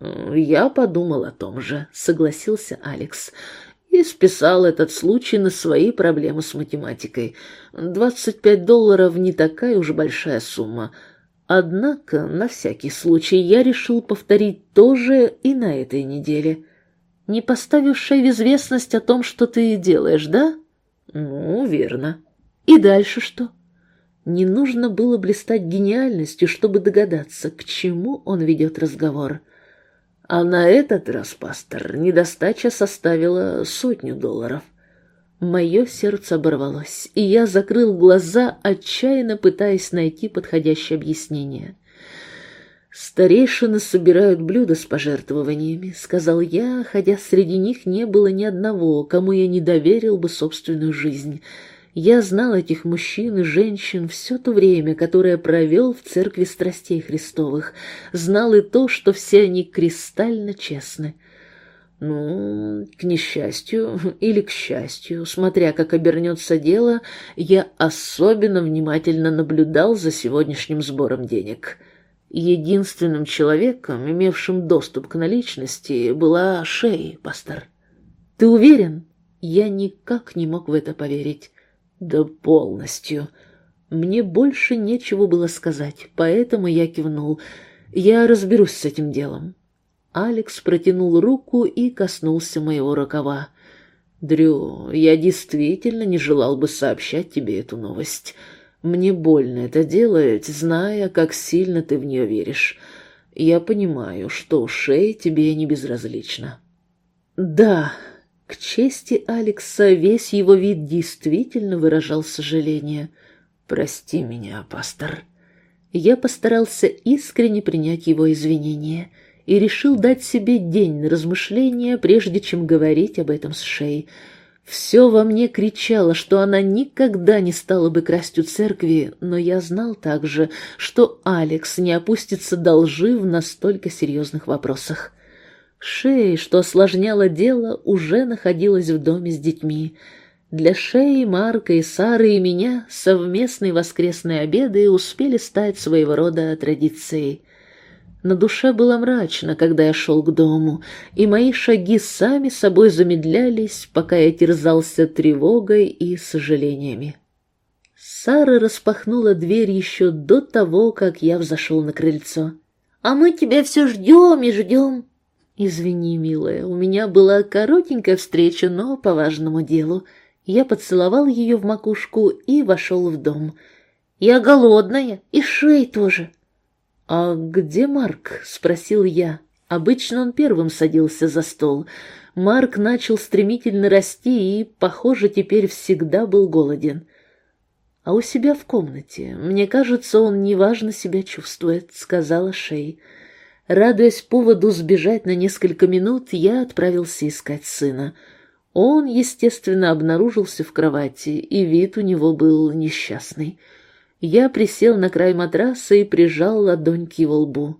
«Я подумал о том же», — согласился Алекс и списал этот случай на свои проблемы с математикой. Двадцать пять долларов не такая уж большая сумма. Однако, на всякий случай, я решил повторить то же и на этой неделе. Не поставившая в известность о том, что ты делаешь, да? Ну, верно. И дальше что? Не нужно было блистать гениальностью, чтобы догадаться, к чему он ведет разговор. А на этот раз, пастор, недостача составила сотню долларов. Мое сердце оборвалось, и я закрыл глаза, отчаянно пытаясь найти подходящее объяснение. «Старейшины собирают блюда с пожертвованиями», — сказал я, хотя среди них не было ни одного, кому я не доверил бы собственную жизнь — я знал этих мужчин и женщин все то время, которое провел в церкви страстей Христовых, знал и то, что все они кристально честны. Ну, к несчастью или к счастью, смотря как обернется дело, я особенно внимательно наблюдал за сегодняшним сбором денег. Единственным человеком, имевшим доступ к наличности, была Шей, пастор. Ты уверен? Я никак не мог в это поверить. Да полностью. Мне больше нечего было сказать, поэтому я кивнул. Я разберусь с этим делом. Алекс протянул руку и коснулся моего рукава. «Дрю, я действительно не желал бы сообщать тебе эту новость. Мне больно это делать, зная, как сильно ты в нее веришь. Я понимаю, что Шей тебе не безразлична». «Да», к чести Алекса весь его вид действительно выражал сожаление. «Прости меня, пастор». Я постарался искренне принять его извинения и решил дать себе день на размышления, прежде чем говорить об этом с Шей. Все во мне кричало, что она никогда не стала бы красть у церкви, но я знал также, что Алекс не опустится до лжи в настолько серьезных вопросах. Шеи, что осложняло дело, уже находилась в доме с детьми. Для Шеи, Марка и Сары и меня совместные воскресные обеды успели стать своего рода традицией. На душе было мрачно, когда я шел к дому, и мои шаги сами собой замедлялись, пока я терзался тревогой и сожалениями. Сара распахнула дверь еще до того, как я взошел на крыльцо. «А мы тебя все ждем и ждем», «Извини, милая, у меня была коротенькая встреча, но по важному делу». Я поцеловал ее в макушку и вошел в дом. «Я голодная, и шей тоже». «А где Марк?» — спросил я. Обычно он первым садился за стол. Марк начал стремительно расти и, похоже, теперь всегда был голоден. «А у себя в комнате. Мне кажется, он неважно себя чувствует», — сказала Шей. Радуясь поводу сбежать на несколько минут, я отправился искать сына. Он, естественно, обнаружился в кровати, и вид у него был несчастный. Я присел на край матраса и прижал ладонь к его лбу.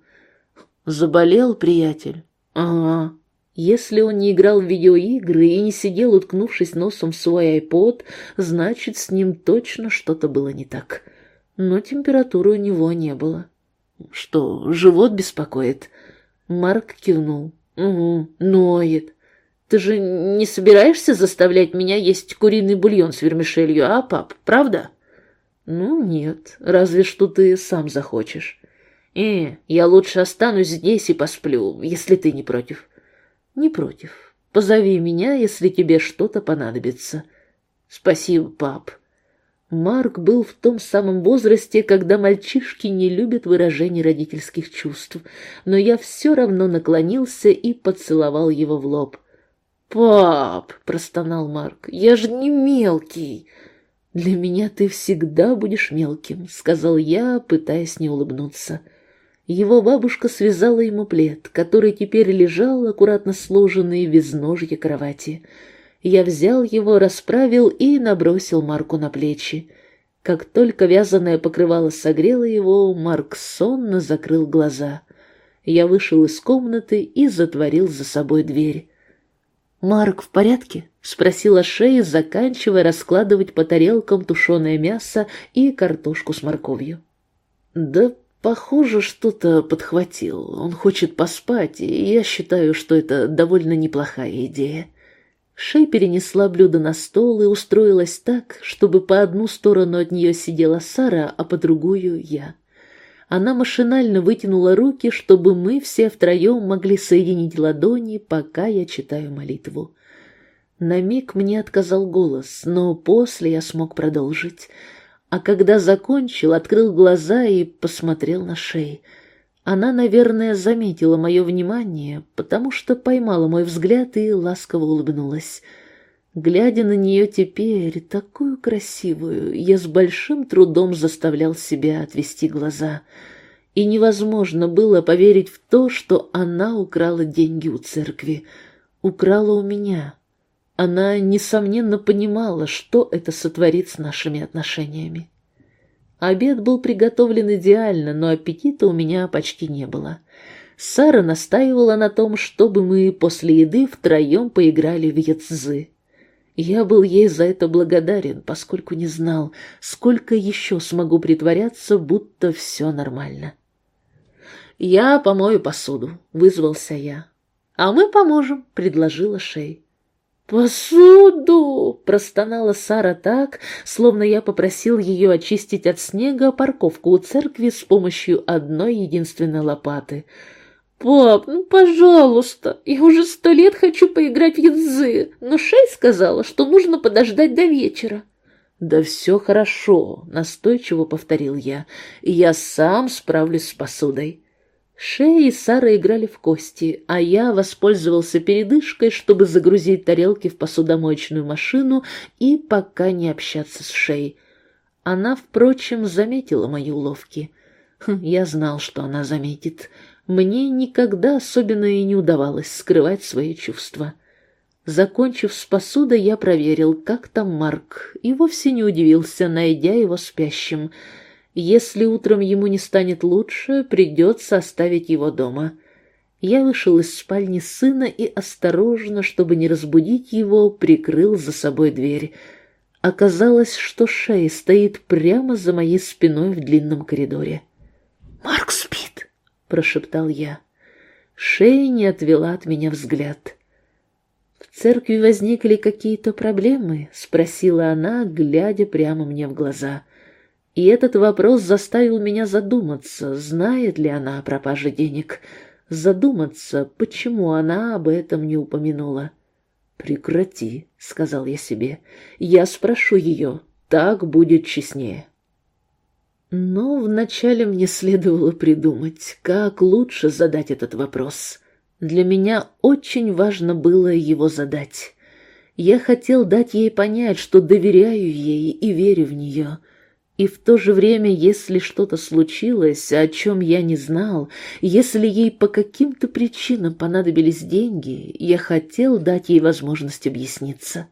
«Заболел, приятель?» «Ага». Если он не играл в видеоигры и не сидел, уткнувшись носом в свой айпод, значит, с ним точно что-то было не так. Но температуры у него не было. «Что, живот беспокоит?» Марк кивнул. «Угу, ноет. Ты же не собираешься заставлять меня есть куриный бульон с вермишелью, а, пап, правда?» «Ну, нет, разве что ты сам захочешь». «Э, я лучше останусь здесь и посплю, если ты не против». «Не против. Позови меня, если тебе что-то понадобится». «Спасибо, пап». Марк был в том самом возрасте, когда мальчишки не любят выражений родительских чувств, но я все равно наклонился и поцеловал его в лоб. «Пап!» — простонал Марк. «Я же не мелкий!» «Для меня ты всегда будешь мелким», — сказал я, пытаясь не улыбнуться. Его бабушка связала ему плед, который теперь лежал, аккуратно сложенный в изножье кровати. Я взял его, расправил и набросил Марку на плечи. Как только вязаное покрывало согрело его, Марк сонно закрыл глаза. Я вышел из комнаты и затворил за собой дверь. «Марк в порядке?» — спросила Шея, заканчивая раскладывать по тарелкам тушеное мясо и картошку с морковью. «Да, похоже, что-то подхватил. Он хочет поспать, и я считаю, что это довольно неплохая идея». Шей перенесла блюдо на стол и устроилась так, чтобы по одну сторону от нее сидела Сара, а по другую — я. Она машинально вытянула руки, чтобы мы все втроем могли соединить ладони, пока я читаю молитву. На миг мне отказал голос, но после я смог продолжить. А когда закончил, открыл глаза и посмотрел на Шей — она, наверное, заметила мое внимание, потому что поймала мой взгляд и ласково улыбнулась. Глядя на нее теперь, такую красивую, я с большим трудом заставлял себя отвести глаза. И невозможно было поверить в то, что она украла деньги у церкви, украла у меня. Она, несомненно, понимала, что это сотворит с нашими отношениями. Обед был приготовлен идеально, но аппетита у меня почти не было. Сара настаивала на том, чтобы мы после еды втроем поиграли в яцзы. Я был ей за это благодарен, поскольку не знал, сколько еще смогу притворяться, будто все нормально. «Я помою посуду», — вызвался я. «А мы поможем», — предложила Шей. «Посуду!» — простонала Сара так, словно я попросил ее очистить от снега парковку у церкви с помощью одной единственной лопаты. «Пап, ну, пожалуйста, я уже сто лет хочу поиграть в язы, но Шей сказала, что нужно подождать до вечера». «Да все хорошо», — настойчиво повторил я, — «я сам справлюсь с посудой». Шея и Сара играли в кости, а я воспользовался передышкой, чтобы загрузить тарелки в посудомоечную машину и пока не общаться с Шей. Она, впрочем, заметила мои уловки. Хм, я знал, что она заметит. Мне никогда особенно и не удавалось скрывать свои чувства. Закончив с посудой, я проверил, как там Марк, и вовсе не удивился, найдя его спящим — если утром ему не станет лучше, придется оставить его дома. Я вышел из спальни сына и осторожно, чтобы не разбудить его, прикрыл за собой дверь. Оказалось, что Шей стоит прямо за моей спиной в длинном коридоре. «Марк спит!» — прошептал я. Шея не отвела от меня взгляд. «В церкви возникли какие-то проблемы?» — спросила она, глядя прямо мне в глаза. И этот вопрос заставил меня задуматься, знает ли она о пропаже денег. задуматься, почему она об этом не упомянула. «Прекрати», — сказал я себе, — «я спрошу ее, так будет честнее». Но вначале мне следовало придумать, как лучше задать этот вопрос. Для меня очень важно было его задать. Я хотел дать ей понять, что доверяю ей и верю в нее — и в то же время, если что-то случилось, о чем я не знал, если ей по каким-то причинам понадобились деньги, я хотел дать ей возможность объясниться.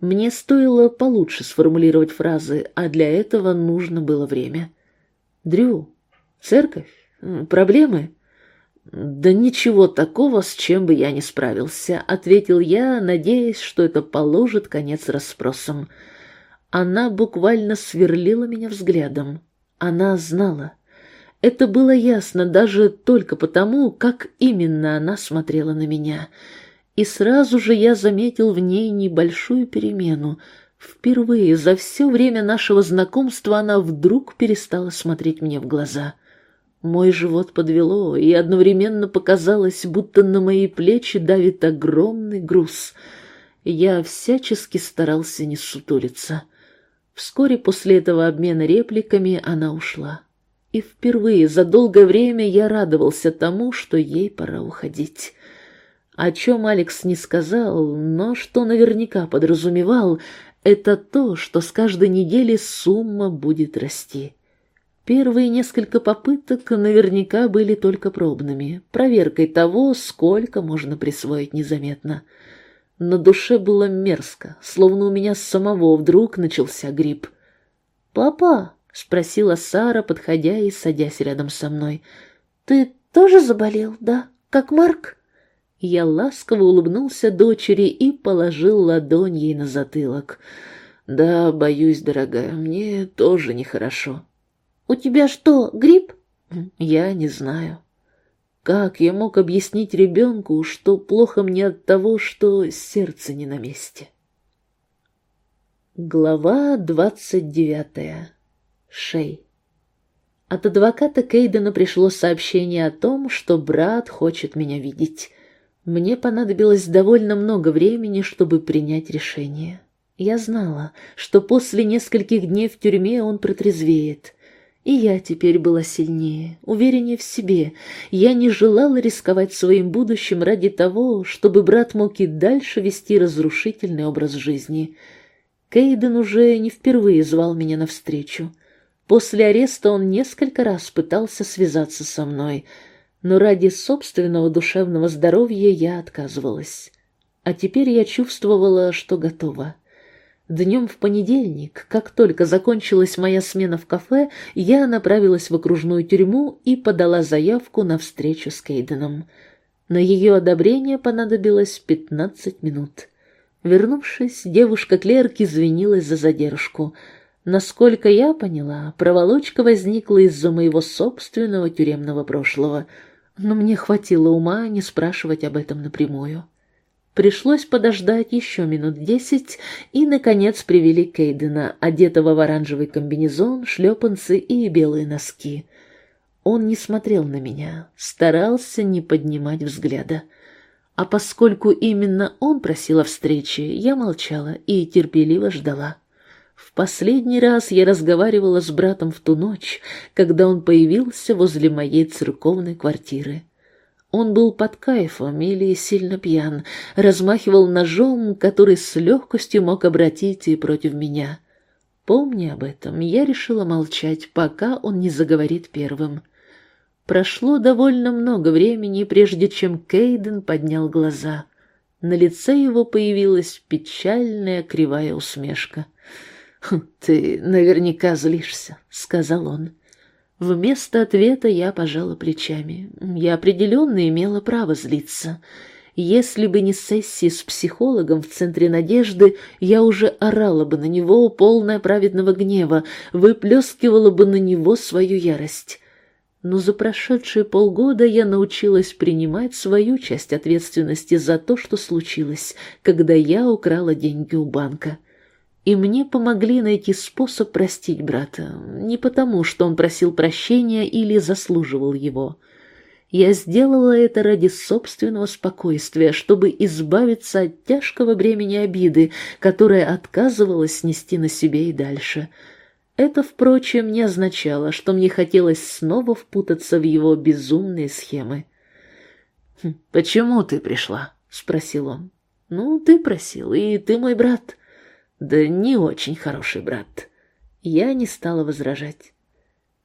Мне стоило получше сформулировать фразы, а для этого нужно было время. «Дрю, церковь? Проблемы?» «Да ничего такого, с чем бы я не справился», — ответил я, надеясь, что это положит конец расспросам. Она буквально сверлила меня взглядом. Она знала. Это было ясно даже только потому, как именно она смотрела на меня. И сразу же я заметил в ней небольшую перемену. Впервые за все время нашего знакомства она вдруг перестала смотреть мне в глаза. Мой живот подвело, и одновременно показалось, будто на мои плечи давит огромный груз. Я всячески старался не сутулиться. Вскоре после этого обмена репликами она ушла. И впервые за долгое время я радовался тому, что ей пора уходить. О чем Алекс не сказал, но что наверняка подразумевал, это то, что с каждой недели сумма будет расти. Первые несколько попыток наверняка были только пробными, проверкой того, сколько можно присвоить незаметно. На душе было мерзко, словно у меня самого вдруг начался грипп. «Папа?» — спросила Сара, подходя и садясь рядом со мной. «Ты тоже заболел, да? Как Марк?» Я ласково улыбнулся дочери и положил ладонь ей на затылок. «Да, боюсь, дорогая, мне тоже нехорошо». «У тебя что, грипп?» «Я не знаю». Как я мог объяснить ребенку, что плохо мне от того, что сердце не на месте? Глава двадцать девятая. Шей. От адвоката Кейдена пришло сообщение о том, что брат хочет меня видеть. Мне понадобилось довольно много времени, чтобы принять решение. Я знала, что после нескольких дней в тюрьме он протрезвеет. И я теперь была сильнее, увереннее в себе. Я не желала рисковать своим будущим ради того, чтобы брат мог и дальше вести разрушительный образ жизни. Кейден уже не впервые звал меня навстречу. После ареста он несколько раз пытался связаться со мной, но ради собственного душевного здоровья я отказывалась. А теперь я чувствовала, что готова. Днем в понедельник, как только закончилась моя смена в кафе, я направилась в окружную тюрьму и подала заявку на встречу с Кейденом. На ее одобрение понадобилось пятнадцать минут. Вернувшись, девушка-клерк извинилась за задержку. Насколько я поняла, проволочка возникла из-за моего собственного тюремного прошлого, но мне хватило ума не спрашивать об этом напрямую. Пришлось подождать еще минут десять, и, наконец, привели Кейдена, одетого в оранжевый комбинезон, шлепанцы и белые носки. Он не смотрел на меня, старался не поднимать взгляда. А поскольку именно он просил о встрече, я молчала и терпеливо ждала. В последний раз я разговаривала с братом в ту ночь, когда он появился возле моей церковной квартиры. Он был под кайфом или сильно пьян, размахивал ножом, который с легкостью мог обратить и против меня. Помня об этом, я решила молчать, пока он не заговорит первым. Прошло довольно много времени, прежде чем Кейден поднял глаза. На лице его появилась печальная кривая усмешка. «Хм, «Ты наверняка злишься», — сказал он. Вместо ответа я пожала плечами. Я определенно имела право злиться. Если бы не сессия с психологом в Центре Надежды, я уже орала бы на него, полная праведного гнева, выплескивала бы на него свою ярость. Но за прошедшие полгода я научилась принимать свою часть ответственности за то, что случилось, когда я украла деньги у банка и мне помогли найти способ простить брата, не потому, что он просил прощения или заслуживал его. Я сделала это ради собственного спокойствия, чтобы избавиться от тяжкого бремени обиды, которое отказывалась нести на себе и дальше. Это, впрочем, не означало, что мне хотелось снова впутаться в его безумные схемы. «Хм, «Почему ты пришла?» — спросил он. «Ну, ты просил, и ты мой брат». «Да не очень хороший брат». Я не стала возражать.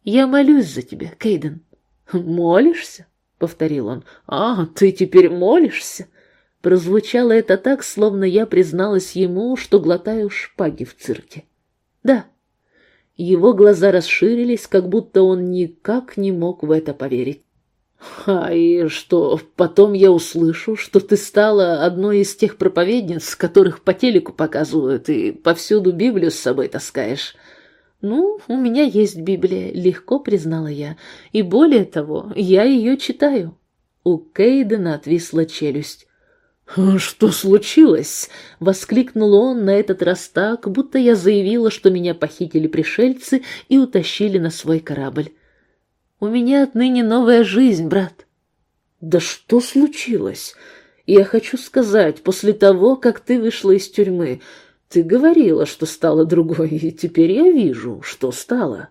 «Я молюсь за тебя, Кейден». «Молишься?» — повторил он. «А, ты теперь молишься?» Прозвучало это так, словно я призналась ему, что глотаю шпаги в цирке. «Да». Его глаза расширились, как будто он никак не мог в это поверить. А и что, потом я услышу, что ты стала одной из тех проповедниц, которых по телеку показывают, и повсюду Библию с собой таскаешь. Ну, у меня есть Библия, легко признала я, и более того, я ее читаю. У Кейдена отвисла челюсть. «Что случилось?» — воскликнул он на этот раз так, будто я заявила, что меня похитили пришельцы и утащили на свой корабль. У меня отныне новая жизнь, брат. Да что случилось? Я хочу сказать, после того, как ты вышла из тюрьмы, ты говорила, что стала другой, и теперь я вижу, что стало.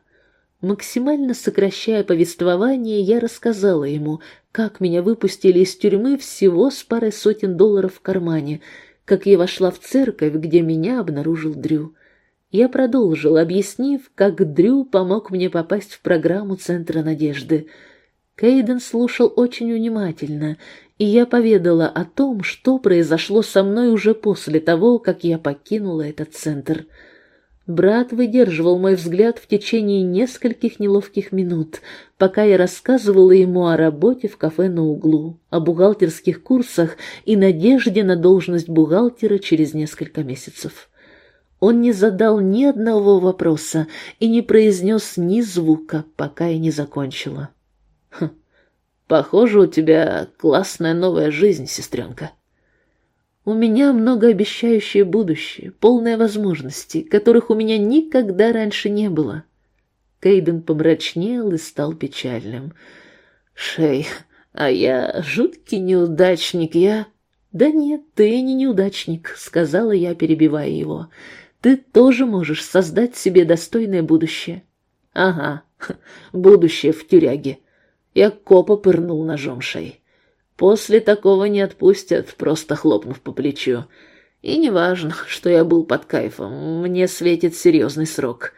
Максимально сокращая повествование, я рассказала ему, как меня выпустили из тюрьмы всего с парой сотен долларов в кармане, как я вошла в церковь, где меня обнаружил Дрю. Я продолжил, объяснив, как Дрю помог мне попасть в программу Центра Надежды. Кейден слушал очень внимательно, и я поведала о том, что произошло со мной уже после того, как я покинула этот центр. Брат выдерживал мой взгляд в течение нескольких неловких минут, пока я рассказывала ему о работе в кафе на углу, о бухгалтерских курсах и надежде на должность бухгалтера через несколько месяцев. Он не задал ни одного вопроса и не произнес ни звука, пока я не закончила. Хм, похоже, у тебя классная новая жизнь, сестренка. У меня многообещающее будущее, полное возможностей, которых у меня никогда раньше не было. Кейден помрачнел и стал печальным. Шей, а я жуткий неудачник, я... «Да нет, ты не неудачник», — сказала я, перебивая его ты тоже можешь создать себе достойное будущее. Ага, (laughs) будущее в тюряге. Я копа пырнул ножом шеи. После такого не отпустят, просто хлопнув по плечу. И неважно, (laughs) что я был под кайфом, мне светит серьезный срок.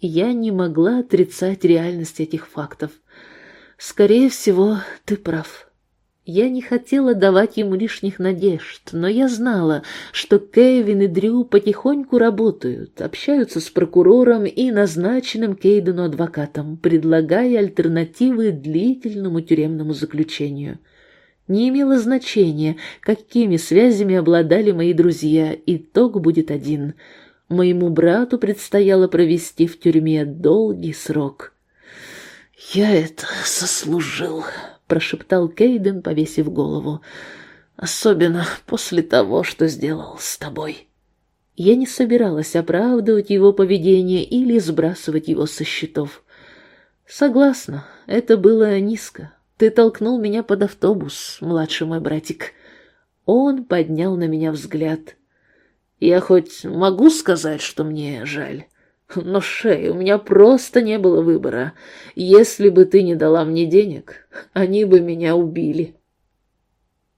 Я не могла отрицать реальность этих фактов. Скорее всего, ты прав. Я не хотела давать ему лишних надежд, но я знала, что Кевин и Дрю потихоньку работают, общаются с прокурором и назначенным Кейдену адвокатом, предлагая альтернативы длительному тюремному заключению. Не имело значения, какими связями обладали мои друзья, итог будет один. Моему брату предстояло провести в тюрьме долгий срок. «Я это заслужил», прошептал Кейден, повесив голову. «Особенно после того, что сделал с тобой». Я не собиралась оправдывать его поведение или сбрасывать его со счетов. «Согласна, это было низко. Ты толкнул меня под автобус, младший мой братик». Он поднял на меня взгляд. «Я хоть могу сказать, что мне жаль?» Но, Шей, у меня просто не было выбора. Если бы ты не дала мне денег, они бы меня убили.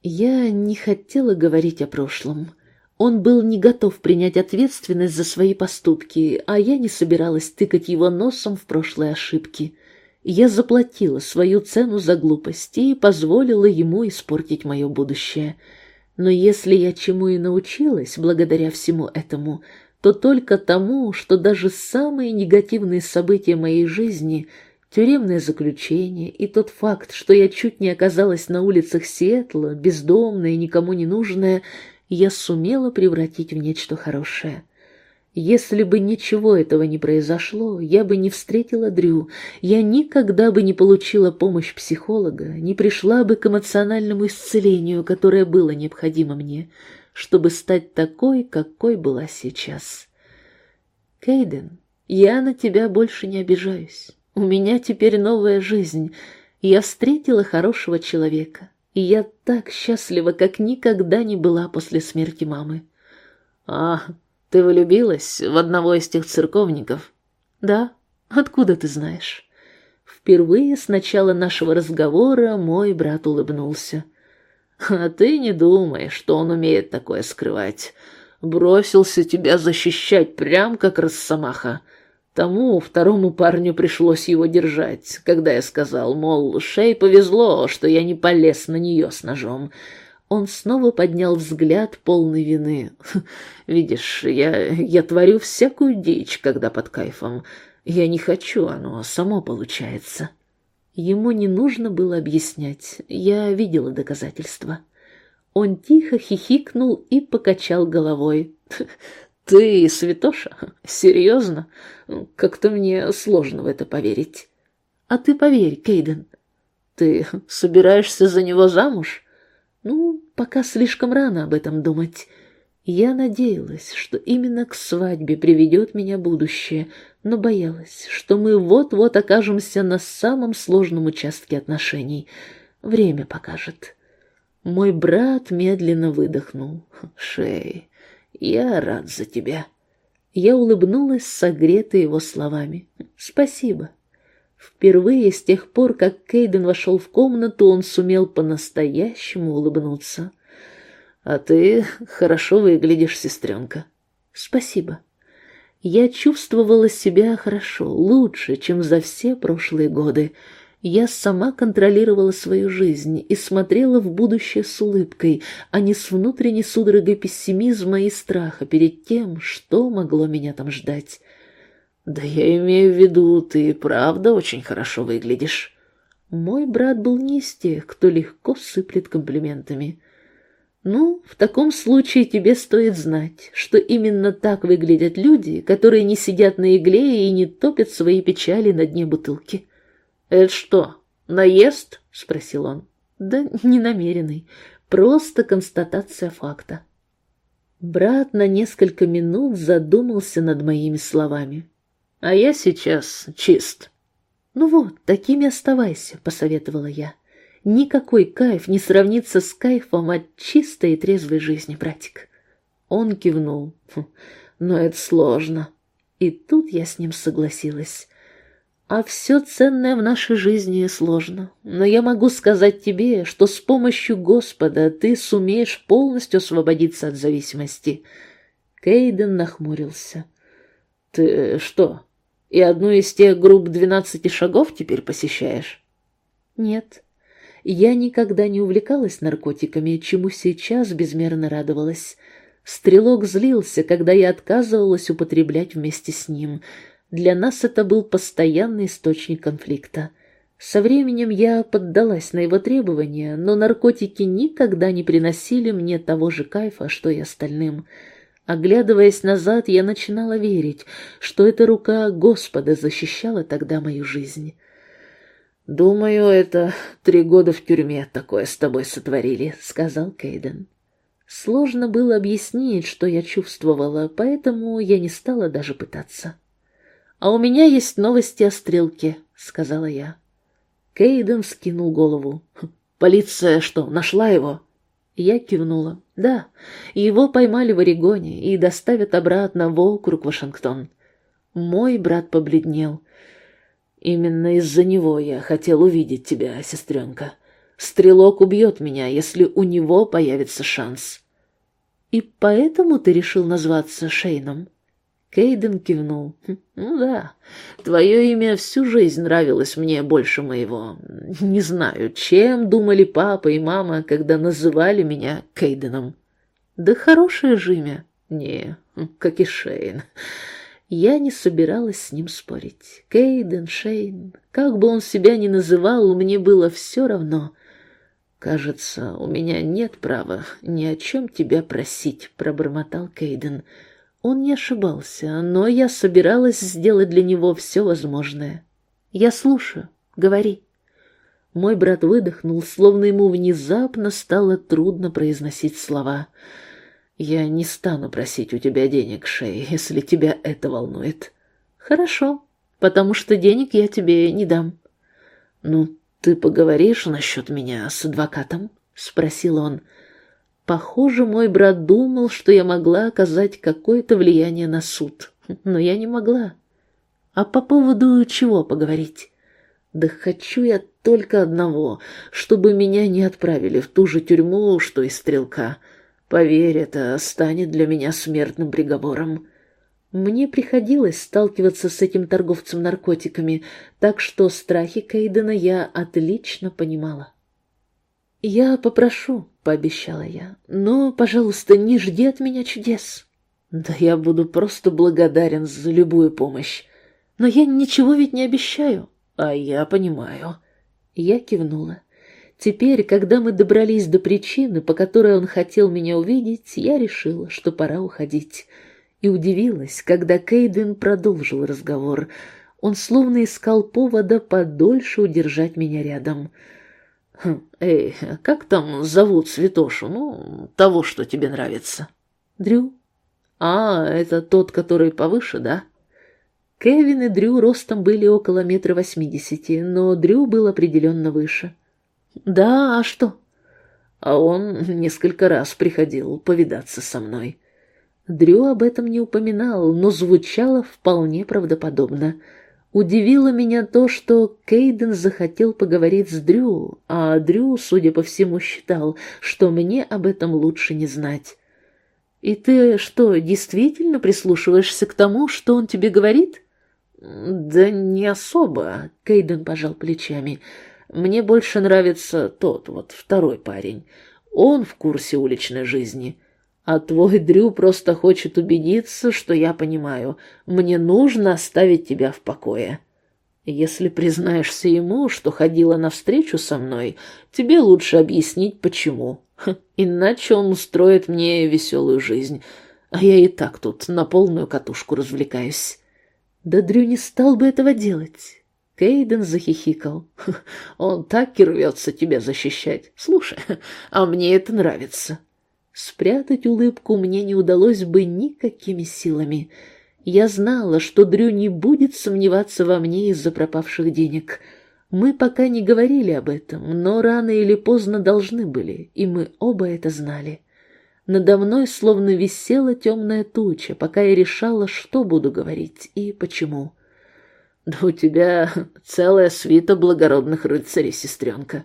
Я не хотела говорить о прошлом. Он был не готов принять ответственность за свои поступки, а я не собиралась тыкать его носом в прошлые ошибки. Я заплатила свою цену за глупости и позволила ему испортить мое будущее. Но если я чему и научилась благодаря всему этому — то только тому, что даже самые негативные события моей жизни, тюремное заключение и тот факт, что я чуть не оказалась на улицах Сиэтла, бездомная и никому не нужная, я сумела превратить в нечто хорошее. Если бы ничего этого не произошло, я бы не встретила Дрю, я никогда бы не получила помощь психолога, не пришла бы к эмоциональному исцелению, которое было необходимо мне — чтобы стать такой, какой была сейчас. Кейден, я на тебя больше не обижаюсь. У меня теперь новая жизнь. Я встретила хорошего человека, и я так счастлива, как никогда не была после смерти мамы. А, ты влюбилась в одного из тех церковников? Да. Откуда ты знаешь? Впервые с начала нашего разговора мой брат улыбнулся. А ты не думай, что он умеет такое скрывать. Бросился тебя защищать, прям как Росомаха. Тому второму парню пришлось его держать, когда я сказал, мол, Шей повезло, что я не полез на нее с ножом. Он снова поднял взгляд полный вины. (laughs) «Видишь, я, я творю всякую дичь, когда под кайфом. Я не хочу, оно само получается». Ему не нужно было объяснять, я видела доказательства. Он тихо хихикнул и покачал головой. (laughs) «Ты, святоша? Серьезно? Как-то мне сложно в это поверить». «А ты поверь, Кейден». «Ты собираешься за него замуж?» «Ну, пока слишком рано об этом думать. Я надеялась, что именно к свадьбе приведет меня будущее, но боялась, что мы вот-вот окажемся на самом сложном участке отношений. Время покажет». Мой брат медленно выдохнул. «Шей, я рад за тебя. Я улыбнулась, согретая его словами. Спасибо. Впервые с тех пор, как Кейден вошел в комнату, он сумел по-настоящему улыбнуться. А ты хорошо выглядишь, сестренка. Спасибо. Я чувствовала себя хорошо, лучше, чем за все прошлые годы. Я сама контролировала свою жизнь и смотрела в будущее с улыбкой, а не с внутренней судорогой пессимизма и страха перед тем, что могло меня там ждать. «Да я имею в виду, ты правда очень хорошо выглядишь». Мой брат был не из тех, кто легко сыплет комплиментами. «Ну, в таком случае тебе стоит знать, что именно так выглядят люди, которые не сидят на игле и не топят свои печали на дне бутылки». «Это что, наезд?» — спросил он. «Да не намеренный, просто констатация факта». Брат на несколько минут задумался над моими словами. «А я сейчас чист». «Ну вот, такими оставайся», — посоветовала я. «Никакой кайф не сравнится с кайфом от чистой и трезвой жизни, братик». Он кивнул. «Хм, «Но это сложно». И тут я с ним согласилась. А все ценное в нашей жизни сложно. Но я могу сказать тебе, что с помощью Господа ты сумеешь полностью освободиться от зависимости. Кейден нахмурился. Ты что, и одну из тех групп двенадцати шагов теперь посещаешь? Нет. Я никогда не увлекалась наркотиками, чему сейчас безмерно радовалась. Стрелок злился, когда я отказывалась употреблять вместе с ним — для нас это был постоянный источник конфликта. Со временем я поддалась на его требования, но наркотики никогда не приносили мне того же кайфа, что и остальным. Оглядываясь назад, я начинала верить, что эта рука Господа защищала тогда мою жизнь. «Думаю, это три года в тюрьме такое с тобой сотворили», — сказал Кейден. Сложно было объяснить, что я чувствовала, поэтому я не стала даже пытаться. «А у меня есть новости о стрелке», — сказала я. Кейден скинул голову. «Хм, «Полиция что, нашла его?» Я кивнула. «Да, его поймали в Орегоне и доставят обратно в округ Вашингтон». Мой брат побледнел. «Именно из-за него я хотел увидеть тебя, сестренка. Стрелок убьет меня, если у него появится шанс». «И поэтому ты решил назваться Шейном?» Кейден кивнул. «Хм, «Ну да, твое имя всю жизнь нравилось мне больше моего. Не знаю, чем думали папа и мама, когда называли меня Кейденом. Да хорошее же имя. Не, как и Шейн. Я не собиралась с ним спорить. Кейден, Шейн, как бы он себя ни называл, мне было все равно». «Кажется, у меня нет права ни о чем тебя просить», — пробормотал Кейден. Он не ошибался, но я собиралась сделать для него все возможное. «Я слушаю. Говори». Мой брат выдохнул, словно ему внезапно стало трудно произносить слова. «Я не стану просить у тебя денег, Шей, если тебя это волнует». «Хорошо, потому что денег я тебе не дам». «Ну, «Ты поговоришь насчет меня с адвокатом?» — спросил он. Похоже, мой брат думал, что я могла оказать какое-то влияние на суд, но я не могла. А по поводу чего поговорить? Да хочу я только одного, чтобы меня не отправили в ту же тюрьму, что и стрелка. Поверь, это станет для меня смертным приговором. Мне приходилось сталкиваться с этим торговцем наркотиками, так что страхи Кейдена я отлично понимала. «Я попрошу», — пообещала я, — «но, пожалуйста, не жди от меня чудес». «Да я буду просто благодарен за любую помощь. Но я ничего ведь не обещаю». «А я понимаю». Я кивнула. Теперь, когда мы добрались до причины, по которой он хотел меня увидеть, я решила, что пора уходить и удивилась, когда Кейден продолжил разговор. Он словно искал повода подольше удержать меня рядом. «Хм, «Эй, как там зовут Святошу? Ну, того, что тебе нравится?» «Дрю». «А, это тот, который повыше, да?» Кевин и Дрю ростом были около метра восьмидесяти, но Дрю был определенно выше. «Да, а что?» А он несколько раз приходил повидаться со мной. Дрю об этом не упоминал, но звучало вполне правдоподобно. Удивило меня то, что Кейден захотел поговорить с Дрю, а Дрю, судя по всему, считал, что мне об этом лучше не знать. «И ты что, действительно прислушиваешься к тому, что он тебе говорит?» «Да не особо», — Кейден пожал плечами. «Мне больше нравится тот вот, второй парень. Он в курсе уличной жизни». А твой Дрю просто хочет убедиться, что я понимаю, мне нужно оставить тебя в покое. Если признаешься ему, что ходила навстречу со мной, тебе лучше объяснить, почему. Иначе он устроит мне веселую жизнь, а я и так тут на полную катушку развлекаюсь. Да Дрю не стал бы этого делать. Кейден захихикал. (laughs) Он так и рвется тебя защищать. Слушай, а мне это нравится. Спрятать улыбку мне не удалось бы никакими силами. Я знала, что Дрю не будет сомневаться во мне из-за пропавших денег. Мы пока не говорили об этом, но рано или поздно должны были, и мы оба это знали. Надо мной словно висела темная туча, пока я решала, что буду говорить и почему. «Да у тебя целая свита благородных рыцарей, сестренка»,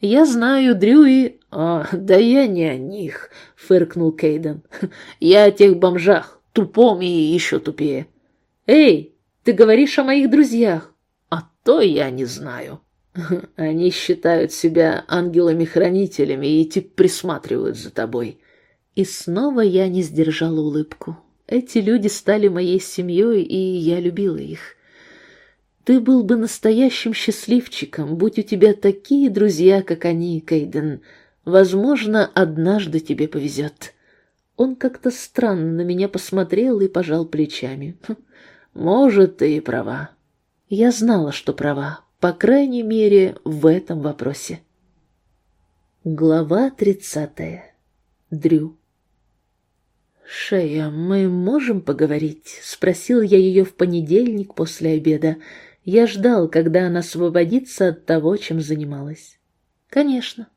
«Я знаю Дрю и...» «А, да я не о них», — фыркнул Кейден. «Я о тех бомжах, тупом и еще тупее». «Эй, ты говоришь о моих друзьях?» «А то я не знаю». «Они считают себя ангелами-хранителями и типа присматривают за тобой». И снова я не сдержала улыбку. Эти люди стали моей семьей, и я любила их. Ты был бы настоящим счастливчиком, будь у тебя такие друзья, как они, Кейден. Возможно, однажды тебе повезет. Он как-то странно на меня посмотрел и пожал плечами. Хм, может, ты и права. Я знала, что права, по крайней мере, в этом вопросе. Глава тридцатая. Дрю. «Шея, мы можем поговорить?» — спросил я ее в понедельник после обеда. Я ждал, когда она освободится от того, чем занималась. Конечно.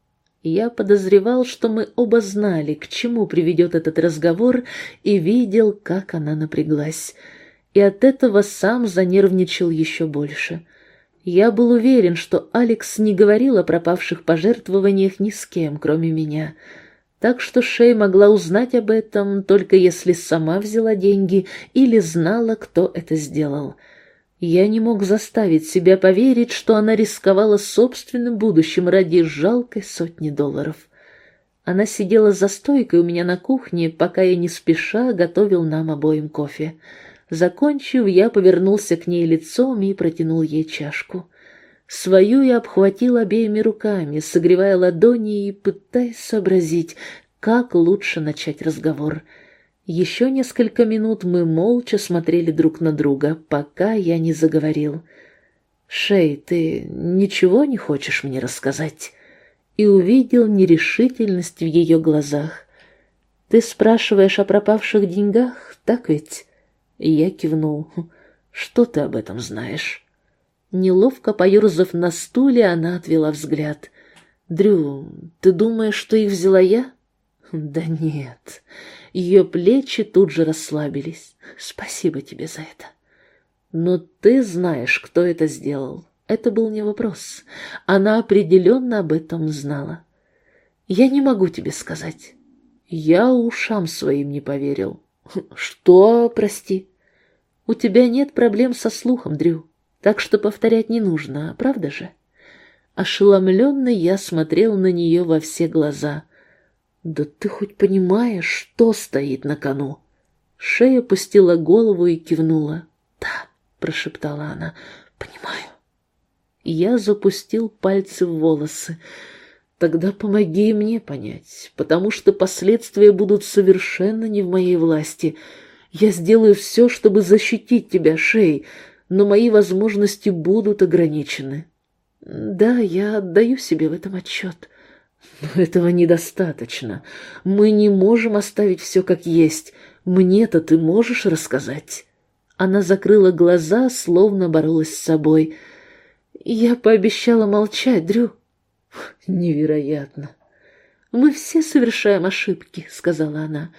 Я подозревал, что мы оба знали, к чему приведет этот разговор, и видел, как она напряглась. И от этого сам занервничал еще больше. Я был уверен, что Алекс не говорил о пропавших пожертвованиях ни с кем, кроме меня. Так что Шей могла узнать об этом, только если сама взяла деньги или знала, кто это сделал. — я не мог заставить себя поверить, что она рисковала собственным будущим ради жалкой сотни долларов. Она сидела за стойкой у меня на кухне, пока я не спеша готовил нам обоим кофе. Закончив, я повернулся к ней лицом и протянул ей чашку. Свою я обхватил обеими руками, согревая ладони и пытаясь сообразить, как лучше начать разговор — еще несколько минут мы молча смотрели друг на друга, пока я не заговорил. «Шей, ты ничего не хочешь мне рассказать?» И увидел нерешительность в ее глазах. «Ты спрашиваешь о пропавших деньгах, так ведь?» Я кивнул. «Что ты об этом знаешь?» Неловко поерзав на стуле, она отвела взгляд. «Дрю, ты думаешь, что их взяла я?» «Да нет». Ее плечи тут же расслабились. «Спасибо тебе за это». «Но ты знаешь, кто это сделал». Это был не вопрос. Она определенно об этом знала. «Я не могу тебе сказать». Я ушам своим не поверил. «Что, прости?» «У тебя нет проблем со слухом, Дрю, так что повторять не нужно, правда же?» Ошеломленный я смотрел на нее во все глаза. «Да ты хоть понимаешь, что стоит на кону?» Шея опустила голову и кивнула. «Да», — прошептала она, — «понимаю». Я запустил пальцы в волосы. «Тогда помоги мне понять, потому что последствия будут совершенно не в моей власти. Я сделаю все, чтобы защитить тебя, Шей, но мои возможности будут ограничены». Да, я отдаю себе в этом отчет. Но этого недостаточно. Мы не можем оставить все как есть. Мне-то ты можешь рассказать?» Она закрыла глаза, словно боролась с собой. «Я пообещала молчать, Дрю». «Невероятно!» «Мы все совершаем ошибки», — сказала она.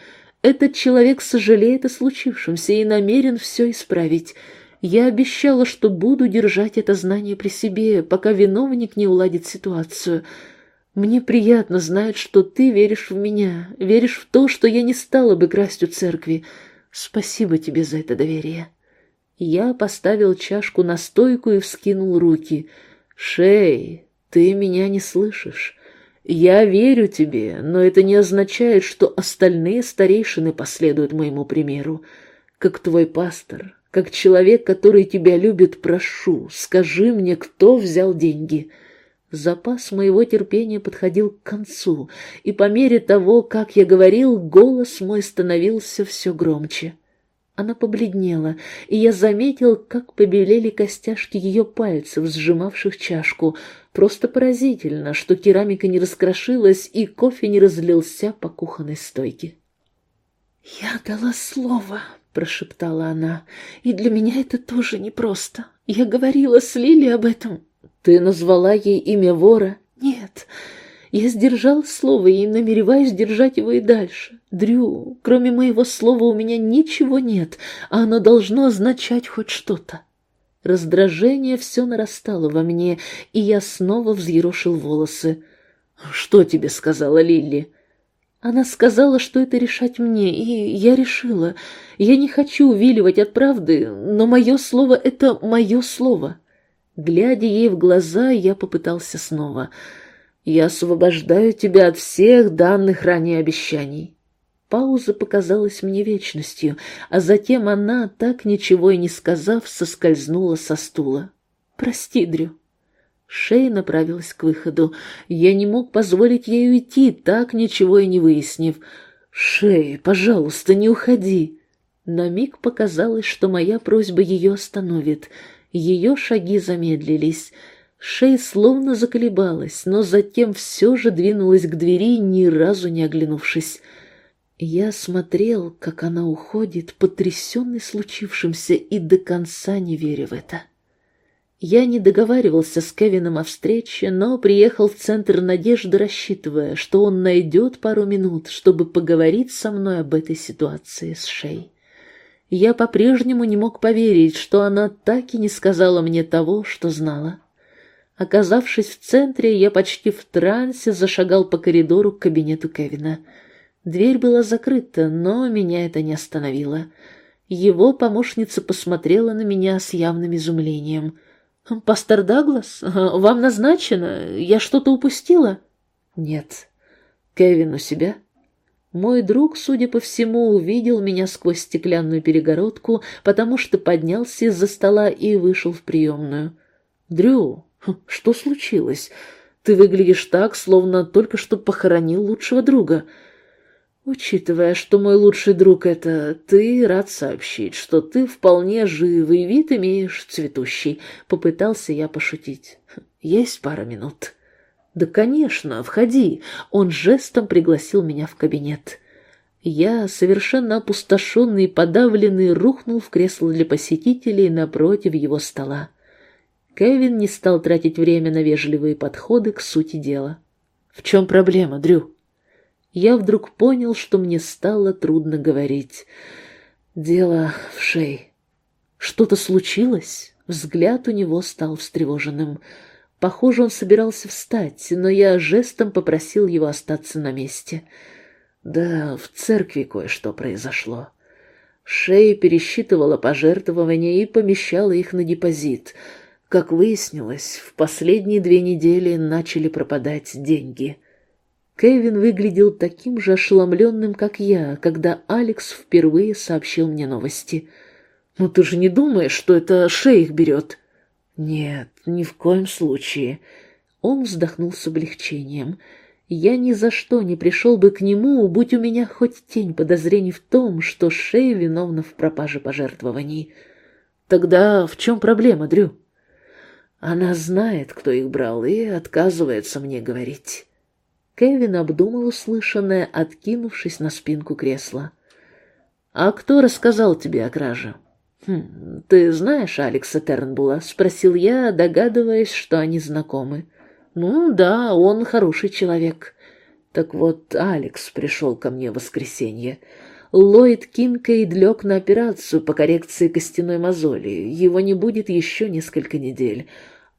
«Этот человек сожалеет о случившемся и намерен все исправить. Я обещала, что буду держать это знание при себе, пока виновник не уладит ситуацию. Мне приятно знать, что ты веришь в меня, веришь в то, что я не стала бы красть у церкви. Спасибо тебе за это доверие. Я поставил чашку на стойку и вскинул руки. «Шей, ты меня не слышишь. Я верю тебе, но это не означает, что остальные старейшины последуют моему примеру. Как твой пастор, как человек, который тебя любит, прошу, скажи мне, кто взял деньги. Запас моего терпения подходил к концу, и по мере того, как я говорил, голос мой становился все громче. Она побледнела, и я заметил, как побелели костяшки ее пальцев, сжимавших чашку. Просто поразительно, что керамика не раскрошилась и кофе не разлился по кухонной стойке. «Я дала слово», прошептала она. «И для меня это тоже непросто. Я говорила с Лили об этом». «Ты назвала ей имя вора?» «Нет, я сдержала слово и намереваюсь держать его и дальше. Дрю, кроме моего слова у меня ничего нет, а оно должно означать хоть что-то». Раздражение все нарастало во мне, и я снова взъерошил волосы. «Что тебе сказала Лили?» Она сказала, что это решать мне, и я решила. Я не хочу увиливать от правды, но мое слово — это мое слово. Глядя ей в глаза, я попытался снова. «Я освобождаю тебя от всех данных ранее обещаний». Пауза показалась мне вечностью, а затем она, так ничего и не сказав, соскользнула со стула. «Прости, Дрю». Шея направилась к выходу. Я не мог позволить ей уйти, так ничего и не выяснив. «Шей, пожалуйста, не уходи!» На миг показалось, что моя просьба ее остановит. Ее шаги замедлились. Шей словно заколебалась, но затем все же двинулась к двери, ни разу не оглянувшись. Я смотрел, как она уходит, потрясенный случившимся, и до конца не веря в это. Я не договаривался с Кевином о встрече, но приехал в Центр Надежды, рассчитывая, что он найдет пару минут, чтобы поговорить со мной об этой ситуации с Шей. Я по-прежнему не мог поверить, что она так и не сказала мне того, что знала. Оказавшись в центре, я почти в трансе зашагал по коридору к кабинету Кевина. Дверь была закрыта, но меня это не остановило. Его помощница посмотрела на меня с явным изумлением — «Пастор Даглас, вам назначено? Я что-то упустила?» «Нет. Кевин у себя?» Мой друг, судя по всему, увидел меня сквозь стеклянную перегородку, потому что поднялся из-за стола и вышел в приемную. «Дрю, что случилось? Ты выглядишь так, словно только что похоронил лучшего друга». Учитывая, что мой лучший друг — это ты, рад сообщить, что ты вполне живый вид имеешь цветущий. Попытался я пошутить. Есть пара минут. Да, конечно, входи. Он жестом пригласил меня в кабинет. Я, совершенно опустошенный и подавленный, рухнул в кресло для посетителей напротив его стола. Кевин не стал тратить время на вежливые подходы к сути дела. «В чем проблема, Дрю?» Я вдруг понял, что мне стало трудно говорить. Дело в шее. Что-то случилось? Взгляд у него стал встревоженным. Похоже, он собирался встать, но я жестом попросил его остаться на месте. Да, в церкви кое-что произошло. Шея пересчитывала пожертвования и помещала их на депозит. Как выяснилось, в последние две недели начали пропадать деньги. Кевин выглядел таким же ошеломленным, как я, когда Алекс впервые сообщил мне новости. «Ну ты же не думаешь, что это шейх берет?» «Нет, ни в коем случае». Он вздохнул с облегчением. «Я ни за что не пришел бы к нему, будь у меня хоть тень подозрений в том, что Шея виновна в пропаже пожертвований». «Тогда в чем проблема, Дрю?» «Она знает, кто их брал, и отказывается мне говорить». Кевин обдумал услышанное, откинувшись на спинку кресла. «А кто рассказал тебе о краже?» «Хм, «Ты знаешь Алекса Тернбула?» — спросил я, догадываясь, что они знакомы. «Ну да, он хороший человек». Так вот, Алекс пришел ко мне в воскресенье. Ллойд Кинкейд лег на операцию по коррекции костяной мозоли. Его не будет еще несколько недель.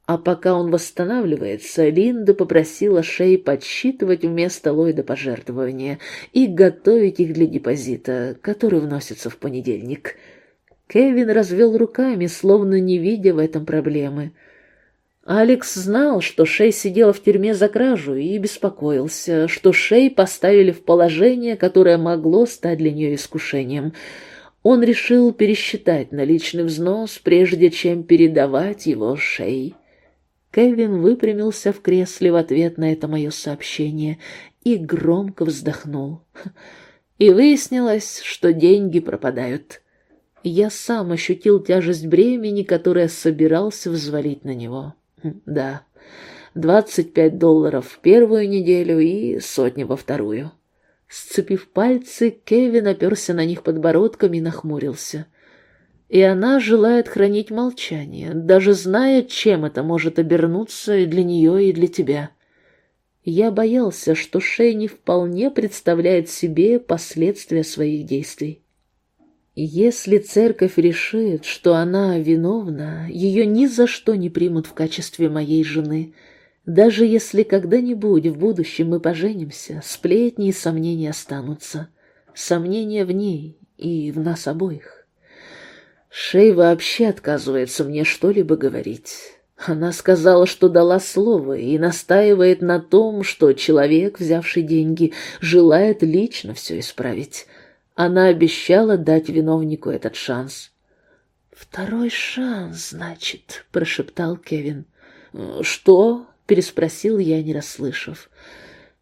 А пока он восстанавливается, Линда попросила Шей подсчитывать вместо Ллойда пожертвования и готовить их для депозита, который вносится в понедельник. Кевин развел руками, словно не видя в этом проблемы. Алекс знал, что Шей сидела в тюрьме за кражу и беспокоился, что Шей поставили в положение, которое могло стать для нее искушением. Он решил пересчитать наличный взнос, прежде чем передавать его Шей. Кевин выпрямился в кресле в ответ на это мое сообщение и громко вздохнул. И выяснилось, что деньги пропадают. Я сам ощутил тяжесть бремени, которое собирался взвалить на него. Хм, да, двадцать пять долларов в первую неделю и сотни во вторую. Сцепив пальцы, Кевин оперся на них подбородком и нахмурился. И она желает хранить молчание, даже зная, чем это может обернуться и для нее, и для тебя. Я боялся, что Шей не вполне представляет себе последствия своих действий. Если церковь решит, что она виновна, ее ни за что не примут в качестве моей жены. Даже если когда-нибудь в будущем мы поженимся, сплетни и сомнения останутся. Сомнения в ней и в нас обоих. Шей вообще отказывается мне что-либо говорить. Она сказала, что дала слово и настаивает на том, что человек, взявший деньги, желает лично все исправить. Она обещала дать виновнику этот шанс. «Второй шанс, значит», — прошептал Кевин. «Что?» — переспросил я, не расслышав.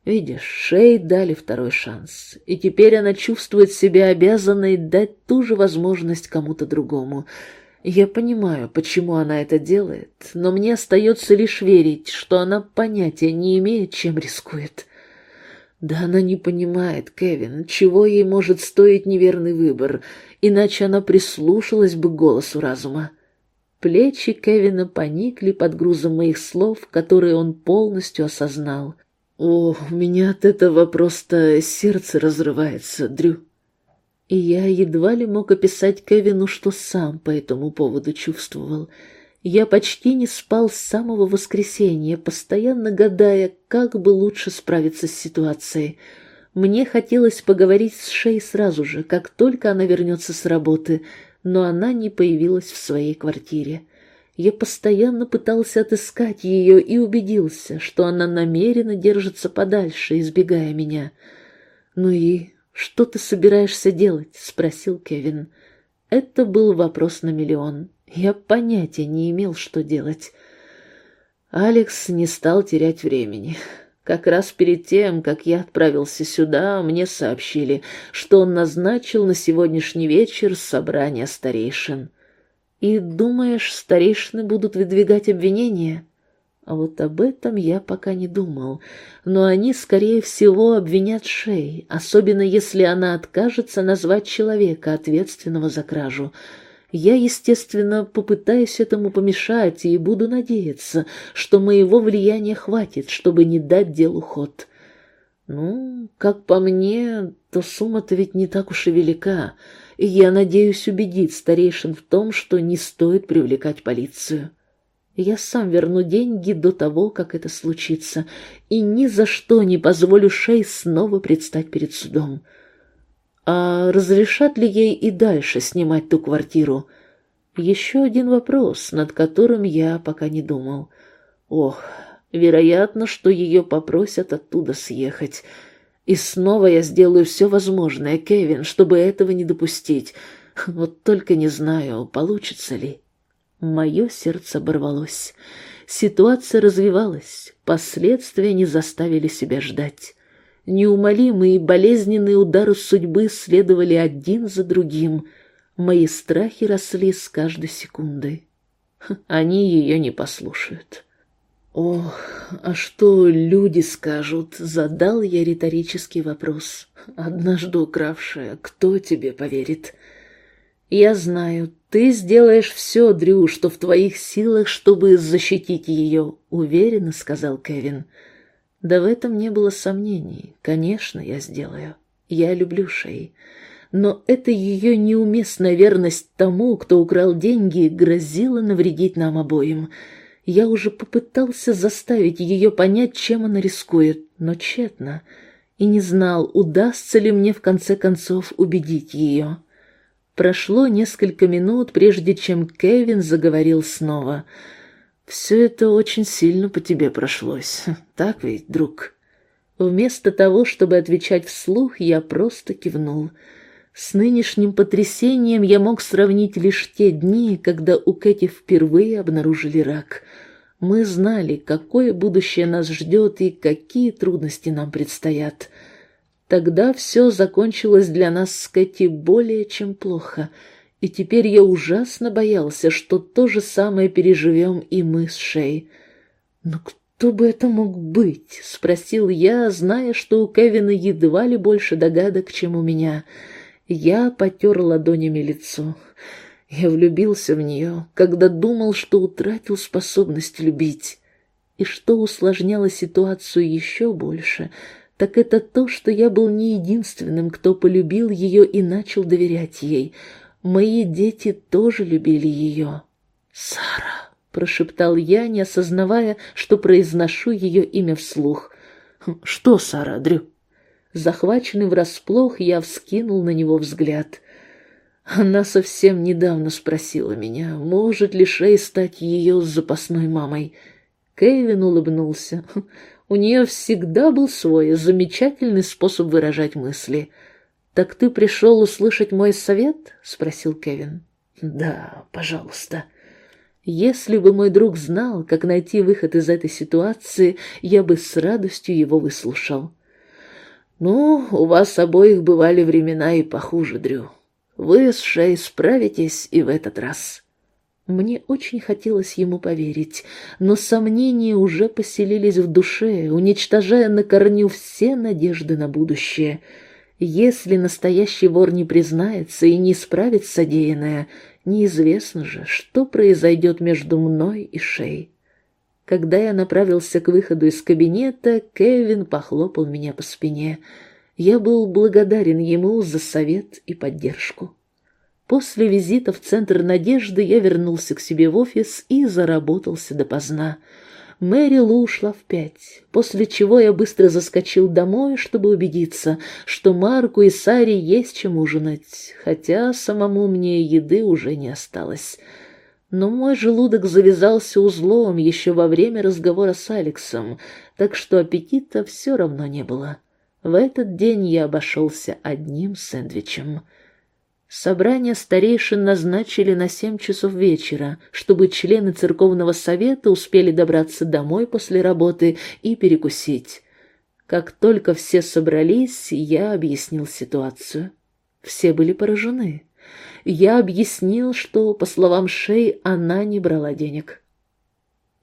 Видишь, Шей дали второй шанс, и теперь она чувствует себя обязанной дать ту же возможность кому-то другому. Я понимаю, почему она это делает, но мне остается лишь верить, что она понятия не имеет, чем рискует. Да она не понимает, Кевин, чего ей может стоить неверный выбор, иначе она прислушалась бы к голосу разума. Плечи Кевина поникли под грузом моих слов, которые он полностью осознал. О, у меня от этого просто сердце разрывается, Дрю. И я едва ли мог описать Кевину, что сам по этому поводу чувствовал. Я почти не спал с самого воскресенья, постоянно гадая, как бы лучше справиться с ситуацией. Мне хотелось поговорить с Шей сразу же, как только она вернется с работы, но она не появилась в своей квартире. Я постоянно пытался отыскать ее и убедился, что она намеренно держится подальше, избегая меня. «Ну и что ты собираешься делать?» — спросил Кевин. Это был вопрос на миллион. Я понятия не имел, что делать. Алекс не стал терять времени. Как раз перед тем, как я отправился сюда, мне сообщили, что он назначил на сегодняшний вечер собрание старейшин. И думаешь, старейшины будут выдвигать обвинения? А вот об этом я пока не думал. Но они, скорее всего, обвинят Шей, особенно если она откажется назвать человека, ответственного за кражу. Я, естественно, попытаюсь этому помешать и буду надеяться, что моего влияния хватит, чтобы не дать делу ход. Ну, как по мне, то сумма-то ведь не так уж и велика, и я надеюсь убедить старейшин в том, что не стоит привлекать полицию. Я сам верну деньги до того, как это случится, и ни за что не позволю Шей снова предстать перед судом. А разрешат ли ей и дальше снимать ту квартиру? Еще один вопрос, над которым я пока не думал. Ох, вероятно, что ее попросят оттуда съехать. И снова я сделаю все возможное, Кевин, чтобы этого не допустить. Вот только не знаю, получится ли. Мое сердце оборвалось. Ситуация развивалась, последствия не заставили себя ждать. Неумолимые болезненные удары судьбы следовали один за другим. Мои страхи росли с каждой секундой. Они ее не послушают. «Ох, а что люди скажут?» — задал я риторический вопрос. «Однажды укравшая, кто тебе поверит?» «Я знаю, ты сделаешь все, Дрю, что в твоих силах, чтобы защитить ее», — уверенно сказал Кевин. Да в этом не было сомнений. Конечно, я сделаю. Я люблю Шей. Но эта ее неуместная верность тому, кто украл деньги, грозила навредить нам обоим. Я уже попытался заставить ее понять, чем она рискует, но тщетно, и не знал, удастся ли мне в конце концов убедить ее. Прошло несколько минут, прежде чем Кевин заговорил снова. «Все это очень сильно по тебе прошлось, (laughs) так ведь, друг?» Вместо того, чтобы отвечать вслух, я просто кивнул. С нынешним потрясением я мог сравнить лишь те дни, когда у Кэти впервые обнаружили рак. Мы знали, какое будущее нас ждет и какие трудности нам предстоят — Тогда все закончилось для нас с Кэти более чем плохо, и теперь я ужасно боялся, что то же самое переживем и мы с Шей. Но кто бы это мог быть? — спросил я, зная, что у Кевина едва ли больше догадок, чем у меня. Я потер ладонями лицо. Я влюбился в нее, когда думал, что утратил способность любить. И что усложняло ситуацию еще больше — так это то, что я был не единственным, кто полюбил ее и начал доверять ей. Мои дети тоже любили ее. «Сара!» — прошептал я, не осознавая, что произношу ее имя вслух. «Хм, «Что, Сара, Дрю?» Захваченный врасплох, я вскинул на него взгляд. Она совсем недавно спросила меня, может ли Шей стать ее запасной мамой. Кевин улыбнулся. У нее всегда был свой замечательный способ выражать мысли. «Так ты пришел услышать мой совет?» — спросил Кевин. «Да, пожалуйста». Если бы мой друг знал, как найти выход из этой ситуации, я бы с радостью его выслушал. «Ну, у вас обоих бывали времена и похуже, Дрю. Вы с Шей справитесь и в этот раз». Мне очень хотелось ему поверить, но сомнения уже поселились в душе, уничтожая на корню все надежды на будущее. Если настоящий вор не признается и не исправит содеянное, неизвестно же, что произойдет между мной и Шей. Когда я направился к выходу из кабинета, Кевин похлопал меня по спине. Я был благодарен ему за совет и поддержку. После визита в Центр Надежды я вернулся к себе в офис и заработался допоздна. Мэри Лу ушла в пять, после чего я быстро заскочил домой, чтобы убедиться, что Марку и Саре есть чем ужинать, хотя самому мне еды уже не осталось. Но мой желудок завязался узлом еще во время разговора с Алексом, так что аппетита все равно не было. В этот день я обошелся одним сэндвичем — Собрание старейшин назначили на семь часов вечера, чтобы члены церковного совета успели добраться домой после работы и перекусить. Как только все собрались, я объяснил ситуацию. Все были поражены. Я объяснил, что, по словам Шей, она не брала денег.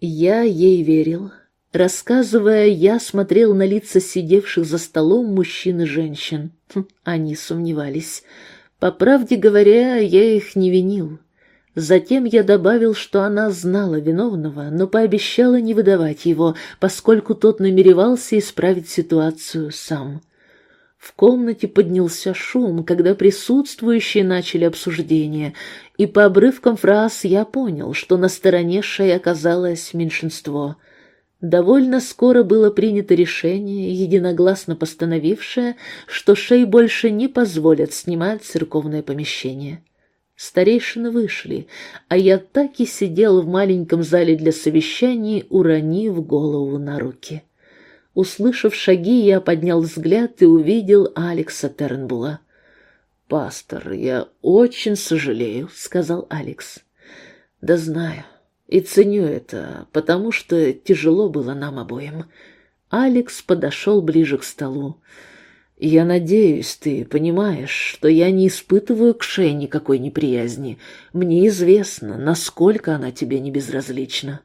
Я ей верил. Рассказывая, я смотрел на лица сидевших за столом мужчин и женщин. Хм, они сомневались. По правде говоря, я их не винил. Затем я добавил, что она знала виновного, но пообещала не выдавать его, поскольку тот намеревался исправить ситуацию сам. В комнате поднялся шум, когда присутствующие начали обсуждение, и по обрывкам фраз я понял, что на стороне Шей оказалось меньшинство. Довольно скоро было принято решение, единогласно постановившее, что Шей больше не позволят снимать церковное помещение. Старейшины вышли, а я так и сидел в маленьком зале для совещаний, уронив голову на руки. Услышав шаги, я поднял взгляд и увидел Алекса Тернбула. «Пастор, я очень сожалею», — сказал Алекс. «Да знаю, и ценю это, потому что тяжело было нам обоим». Алекс подошел ближе к столу. «Я надеюсь, ты понимаешь, что я не испытываю к Шее никакой неприязни. Мне известно, насколько она тебе не безразлична.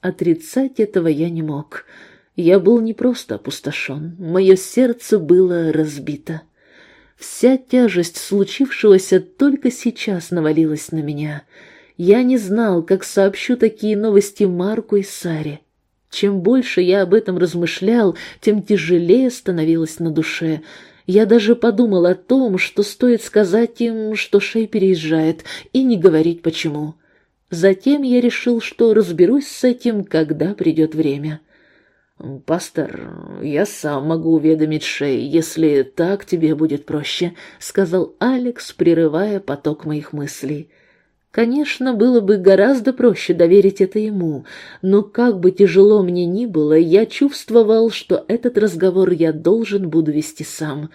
Отрицать этого я не мог». Я был не просто опустошен, мое сердце было разбито. Вся тяжесть случившегося только сейчас навалилась на меня. Я не знал, как сообщу такие новости Марку и Саре. Чем больше я об этом размышлял, тем тяжелее становилось на душе. Я даже подумал о том, что стоит сказать им, что Шей переезжает, и не говорить почему. Затем я решил, что разберусь с этим, когда придет время. «Пастор, я сам могу уведомить Шей, если так тебе будет проще», — сказал Алекс, прерывая поток моих мыслей. Конечно, было бы гораздо проще доверить это ему, но как бы тяжело мне ни было, я чувствовал, что этот разговор я должен буду вести сам.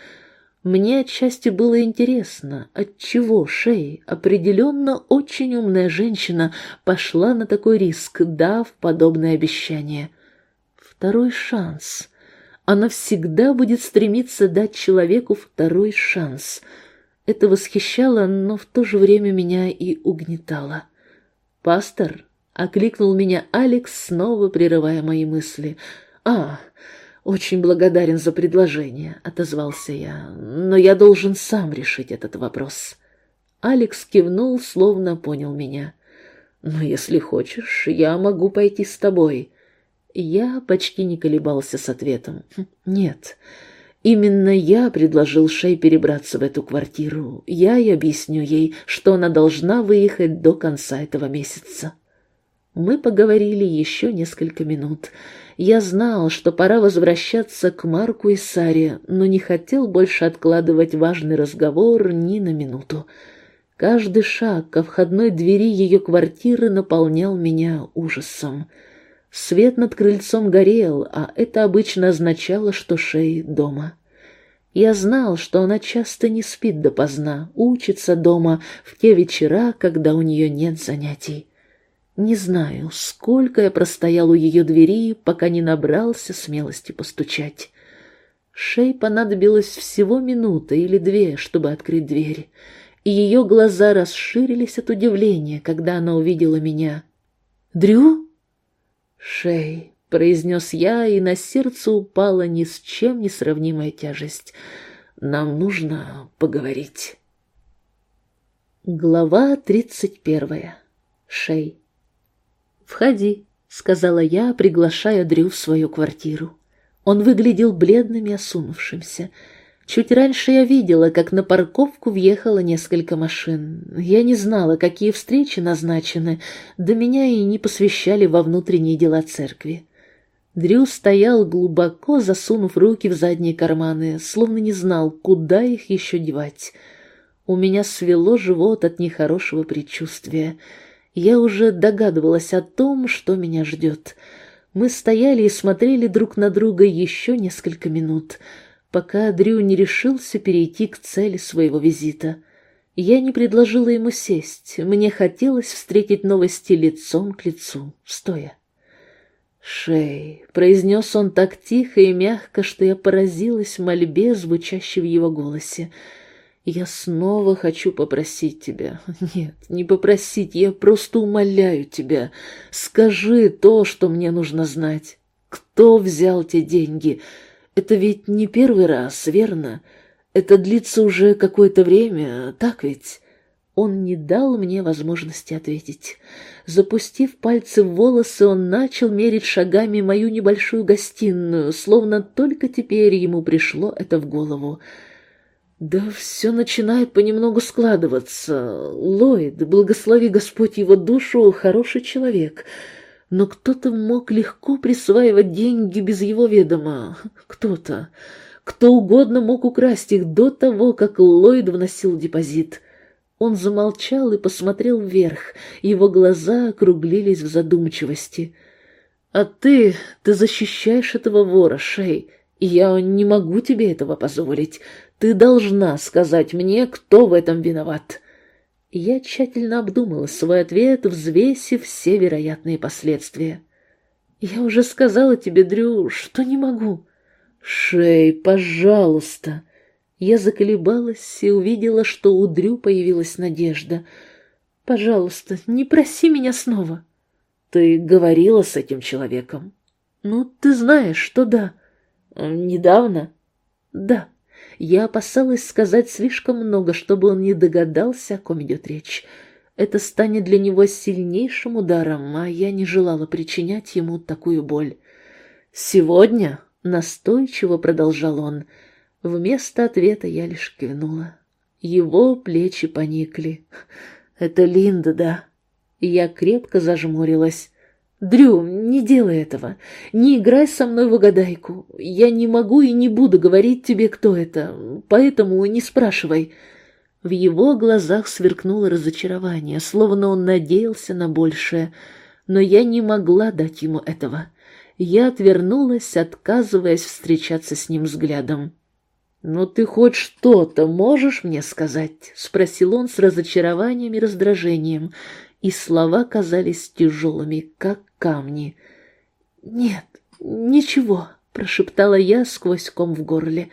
Мне отчасти было интересно, отчего Шей, определенно очень умная женщина, пошла на такой риск, дав подобное обещание второй шанс. Она всегда будет стремиться дать человеку второй шанс. Это восхищало, но в то же время меня и угнетало. «Пастор», — окликнул меня Алекс, снова прерывая мои мысли. «А, очень благодарен за предложение», — отозвался я, — «но я должен сам решить этот вопрос». Алекс кивнул, словно понял меня. «Но если хочешь, я могу пойти с тобой». Я почти не колебался с ответом. Хм, «Нет». Именно я предложил Шей перебраться в эту квартиру. Я и объясню ей, что она должна выехать до конца этого месяца. Мы поговорили еще несколько минут. Я знал, что пора возвращаться к Марку и Саре, но не хотел больше откладывать важный разговор ни на минуту. Каждый шаг ко входной двери ее квартиры наполнял меня ужасом. Свет над крыльцом горел, а это обычно означало, что Шей дома. Я знал, что она часто не спит допоздна, учится дома в те вечера, когда у нее нет занятий. Не знаю, сколько я простоял у ее двери, пока не набрался смелости постучать. Шей понадобилось всего минута или две, чтобы открыть дверь, и ее глаза расширились от удивления, когда она увидела меня. «Дрю?» «Шей», — произнес я, и на сердце упала ни с чем не сравнимая тяжесть. «Нам нужно поговорить». Глава тридцать первая. Шей. «Входи», — сказала я, приглашая Дрю в свою квартиру. Он выглядел бледным и осунувшимся. Чуть раньше я видела, как на парковку въехало несколько машин. Я не знала, какие встречи назначены, да меня и не посвящали во внутренние дела церкви. Дрю стоял глубоко, засунув руки в задние карманы, словно не знал, куда их еще девать. У меня свело живот от нехорошего предчувствия. Я уже догадывалась о том, что меня ждет. Мы стояли и смотрели друг на друга еще несколько минут — пока Дрю не решился перейти к цели своего визита. Я не предложила ему сесть, мне хотелось встретить новости лицом к лицу, стоя. «Шей», — произнес он так тихо и мягко, что я поразилась мольбе, звучащей в его голосе. «Я снова хочу попросить тебя. Нет, не попросить, я просто умоляю тебя. Скажи то, что мне нужно знать. Кто взял те деньги? Это ведь не первый раз, верно? Это длится уже какое-то время, так ведь? Он не дал мне возможности ответить. Запустив пальцы в волосы, он начал мерить шагами мою небольшую гостиную, словно только теперь ему пришло это в голову. Да все начинает понемногу складываться. Ллойд, благослови Господь его душу, хороший человек. Но кто-то мог легко присваивать деньги без его ведома. Кто-то. Кто угодно мог украсть их до того, как Ллойд вносил депозит. Он замолчал и посмотрел вверх. Его глаза округлились в задумчивости. «А ты, ты защищаешь этого вора, Шей, я не могу тебе этого позволить. Ты должна сказать мне, кто в этом виноват». Я тщательно обдумала свой ответ, взвесив все вероятные последствия. «Я уже сказала тебе, Дрю, что не могу». «Шей, пожалуйста!» Я заколебалась и увидела, что у Дрю появилась надежда. «Пожалуйста, не проси меня снова». «Ты говорила с этим человеком?» «Ну, ты знаешь, что да». «Недавно?» «Да». Я опасалась сказать слишком много, чтобы он не догадался, о ком идет речь. Это станет для него сильнейшим ударом, а я не желала причинять ему такую боль. «Сегодня?» — настойчиво продолжал он — Вместо ответа я лишь кивнула. Его плечи поникли. «Это Линда, да?» Я крепко зажмурилась. «Дрю, не делай этого. Не играй со мной в угадайку. Я не могу и не буду говорить тебе, кто это, поэтому не спрашивай». В его глазах сверкнуло разочарование, словно он надеялся на большее, но я не могла дать ему этого. Я отвернулась, отказываясь встречаться с ним взглядом. «Ну ты хоть что-то можешь мне сказать?» — спросил он с разочарованием и раздражением, и слова казались тяжелыми, как камни. «Нет, ничего», — прошептала я сквозь ком в горле.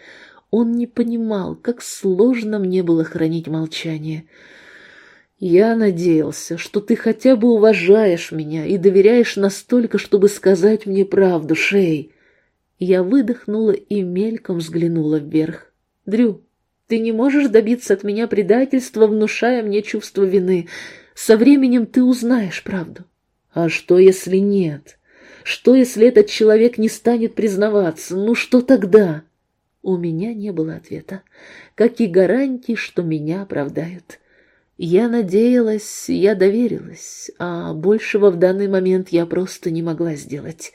Он не понимал, как сложно мне было хранить молчание. «Я надеялся, что ты хотя бы уважаешь меня и доверяешь настолько, чтобы сказать мне правду, Шей». Я выдохнула и мельком взглянула вверх. «Дрю, ты не можешь добиться от меня предательства, внушая мне чувство вины. Со временем ты узнаешь правду». «А что, если нет? Что, если этот человек не станет признаваться? Ну что тогда?» У меня не было ответа, как и гарантии, что меня оправдают. Я надеялась, я доверилась, а большего в данный момент я просто не могла сделать.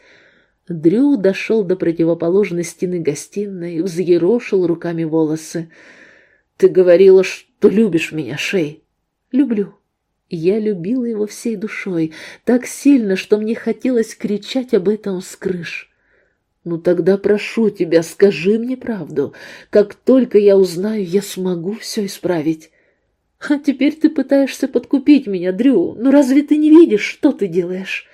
Дрю дошел до противоположной стены гостиной, взъерошил руками волосы. «Ты говорила, что любишь меня, Шей?» «Люблю». Я любила его всей душой, так сильно, что мне хотелось кричать об этом с крыш. «Ну тогда прошу тебя, скажи мне правду. Как только я узнаю, я смогу все исправить». «А теперь ты пытаешься подкупить меня, Дрю. Ну разве ты не видишь, что ты делаешь?»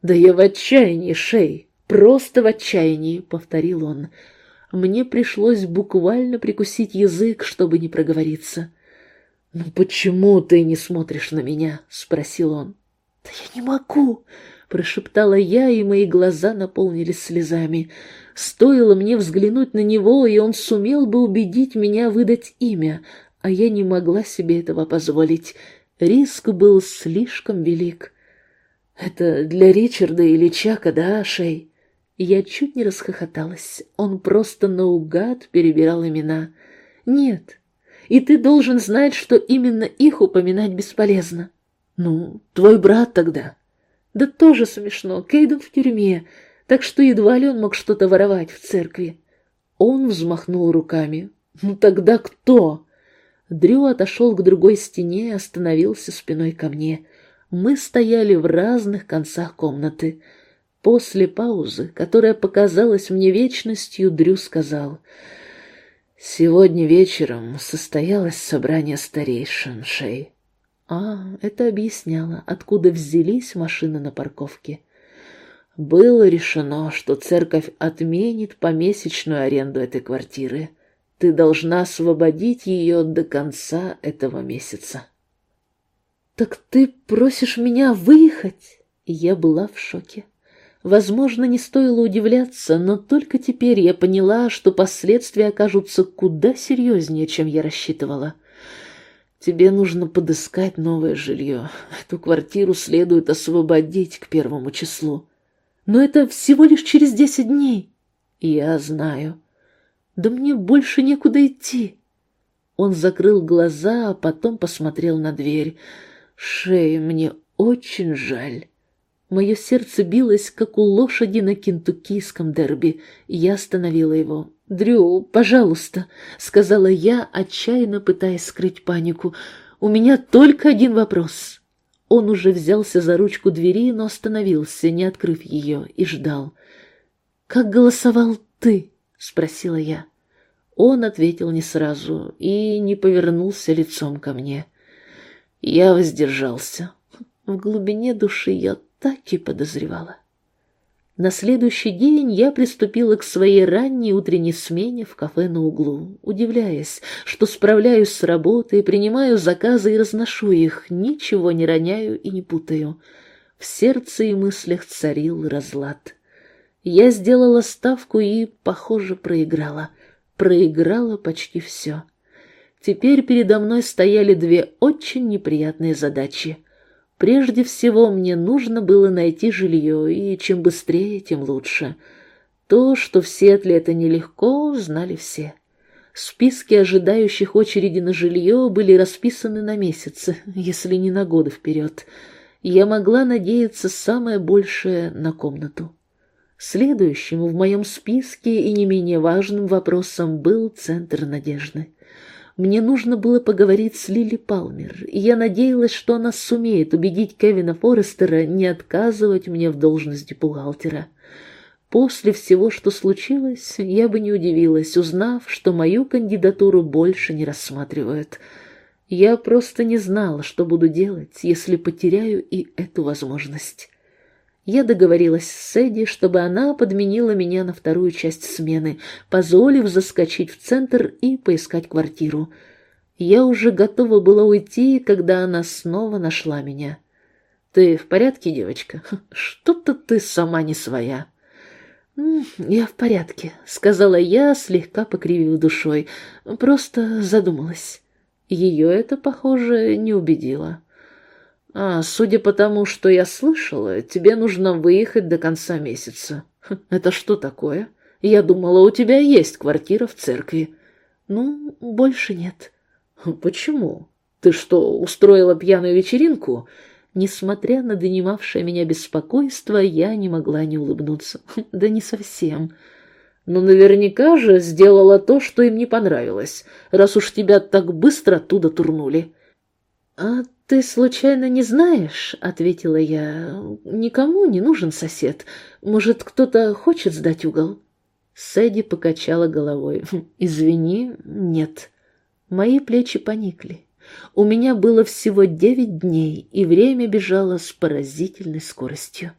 «Да я в отчаянии, Шей просто в отчаянии», — повторил он. Мне пришлось буквально прикусить язык, чтобы не проговориться. «Ну почему ты не смотришь на меня?» — спросил он. «Да я не могу!» — прошептала я, и мои глаза наполнились слезами. Стоило мне взглянуть на него, и он сумел бы убедить меня выдать имя, а я не могла себе этого позволить. Риск был слишком велик. «Это для Ричарда или Чака, да, Шей?» Я чуть не расхохоталась. Он просто наугад перебирал имена. «Нет, и ты должен знать, что именно их упоминать бесполезно». «Ну, твой брат тогда». «Да тоже смешно. Кейден в тюрьме, так что едва ли он мог что-то воровать в церкви». Он взмахнул руками. «Ну тогда кто?» Дрю отошел к другой стене и остановился спиной ко мне. Мы стояли в разных концах комнаты. После паузы, которая показалась мне вечностью, Дрю сказал, «Сегодня вечером состоялось собрание старейшин, Шей». А, это объясняло, откуда взялись машины на парковке. Было решено, что церковь отменит помесячную аренду этой квартиры. Ты должна освободить ее до конца этого месяца. «Так ты просишь меня выехать?» Я была в шоке. Возможно, не стоило удивляться, но только теперь я поняла, что последствия окажутся куда серьезнее, чем я рассчитывала. Тебе нужно подыскать новое жилье. Эту квартиру следует освободить к первому числу. Но это всего лишь через десять дней. Я знаю. Да мне больше некуда идти. Он закрыл глаза, а потом посмотрел на дверь. Шея, мне очень жаль. Мое сердце билось, как у лошади на кентуккийском дерби, и я остановила его. «Дрю, пожалуйста», — сказала я, отчаянно пытаясь скрыть панику, — «у меня только один вопрос». Он уже взялся за ручку двери, но остановился, не открыв ее, и ждал. «Как голосовал ты?» — спросила я. Он ответил не сразу и не повернулся лицом ко мне. Я воздержался. В глубине души я так и подозревала. На следующий день я приступила к своей ранней утренней смене в кафе на углу, удивляясь, что справляюсь с работой, принимаю заказы и разношу их, ничего не роняю и не путаю. В сердце и мыслях царил разлад. Я сделала ставку и, похоже, проиграла. Проиграла почти все. Теперь передо мной стояли две очень неприятные задачи — Прежде всего мне нужно было найти жилье, и чем быстрее, тем лучше. То, что в Сиэтле это нелегко, знали все. Списки ожидающих очереди на жилье были расписаны на месяцы, если не на годы вперед. Я могла надеяться самое большее на комнату. Следующим в моем списке и не менее важным вопросом был Центр Надежды. Мне нужно было поговорить с Лили Палмер, и я надеялась, что она сумеет убедить Кевина Форестера не отказывать мне в должности бухгалтера. После всего, что случилось, я бы не удивилась, узнав, что мою кандидатуру больше не рассматривают. Я просто не знала, что буду делать, если потеряю и эту возможность. Я договорилась с Эдди, чтобы она подменила меня на вторую часть смены, позволив заскочить в центр и поискать квартиру. Я уже готова была уйти, когда она снова нашла меня. «Ты в порядке, девочка? (laughs) Что-то ты сама не своя». «Я в порядке», — сказала я, слегка покривив душой. «Просто задумалась». Ее это, похоже, не убедило. А, судя по тому, что я слышала, тебе нужно выехать до конца месяца. Хм, это что такое? Я думала, у тебя есть квартира в церкви. Ну, больше нет. Почему? Ты что, устроила пьяную вечеринку? Несмотря на донимавшее меня беспокойство, я не могла не улыбнуться. Хм, да не совсем. Но наверняка же сделала то, что им не понравилось, раз уж тебя так быстро оттуда турнули. А «Ты случайно не знаешь?» — ответила я. «Никому не нужен сосед. Может, кто-то хочет сдать угол?» Сэдди покачала головой. «Хм, (laughs) «Извини, нет». Мои плечи поникли. У меня было всего девять дней, и время бежало с поразительной скоростью.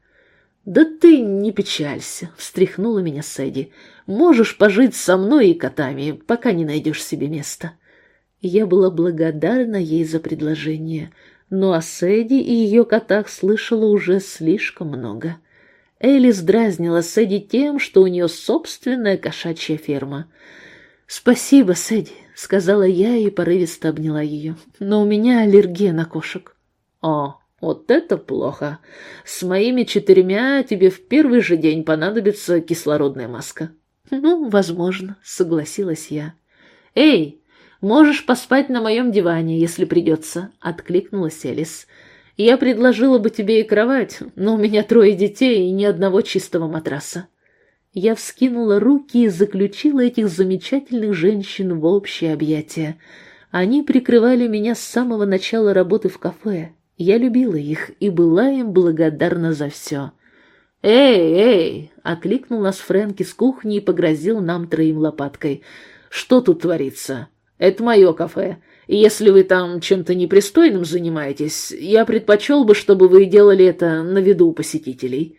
«Да ты не печалься», — встряхнула меня Сэдди. «Можешь пожить со мной и котами, пока не найдешь себе места». Я была благодарна ей за предложение, но о Сэдди и ее котах слышала уже слишком много. Элис дразнила Сэдди тем, что у нее собственная кошачья ферма. «Спасибо, Сэдди», — сказала я и порывисто обняла ее, — «но у меня аллергия на кошек». «О, вот это плохо. С моими четырьмя тебе в первый же день понадобится кислородная маска». «Ну, возможно», — согласилась я. «Эй, «Можешь поспать на моем диване, если придется», — откликнулась Элис. «Я предложила бы тебе и кровать, но у меня трое детей и ни одного чистого матраса». Я вскинула руки и заключила этих замечательных женщин в общее объятие. Они прикрывали меня с самого начала работы в кафе. Я любила их и была им благодарна за все. «Эй, эй!» — окликнул нас Фрэнки с кухни и погрозил нам троим лопаткой. «Что тут творится?» Это мое кафе. Если вы там чем-то непристойным занимаетесь, я предпочел бы, чтобы вы делали это на виду у посетителей».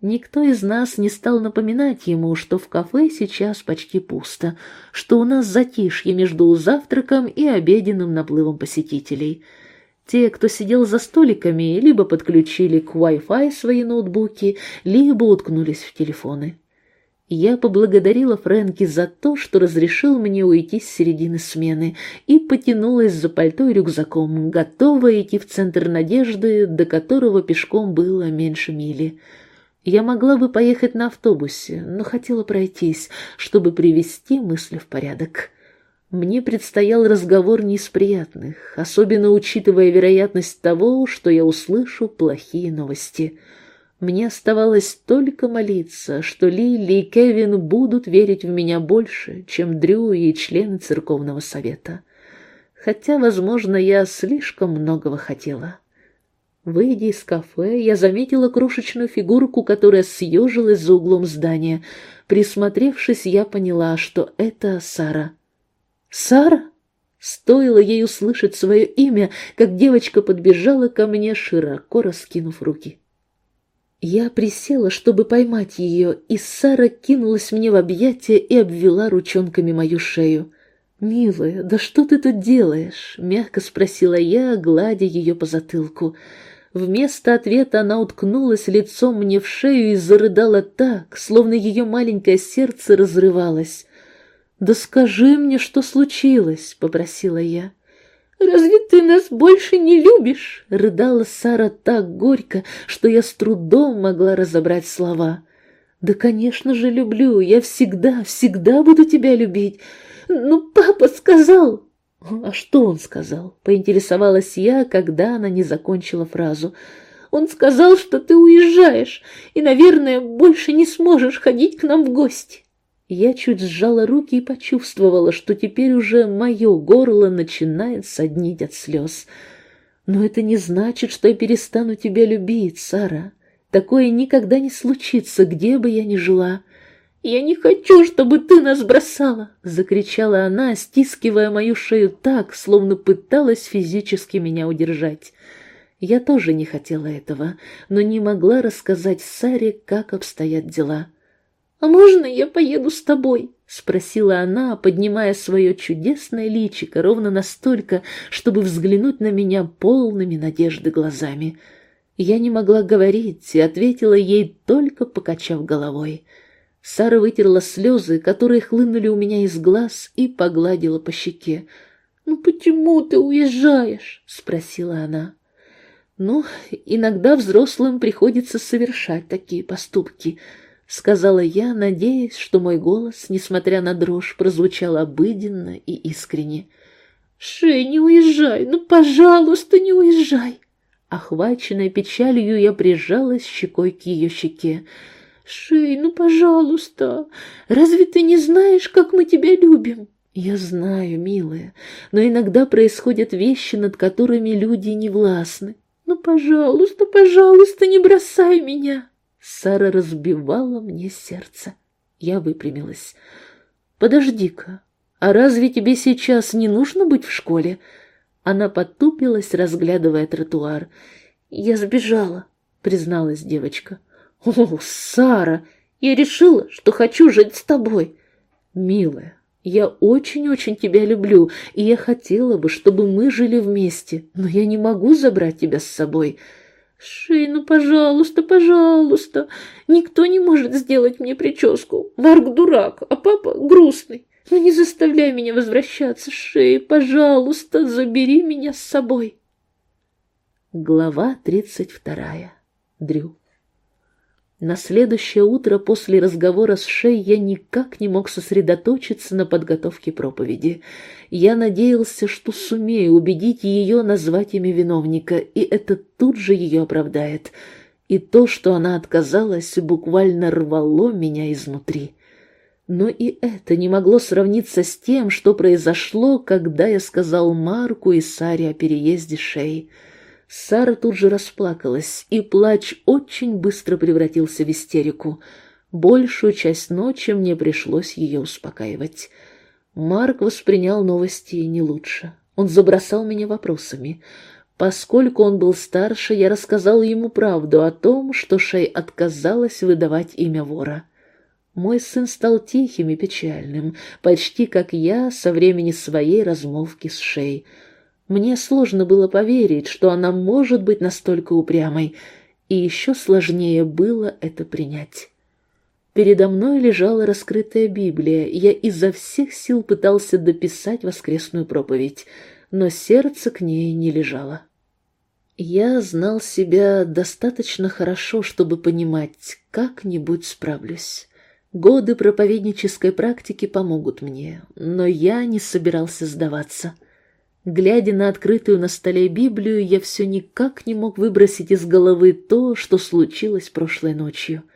Никто из нас не стал напоминать ему, что в кафе сейчас почти пусто, что у нас затишье между завтраком и обеденным наплывом посетителей. Те, кто сидел за столиками, либо подключили к Wi-Fi свои ноутбуки, либо уткнулись в телефоны. Я поблагодарила Фрэнки за то, что разрешил мне уйти с середины смены, и потянулась за пальто и рюкзаком, готовая идти в центр надежды, до которого пешком было меньше мили. Я могла бы поехать на автобусе, но хотела пройтись, чтобы привести мысли в порядок. Мне предстоял разговор не из приятных, особенно учитывая вероятность того, что я услышу плохие новости — мне оставалось только молиться, что Лили и Кевин будут верить в меня больше, чем Дрю и члены церковного совета. Хотя, возможно, я слишком многого хотела. Выйдя из кафе, я заметила крошечную фигурку, которая съежилась за углом здания. Присмотревшись, я поняла, что это Сара. «Сара?» Стоило ей услышать свое имя, как девочка подбежала ко мне, широко раскинув руки. Я присела, чтобы поймать ее, и Сара кинулась мне в объятия и обвела ручонками мою шею. «Милая, да что ты тут делаешь?» — мягко спросила я, гладя ее по затылку. Вместо ответа она уткнулась лицом мне в шею и зарыдала так, словно ее маленькое сердце разрывалось. «Да скажи мне, что случилось?» — попросила я. «Разве ты нас больше не любишь?» — рыдала Сара так горько, что я с трудом могла разобрать слова. «Да, конечно же, люблю. Я всегда, всегда буду тебя любить. Ну, папа сказал...» «А что он сказал?» — поинтересовалась я, когда она не закончила фразу. «Он сказал, что ты уезжаешь и, наверное, больше не сможешь ходить к нам в гости». Я чуть сжала руки и почувствовала, что теперь уже мое горло начинает соднить от слез. Но это не значит, что я перестану тебя любить, Сара. Такое никогда не случится, где бы я ни жила. «Я не хочу, чтобы ты нас бросала!» — закричала она, стискивая мою шею так, словно пыталась физически меня удержать. Я тоже не хотела этого, но не могла рассказать Саре, как обстоят дела. «А можно я поеду с тобой?» — спросила она, поднимая свое чудесное личико ровно настолько, чтобы взглянуть на меня полными надежды глазами. Я не могла говорить и ответила ей, только покачав головой. Сара вытерла слезы, которые хлынули у меня из глаз, и погладила по щеке. «Ну почему ты уезжаешь?» — спросила она. «Ну, иногда взрослым приходится совершать такие поступки», — сказала я, надеясь, что мой голос, несмотря на дрожь, прозвучал обыденно и искренне. «Шей, не уезжай, ну, пожалуйста, не уезжай!» Охваченная печалью, я прижалась щекой к ее щеке. «Шей, ну, пожалуйста, разве ты не знаешь, как мы тебя любим?» «Я знаю, милая, но иногда происходят вещи, над которыми люди не властны. Ну, пожалуйста, пожалуйста, не бросай меня!» Сара разбивала мне сердце. Я выпрямилась. «Подожди-ка, а разве тебе сейчас не нужно быть в школе?» Она потупилась, разглядывая тротуар. «Я сбежала», — призналась девочка. «О, Сара, я решила, что хочу жить с тобой». «Милая, я очень-очень тебя люблю, и я хотела бы, чтобы мы жили вместе, но я не могу забрать тебя с собой». «Шей, ну, пожалуйста, пожалуйста, никто не может сделать мне прическу. Марк дурак, а папа грустный. Ну, не заставляй меня возвращаться, Шей, пожалуйста, забери меня с собой». Глава тридцать вторая. Дрю. На следующее утро после разговора с Шей я никак не мог сосредоточиться на подготовке проповеди. Я надеялся, что сумею убедить ее назвать имя виновника, и это тут же ее оправдает. И то, что она отказалась, буквально рвало меня изнутри. Но и это не могло сравниться с тем, что произошло, когда я сказал Марку и Саре о переезде Шей. Сара тут же расплакалась, и плач очень быстро превратился в истерику. Большую часть ночи мне пришлось ее успокаивать. Марк воспринял новости не лучше. Он забросал меня вопросами. Поскольку он был старше, я рассказал ему правду о том, что Шей отказалась выдавать имя вора. Мой сын стал тихим и печальным, почти как я со времени своей размолвки с Шей — мне сложно было поверить, что она может быть настолько упрямой, и еще сложнее было это принять. Передо мной лежала раскрытая Библия, я изо всех сил пытался дописать воскресную проповедь, но сердце к ней не лежало. Я знал себя достаточно хорошо, чтобы понимать, как-нибудь справлюсь. Годы проповеднической практики помогут мне, но я не собирался сдаваться. Глядя на открытую на столе Библию, я все никак не мог выбросить из головы то, что случилось прошлой ночью —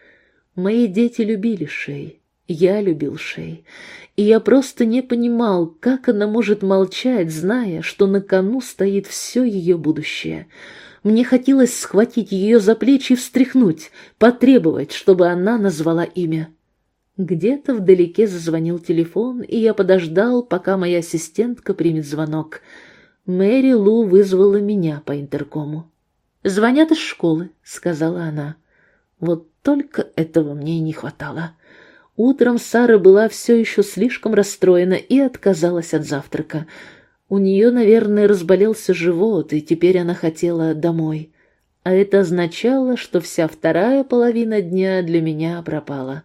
Мои дети любили Шей, я любил Шей, и я просто не понимал, как она может молчать, зная, что на кону стоит все ее будущее. Мне хотелось схватить ее за плечи и встряхнуть, потребовать, чтобы она назвала имя. Где-то вдалеке зазвонил телефон, и я подождал, пока моя ассистентка примет звонок. Мэри Лу вызвала меня по интеркому. «Звонят из школы», — сказала она. Вот только этого мне и не хватало. Утром Сара была все еще слишком расстроена и отказалась от завтрака. У нее, наверное, разболелся живот, и теперь она хотела домой. А это означало, что вся вторая половина дня для меня пропала.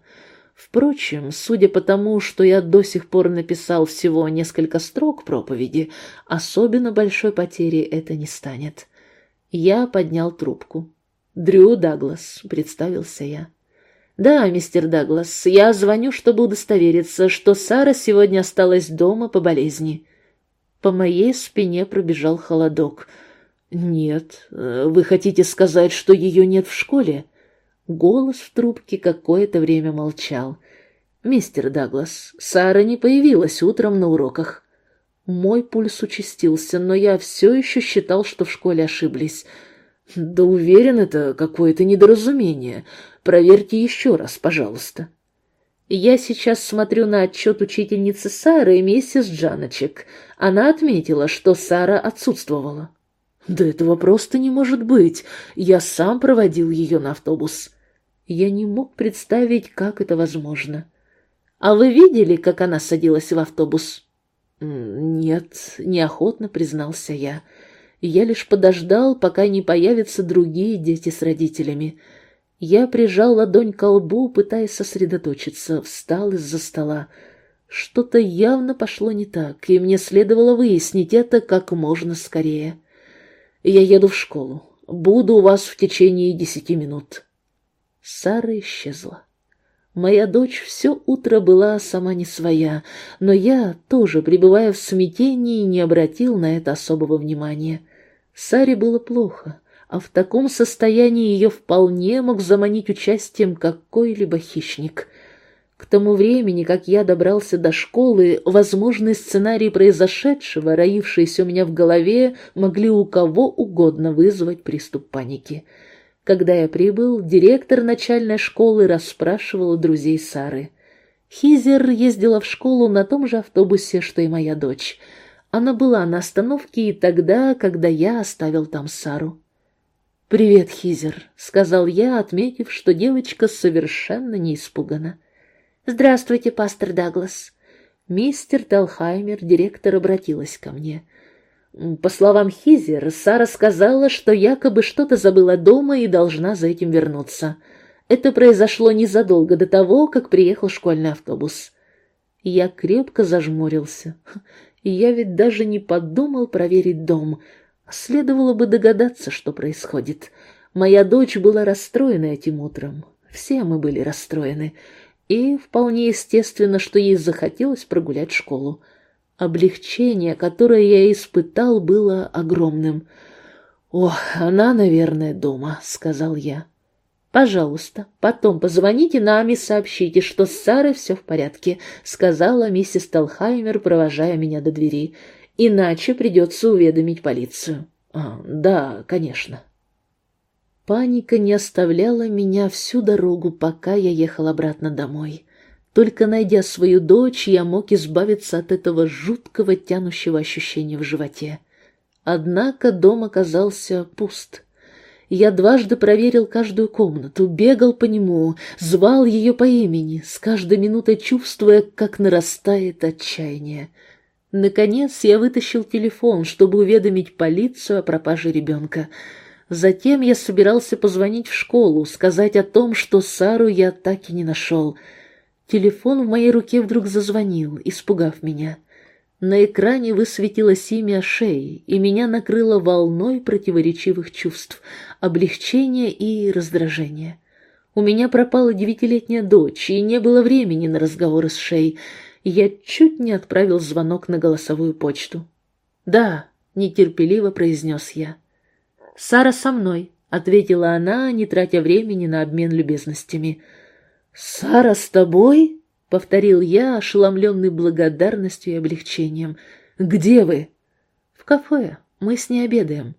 Впрочем, судя по тому, что я до сих пор написал всего несколько строк проповеди, особенно большой потери это не станет. Я поднял трубку. «Дрю Даглас», — представился я. «Да, мистер Даглас, я звоню, чтобы удостовериться, что Сара сегодня осталась дома по болезни». По моей спине пробежал холодок. «Нет, вы хотите сказать, что ее нет в школе?» Голос в трубке какое-то время молчал. «Мистер Даглас, Сара не появилась утром на уроках». Мой пульс участился, но я все еще считал, что в школе ошиблись. Да уверен, это какое-то недоразумение. Проверьте еще раз, пожалуйста. Я сейчас смотрю на отчет учительницы Сары и миссис Джаночек. Она отметила, что Сара отсутствовала. Да этого просто не может быть. Я сам проводил ее на автобус. Я не мог представить, как это возможно. А вы видели, как она садилась в автобус? Нет, неохотно признался я. Я лишь подождал, пока не появятся другие дети с родителями. Я прижал ладонь к лбу, пытаясь сосредоточиться, встал из-за стола. Что-то явно пошло не так, и мне следовало выяснить это как можно скорее. Я еду в школу. Буду у вас в течение десяти минут. Сара исчезла. Моя дочь все утро была сама не своя, но я, тоже пребывая в смятении, не обратил на это особого внимания. Саре было плохо, а в таком состоянии ее вполне мог заманить участием какой-либо хищник. К тому времени, как я добрался до школы, возможные сценарии произошедшего, роившиеся у меня в голове, могли у кого угодно вызвать приступ паники. Когда я прибыл, директор начальной школы расспрашивал друзей Сары. Хизер ездила в школу на том же автобусе, что и моя дочь — она была на остановке и тогда, когда я оставил там Сару. «Привет, Хизер», — сказал я, отметив, что девочка совершенно не испугана. «Здравствуйте, пастор Даглас». Мистер Талхаймер, директор, обратилась ко мне. По словам Хизер, Сара сказала, что якобы что-то забыла дома и должна за этим вернуться. Это произошло незадолго до того, как приехал школьный автобус. Я крепко зажмурился (laughs) я ведь даже не подумал проверить дом. Следовало бы догадаться, что происходит. Моя дочь была расстроена этим утром. Все мы были расстроены. И вполне естественно, что ей захотелось прогулять школу. Облегчение, которое я испытал, было огромным. «О, она, наверное, дома», — сказал я. «Пожалуйста, потом позвоните нам и сообщите, что с Сарой все в порядке», — сказала миссис Талхаймер, провожая меня до двери. «Иначе придется уведомить полицию». А, «Да, конечно». Паника не оставляла меня всю дорогу, пока я ехал обратно домой. Только найдя свою дочь, я мог избавиться от этого жуткого тянущего ощущения в животе. Однако дом оказался пуст. Я дважды проверил каждую комнату, бегал по нему, звал ее по имени, с каждой минутой чувствуя, как нарастает отчаяние. Наконец я вытащил телефон, чтобы уведомить полицию о пропаже ребенка. Затем я собирался позвонить в школу, сказать о том, что Сару я так и не нашел. Телефон в моей руке вдруг зазвонил, испугав меня. На экране высветилось имя Шеи, и меня накрыло волной противоречивых чувств, облегчения и раздражения. У меня пропала девятилетняя дочь, и не было времени на разговоры с Шей. Я чуть не отправил звонок на голосовую почту. «Да», — нетерпеливо произнес я. «Сара со мной», — ответила она, не тратя времени на обмен любезностями. «Сара с тобой?» — повторил я, ошеломленный благодарностью и облегчением. «Где вы?» «В кафе. Мы с ней обедаем».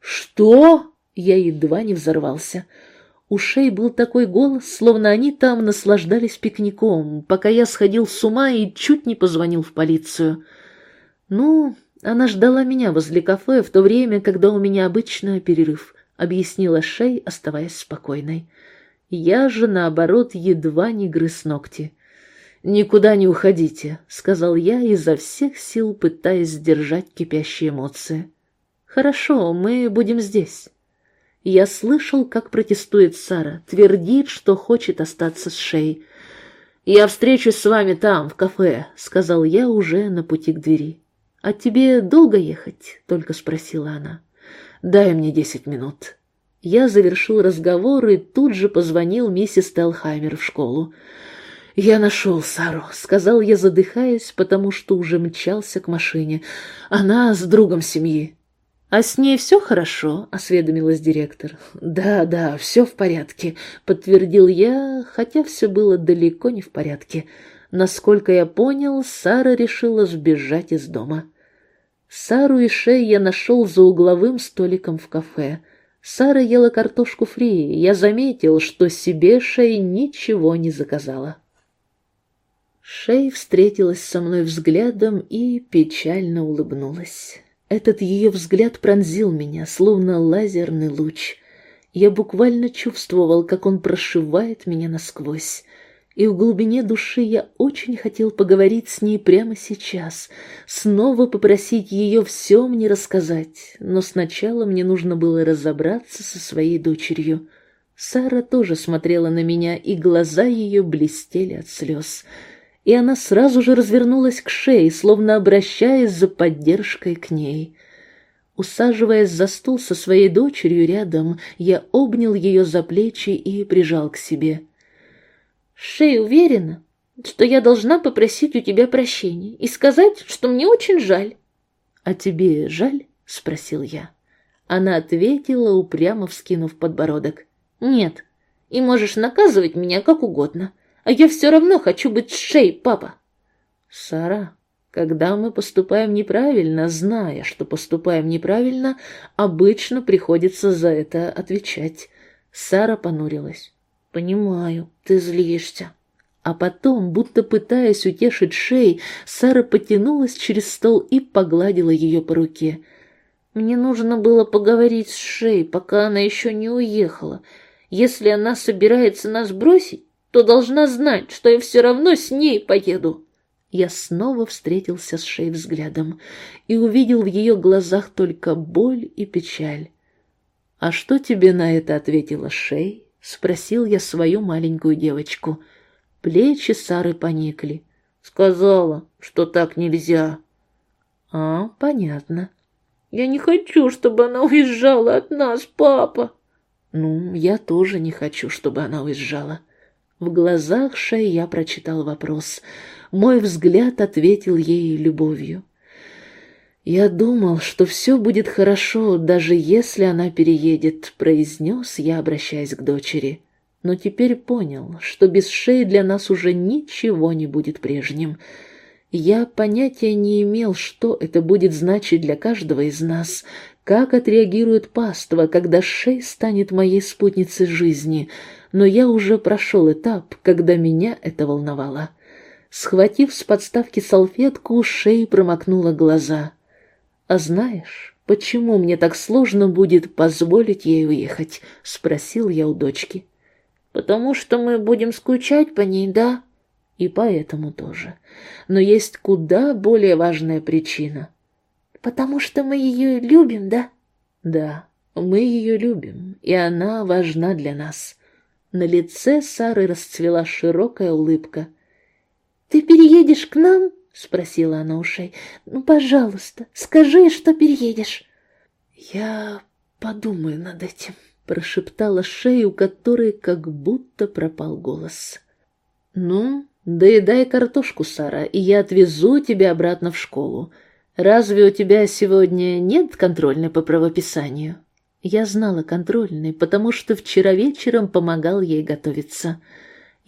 «Что?» — я едва не взорвался. У Шей был такой голос, словно они там наслаждались пикником, пока я сходил с ума и чуть не позвонил в полицию. «Ну, она ждала меня возле кафе в то время, когда у меня обычно перерыв, объяснила Шей, оставаясь спокойной. Я же, наоборот, едва не грыз ногти. «Никуда не уходите», — сказал я, изо всех сил пытаясь сдержать кипящие эмоции. «Хорошо, мы будем здесь». Я слышал, как протестует Сара, твердит, что хочет остаться с Шей. «Я встречусь с вами там, в кафе», — сказал я уже на пути к двери. «А тебе долго ехать?» — только спросила она. «Дай мне десять минут». Я завершил разговор и тут же позвонил миссис Телхаймер в школу. «Я нашел Сару», — сказал я, задыхаясь, потому что уже мчался к машине. «Она с другом семьи». «А с ней все хорошо?» — осведомилась директор. «Да, да, все в порядке», — подтвердил я, хотя все было далеко не в порядке. Насколько я понял, Сара решила сбежать из дома. Сару и Шей я нашел за угловым столиком в кафе. Сара ела картошку фри, я заметил, что себе Шей ничего не заказала. Шей встретилась со мной взглядом и печально улыбнулась. Этот ее взгляд пронзил меня, словно лазерный луч. Я буквально чувствовал, как он прошивает меня насквозь и в глубине души я очень хотел поговорить с ней прямо сейчас, снова попросить ее все мне рассказать, но сначала мне нужно было разобраться со своей дочерью. Сара тоже смотрела на меня, и глаза ее блестели от слез, и она сразу же развернулась к шее, словно обращаясь за поддержкой к ней. Усаживаясь за стул со своей дочерью рядом, я обнял ее за плечи и прижал к себе — Шей уверена, что я должна попросить у тебя прощения и сказать, что мне очень жаль. — А тебе жаль? — спросил я. Она ответила, упрямо вскинув подбородок. — Нет, и можешь наказывать меня как угодно, а я все равно хочу быть Шей, папа. — Сара, когда мы поступаем неправильно, зная, что поступаем неправильно, обычно приходится за это отвечать. Сара понурилась. «Понимаю, ты злишься». А потом, будто пытаясь утешить шеи, Сара потянулась через стол и погладила ее по руке. «Мне нужно было поговорить с Шей, пока она еще не уехала. Если она собирается нас бросить, то должна знать, что я все равно с ней поеду». Я снова встретился с Шей взглядом и увидел в ее глазах только боль и печаль. «А что тебе на это ответила Шей?» — спросил я свою маленькую девочку. Плечи Сары поникли. «Сказала, что так нельзя». «А, понятно. Я не хочу, чтобы она уезжала от нас, папа». «Ну, я тоже не хочу, чтобы она уезжала». В глазах Шей я прочитал вопрос. Мой взгляд ответил ей любовью. «Я думал, что все будет хорошо, даже если она переедет», — произнес я, обращаясь к дочери. «Но теперь понял, что без шеи для нас уже ничего не будет прежним. Я понятия не имел, что это будет значить для каждого из нас, как отреагирует паства, когда шей станет моей спутницей жизни, но я уже прошел этап, когда меня это волновало». Схватив с подставки салфетку, шеи промокнула глаза — «А знаешь, почему мне так сложно будет позволить ей уехать?» — спросил я у дочки. «Потому что мы будем скучать по ней, да?» «И поэтому тоже. Но есть куда более важная причина». «Потому что мы ее любим, да?» «Да, Мы ее любим, и она важна для нас. На лице Сары расцвела широкая улыбка. «Ты переедешь к нам?» — спросила она у Шей. «Ну, пожалуйста, скажи, что переедешь». «Я подумаю над этим», — прошептала Шей, у которой как будто пропал голос. «Ну, доедай картошку, Сара, и я отвезу тебя обратно в школу. Разве у тебя сегодня нет контрольной по правописанию?» Я знала контрольный, потому что вчера вечером помогал ей готовиться.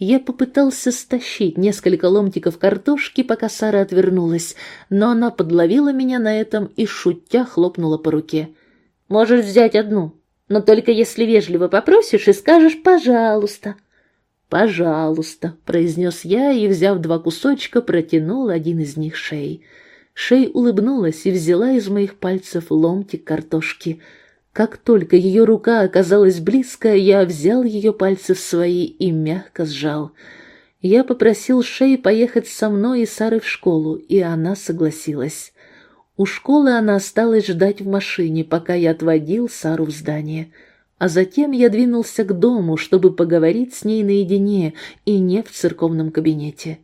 Я попытался стащить несколько ломтиков картошки, пока Сара отвернулась, но она подловила меня на этом и, шутя, хлопнула по руке. «Можешь взять одну, но только если вежливо попросишь и скажешь «пожалуйста». «Пожалуйста», — произнес я и, взяв два кусочка, протянул один из них Шей. Шей улыбнулась и взяла из моих пальцев ломтик картошки — как только ее рука оказалась близко, я взял ее пальцы в свои и мягко сжал. Я попросил Шей поехать со мной и Сарой в школу, и она согласилась. У школы она осталась ждать в машине, пока я отводил Сару в здание. А затем я двинулся к дому, чтобы поговорить с ней наедине и не в церковном кабинете.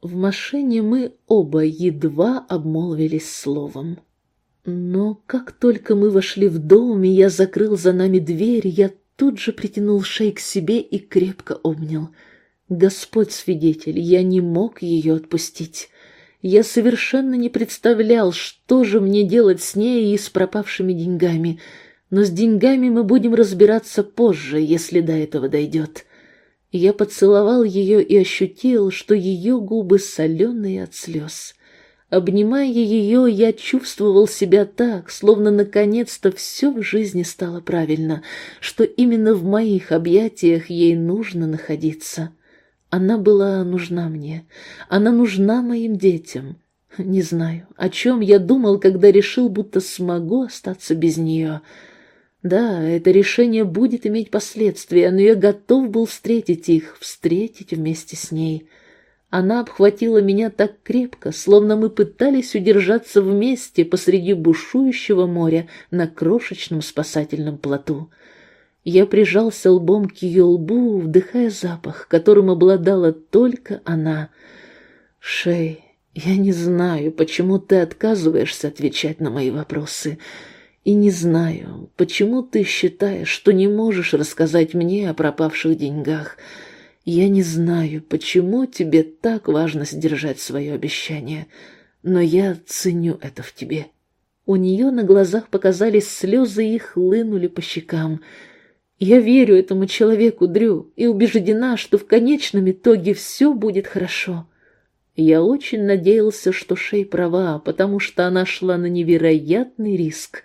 В машине мы оба едва обмолвились словом. Но как только мы вошли в дом, и я закрыл за нами дверь, я тут же притянул Шей к себе и крепко обнял. Господь свидетель, я не мог ее отпустить. Я совершенно не представлял, что же мне делать с ней и с пропавшими деньгами. Но с деньгами мы будем разбираться позже, если до этого дойдет. Я поцеловал ее и ощутил, что ее губы соленые от слез. Обнимая ее, я чувствовал себя так, словно наконец-то все в жизни стало правильно, что именно в моих объятиях ей нужно находиться. Она была нужна мне, она нужна моим детям. Не знаю, о чем я думал, когда решил, будто смогу остаться без нее. Да, это решение будет иметь последствия, но я готов был встретить их, встретить вместе с ней. Она обхватила меня так крепко, словно мы пытались удержаться вместе посреди бушующего моря на крошечном спасательном плоту. Я прижался лбом к ее лбу, вдыхая запах, которым обладала только она. «Шей, я не знаю, почему ты отказываешься отвечать на мои вопросы, и не знаю, почему ты считаешь, что не можешь рассказать мне о пропавших деньгах». Я не знаю, почему тебе так важно сдержать свое обещание, но я ценю это в тебе. У нее на глазах показались слезы и хлынули по щекам. Я верю этому человеку, Дрю, и убеждена, что в конечном итоге все будет хорошо. Я очень надеялся, что Шей права, потому что она шла на невероятный риск.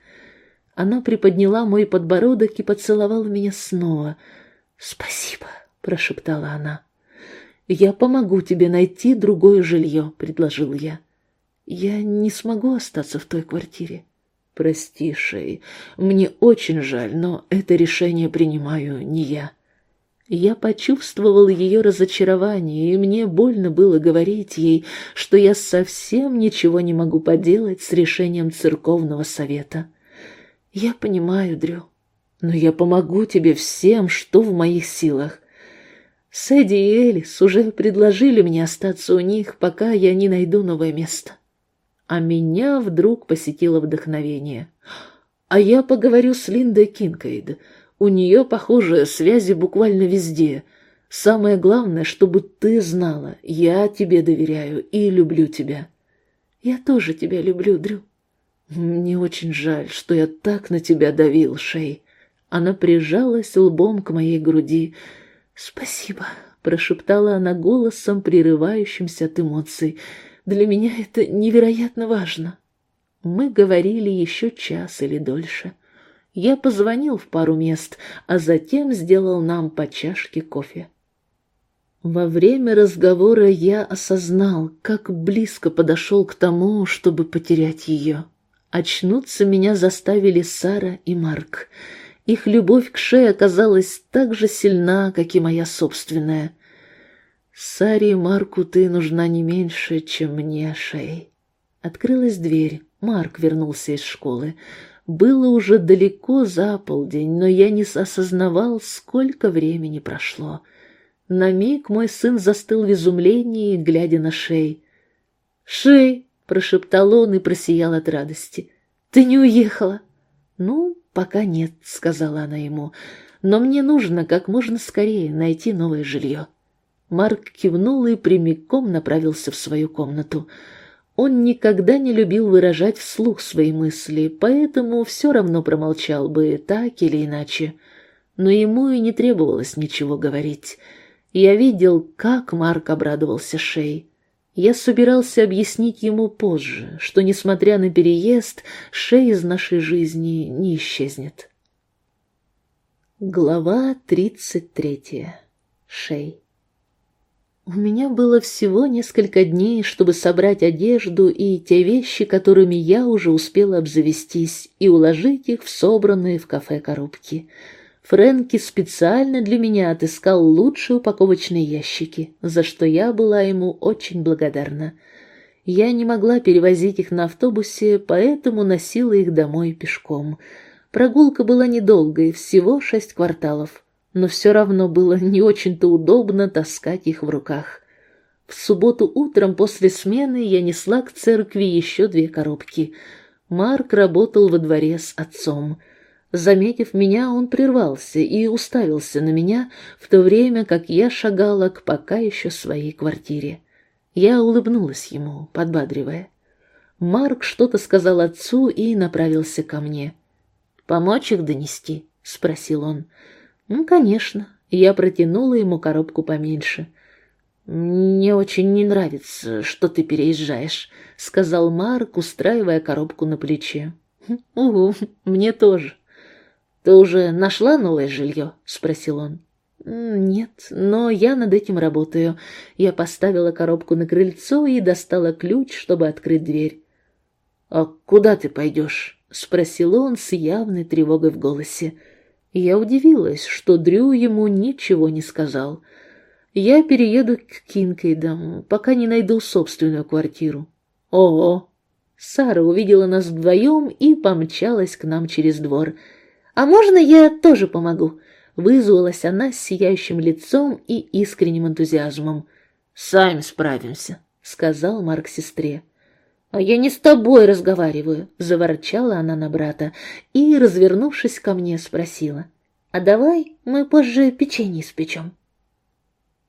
Она приподняла мой подбородок и поцеловала меня снова. «Спасибо», — прошептала она. «Я помогу тебе найти другое жилье», — предложил я. «Я не смогу остаться в той квартире». «Прости, Шей, мне очень жаль, но это решение принимаю не я». Я почувствовал ее разочарование, и мне больно было говорить ей, что я совсем ничего не могу поделать с решением церковного совета. «Я понимаю, Дрю, но я помогу тебе всем, что в моих силах. Сэдди и Элис уже предложили мне остаться у них, пока я не найду новое место. А меня вдруг посетило вдохновение. А я поговорю с Линдой Кинкейд. У нее, похоже, связи буквально везде. Самое главное, чтобы ты знала, я тебе доверяю и люблю тебя. Я тоже тебя люблю, Дрю. Мне очень жаль, что я так на тебя давил, Шей. Она прижалась лбом к моей груди, — «Спасибо», — прошептала она голосом, прерывающимся от эмоций. «Для меня это невероятно важно». Мы говорили еще час или дольше. Я позвонил в пару мест, а затем сделал нам по чашке кофе. Во время разговора я осознал, как близко подошел к тому, чтобы потерять ее. Очнуться меня заставили Сара и Марк — их любовь к Шее оказалась так же сильна, как и моя собственная. Саре и Марку ты нужна не меньше, чем мне, Шей. Открылась дверь. Марк вернулся из школы. Было уже далеко за полдень, но я не осознавал, сколько времени прошло. На миг мой сын застыл в изумлении, глядя на Шей. «Шей!» — прошептал он и просиял от радости. «Ты не уехала?» «Ну, пока нет», — сказала она ему, — «но мне нужно как можно скорее найти новое жилье». Марк кивнул и прямиком направился в свою комнату. Он никогда не любил выражать вслух свои мысли, поэтому все равно промолчал бы так или иначе. Но ему и не требовалось ничего говорить. Я видел, как Марк обрадовался Шей. Я собирался объяснить ему позже, что, несмотря на переезд, Шей из нашей жизни не исчезнет. Глава тридцать третья. Шей. У меня было всего несколько дней, чтобы собрать одежду и те вещи, которыми я уже успела обзавестись, и уложить их в собранные в кафе коробки. Фрэнки специально для меня отыскал лучшие упаковочные ящики, за что я была ему очень благодарна. Я не могла перевозить их на автобусе, поэтому носила их домой пешком. Прогулка была недолгой, всего шесть кварталов но все равно было не очень-то удобно таскать их в руках. В субботу утром после смены я несла к церкви еще две коробки. Марк работал во дворе с отцом. Заметив меня, он прервался и уставился на меня, в то время как я шагала к пока еще своей квартире. Я улыбнулась ему, подбадривая. Марк что-то сказал отцу и направился ко мне. «Помочь их донести?» — спросил он. «Ну, конечно». Я протянула ему коробку поменьше. «Мне очень не нравится, что ты переезжаешь», — сказал Марк, устраивая коробку на плече. «Угу, мне тоже». «Ты уже нашла новое жилье?» — спросил он. «Нет, но я над этим работаю». Я поставила коробку на крыльцо и достала ключ, чтобы открыть дверь. «А куда ты пойдешь?» — спросил он с явной тревогой в голосе. Я удивилась, что Дрю ему ничего не сказал. Я перееду к Кинкейдам, пока не найду собственную квартиру. Ого! Сара увидела нас вдвоем и помчалась к нам через двор. «А можно я тоже помогу?» Вызвалась она с сияющим лицом и искренним энтузиазмом. «Сами справимся», — сказал Марк сестре. «А я не с тобой разговариваю», — заворчала она на брата и, развернувшись ко мне, спросила. «А давай мы позже печенье испечем».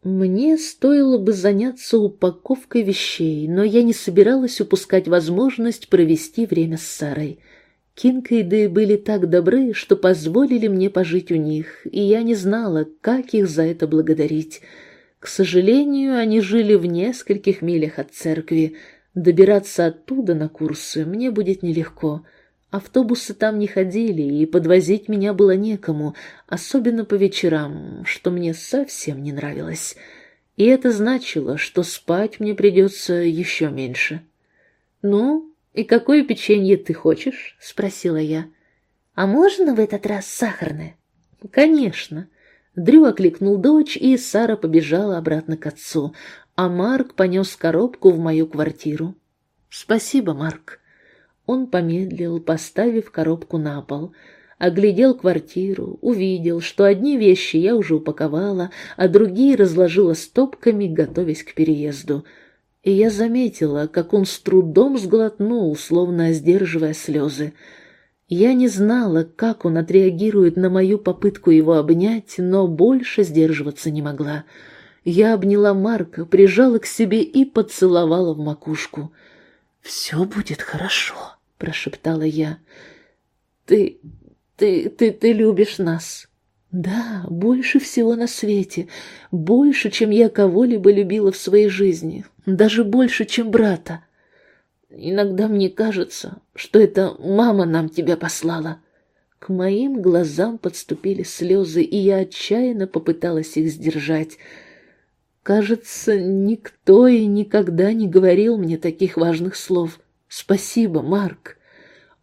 Мне стоило бы заняться упаковкой вещей, но я не собиралась упускать возможность провести время с Сарой. Кинкейды были так добры, что позволили мне пожить у них, и я не знала, как их за это благодарить. К сожалению, они жили в нескольких милях от церкви, Добираться оттуда на курсы мне будет нелегко. Автобусы там не ходили, и подвозить меня было некому, особенно по вечерам, что мне совсем не нравилось. И это значило, что спать мне придется еще меньше. «Ну, и какое печенье ты хочешь?» — спросила я. «А можно в этот раз сахарное?» «Конечно». Дрю окликнул дочь, и Сара побежала обратно к отцу, а Марк понес коробку в мою квартиру. «Спасибо, Марк». Он помедлил, поставив коробку на пол, оглядел квартиру, увидел, что одни вещи я уже упаковала, а другие разложила стопками, готовясь к переезду. И я заметила, как он с трудом сглотнул, словно сдерживая слезы. Я не знала, как он отреагирует на мою попытку его обнять, но больше сдерживаться не могла. Я обняла Марка, прижала к себе и поцеловала в макушку. «Все будет хорошо», — прошептала я. «Ты... ты... ты... ты любишь нас». «Да, больше всего на свете, больше, чем я кого-либо любила в своей жизни, даже больше, чем брата. Иногда мне кажется, что это мама нам тебя послала». К моим глазам подступили слезы, и я отчаянно попыталась их сдержать — Кажется, никто и никогда не говорил мне таких важных слов. Спасибо, Марк.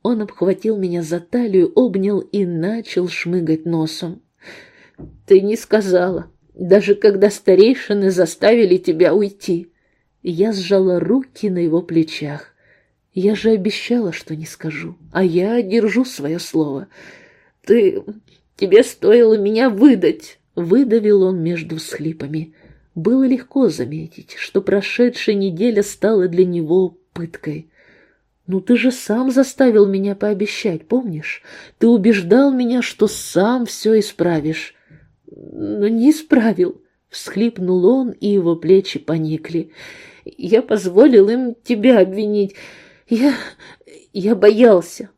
Он обхватил меня за талию, обнял и начал шмыгать носом. Ты не сказала, даже когда старейшины заставили тебя уйти. Я сжала руки на его плечах. Я же обещала, что не скажу, а я держу свое слово. Ты... тебе стоило меня выдать, выдавил он между схлипами. Было легко заметить, что прошедшая неделя стала для него пыткой. «Ну ты же сам заставил меня пообещать, помнишь? Ты убеждал меня, что сам все исправишь». «Но не исправил», — всхлипнул он, и его плечи поникли. «Я позволил им тебя обвинить. Я... я боялся».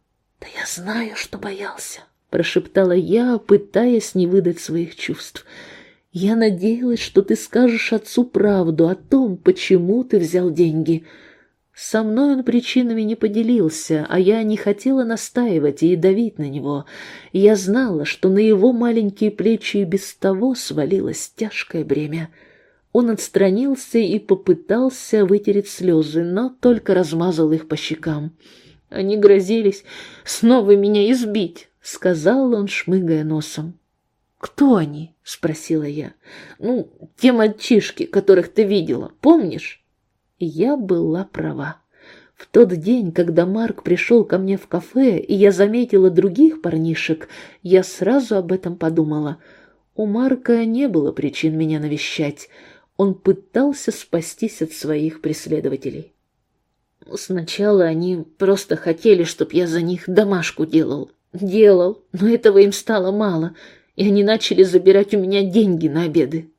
«Да я знаю, что боялся», — прошептала я, пытаясь не выдать своих чувств. «Я надеялась, что ты скажешь отцу правду о том, почему ты взял деньги». Со мной он причинами не поделился, а я не хотела настаивать и давить на него. Я знала, что на его маленькие плечи и без того свалилось тяжкое бремя. Он отстранился и попытался вытереть слезы, но только размазал их по щекам. Они грозились снова меня избить, — сказал он, шмыгая носом. «Кто они?» — спросила я. «Ну, те мальчишки, которых ты видела, помнишь?» Я была права. В тот день, когда Марк пришел ко мне в кафе, и я заметила других парнишек, я сразу об этом подумала. У Марка не было причин меня навещать. Он пытался спастись от своих преследователей. Сначала они просто хотели, чтоб я за них домашку делал. Делал, но этого им стало мало, и они начали забирать у меня деньги на обеды.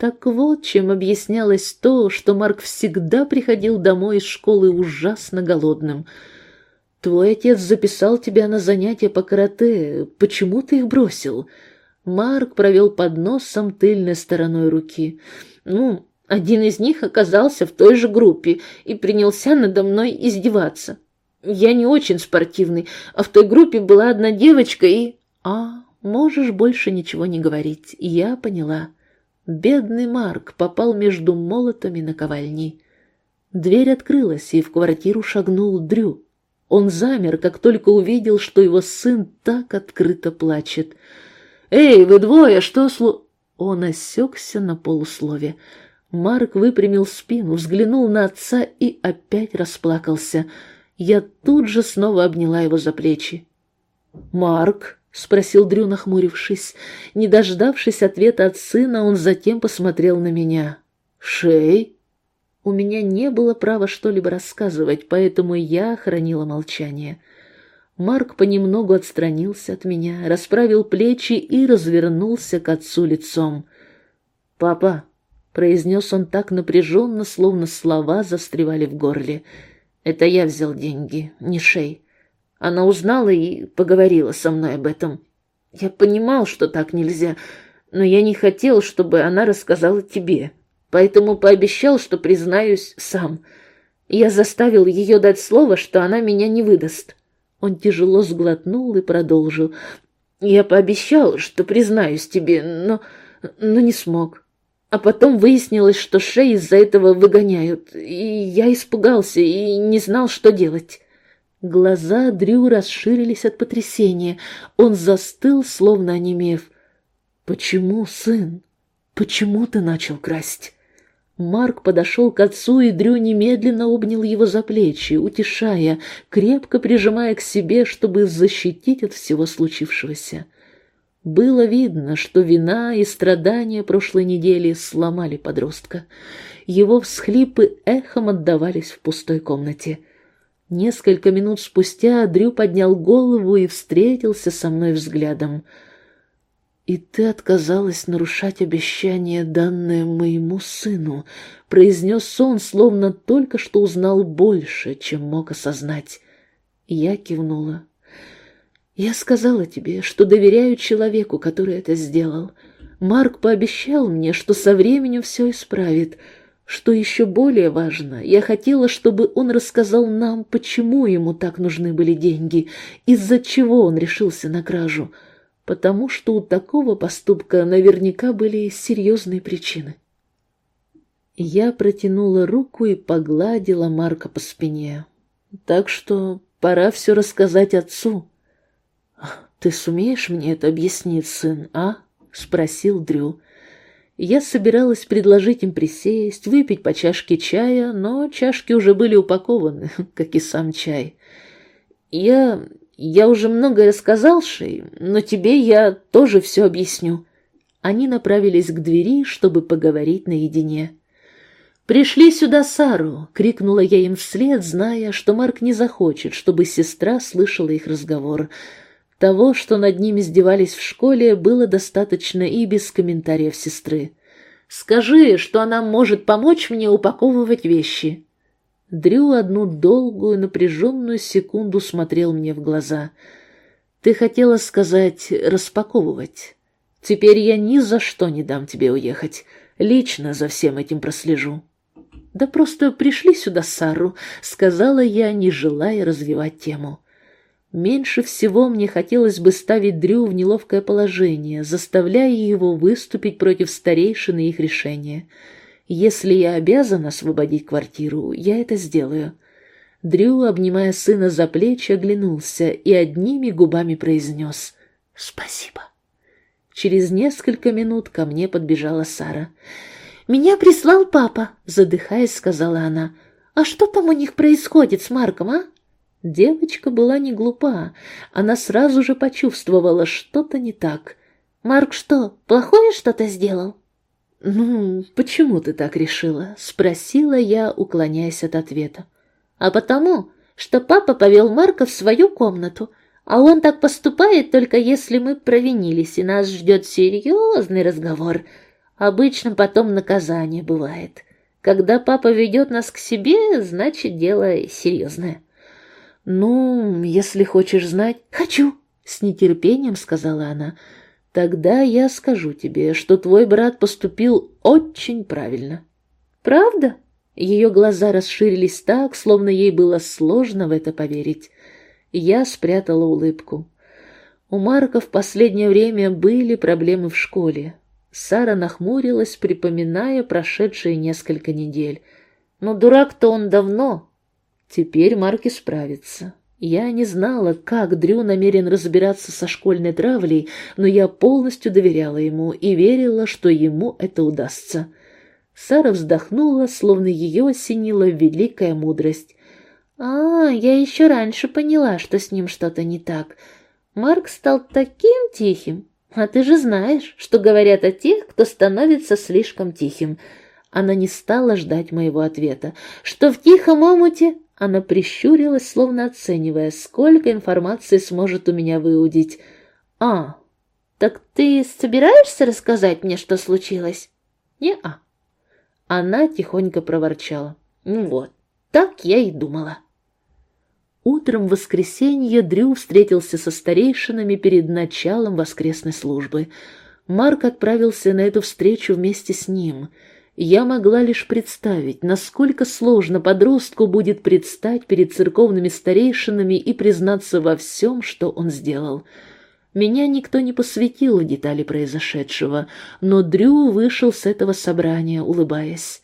Так вот, чем объяснялось то, что Марк всегда приходил домой из школы ужасно голодным. «Твой отец записал тебя на занятия по карате. Почему ты их бросил?» Марк провел под носом тыльной стороной руки. «Ну, один из них оказался в той же группе и принялся надо мной издеваться. Я не очень спортивный, а в той группе была одна девочка и...» «А, можешь больше ничего не говорить, я поняла». Бедный Марк попал между молотами на ковальни. Дверь открылась, и в квартиру шагнул Дрю. Он замер, как только увидел, что его сын так открыто плачет. «Эй, вы двое, что слу...» Он осекся на полуслове. Марк выпрямил спину, взглянул на отца и опять расплакался. Я тут же снова обняла его за плечи. «Марк!» — спросил Дрю, нахмурившись. Не дождавшись ответа от сына, он затем посмотрел на меня. «Шей?» У меня не было права что-либо рассказывать, поэтому я хранила молчание. Марк понемногу отстранился от меня, расправил плечи и развернулся к отцу лицом. «Папа», — произнес он так напряженно, словно слова застревали в горле, — «это я взял деньги, не Шей». Она узнала и поговорила со мной об этом. Я понимал, что так нельзя, но я не хотел, чтобы она рассказала тебе, поэтому пообещал, что признаюсь сам. Я заставил ее дать слово, что она меня не выдаст. Он тяжело сглотнул и продолжил. Я пообещал, что признаюсь тебе, но, но не смог. А потом выяснилось, что Шей из-за этого выгоняют, и я испугался и не знал, что делать. Глаза Дрю расширились от потрясения. Он застыл, словно онемев. «Почему, сын? Почему ты начал красть?» Марк подошел к отцу, и Дрю немедленно обнял его за плечи, утешая, крепко прижимая к себе, чтобы защитить от всего случившегося. Было видно, что вина и страдания прошлой недели сломали подростка. Его всхлипы эхом отдавались в пустой комнате — Несколько минут спустя Дрю поднял голову и встретился со мной взглядом. «И ты отказалась нарушать обещание, данное моему сыну», — произнес он, словно только что узнал больше, чем мог осознать. Я кивнула. «Я сказала тебе, что доверяю человеку, который это сделал. Марк пообещал мне, что со временем все исправит». Что еще более важно, я хотела, чтобы он рассказал нам, почему ему так нужны были деньги, из-за чего он решился на кражу, потому что у такого поступка наверняка были серьезные причины. Я протянула руку и погладила Марка по спине. Так что пора все рассказать отцу. «Ты сумеешь мне это объяснить, сын, а?» — спросил Дрю. Я собиралась предложить им присесть, выпить по чашке чая, но чашки уже были упакованы, (laughs) как и сам чай. Я... я уже многое рассказал, Шей, но тебе я тоже все объясню. Они направились к двери, чтобы поговорить наедине. «Пришли сюда Сару!» — крикнула я им вслед, зная, что Марк не захочет, чтобы сестра слышала их разговор. Того, что над ними издевались в школе, было достаточно и без комментариев сестры. «Скажи, что она может помочь мне упаковывать вещи!» Дрю одну долгую напряженную секунду смотрел мне в глаза. «Ты хотела сказать «распаковывать». Теперь я ни за что не дам тебе уехать. Лично за всем этим прослежу». «Да просто пришли сюда Сару», — сказала я, не желая развивать тему. Меньше всего мне хотелось бы ставить Дрю в неловкое положение, заставляя его выступить против старейшины их решения. Если я обязан освободить квартиру, я это сделаю. Дрю, обнимая сына за плечи, оглянулся и одними губами произнес «Спасибо». Через несколько минут ко мне подбежала Сара. «Меня прислал папа», — задыхаясь, сказала она. «А что там у них происходит с Марком, а?» Девочка была не глупа. Она сразу же почувствовала, что-то не так. «Марк что, плохое что-то сделал?» «Ну, почему ты так решила?» — спросила я, уклоняясь от ответа. «А потому, что папа повел Марка в свою комнату, а он так поступает только если мы провинились, и нас ждет серьезный разговор, Обычно потом наказание бывает. Когда папа ведет нас к себе, значит, дело серьезное. «Ну, если хочешь знать...» «Хочу!» — с нетерпением сказала она. «Тогда я скажу тебе, что твой брат поступил очень правильно». «Правда?» Ее глаза расширились так, словно ей было сложно в это поверить. Я спрятала улыбку. У Марка в последнее время были проблемы в школе. Сара нахмурилась, припоминая прошедшие несколько недель. «Но дурак-то он давно!» Теперь Марки справится. Я не знала, как Дрю намерен разбираться со школьной травлей, но я полностью доверяла ему и верила, что ему это удастся. Сара вздохнула, словно ее осенила великая мудрость. «А, я еще раньше поняла, что с ним что-то не так. Марк стал таким тихим, а ты же знаешь, что говорят о тех, кто становится слишком тихим. Она не стала ждать моего ответа. Что в тихом омуте? Она прищурилась, словно оценивая, сколько информации сможет у меня выудить. А, так ты собираешься рассказать мне, что случилось? Не-а. Она тихонько проворчала. Ну вот, так я и думала. Утром в воскресенье Дрю встретился со старейшинами перед началом воскресной службы. Марк отправился на эту встречу вместе с ним. Я могла лишь представить, насколько сложно подростку будет предстать перед церковными старейшинами и признаться во всем, что он сделал. Меня никто не посвятил в детали произошедшего, но Дрю вышел с этого собрания, улыбаясь.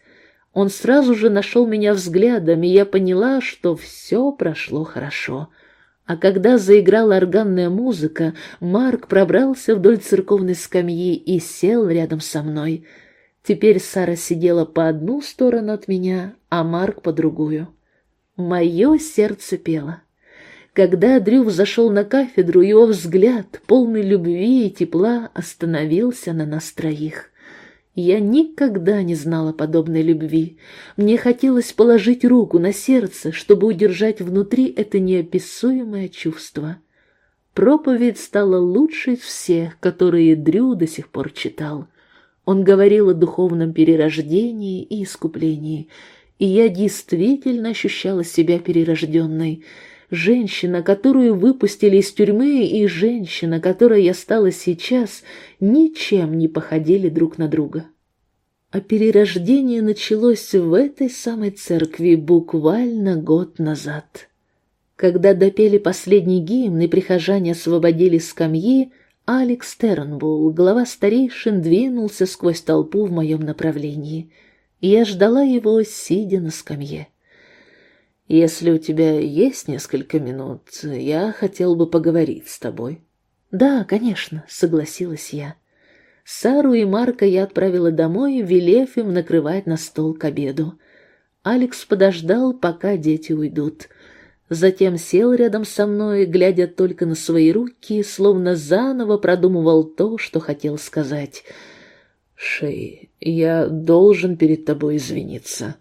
Он сразу же нашел меня взглядом, и я поняла, что все прошло хорошо. А когда заиграла органная музыка, Марк пробрался вдоль церковной скамьи и сел рядом со мной. Теперь Сара сидела по одну сторону от меня, а Марк по другую. Мое сердце пело. Когда Дрю зашел на кафедру, его взгляд, полный любви и тепла, остановился на нас троих. Я никогда не знала подобной любви. Мне хотелось положить руку на сердце, чтобы удержать внутри это неописуемое чувство. Проповедь стала лучшей из всех, которые Дрю до сих пор читал. Он говорил о духовном перерождении и искуплении, и я действительно ощущала себя перерожденной. Женщина, которую выпустили из тюрьмы, и женщина, которой я стала сейчас, ничем не походили друг на друга. А перерождение началось в этой самой церкви буквально год назад. Когда допели последний гимн и прихожане освободили скамьи, Алекс Тернбулл, глава старейшин, двинулся сквозь толпу в моем направлении. Я ждала его, сидя на скамье. «Если у тебя есть несколько минут, я хотел бы поговорить с тобой». «Да, конечно», — согласилась я. Сару и Марка я отправила домой, велев им накрывать на стол к обеду. Алекс подождал, пока дети уйдут. Затем сел рядом со мной, глядя только на свои руки, словно заново продумывал то, что хотел сказать. «Шей, я должен перед тобой извиниться.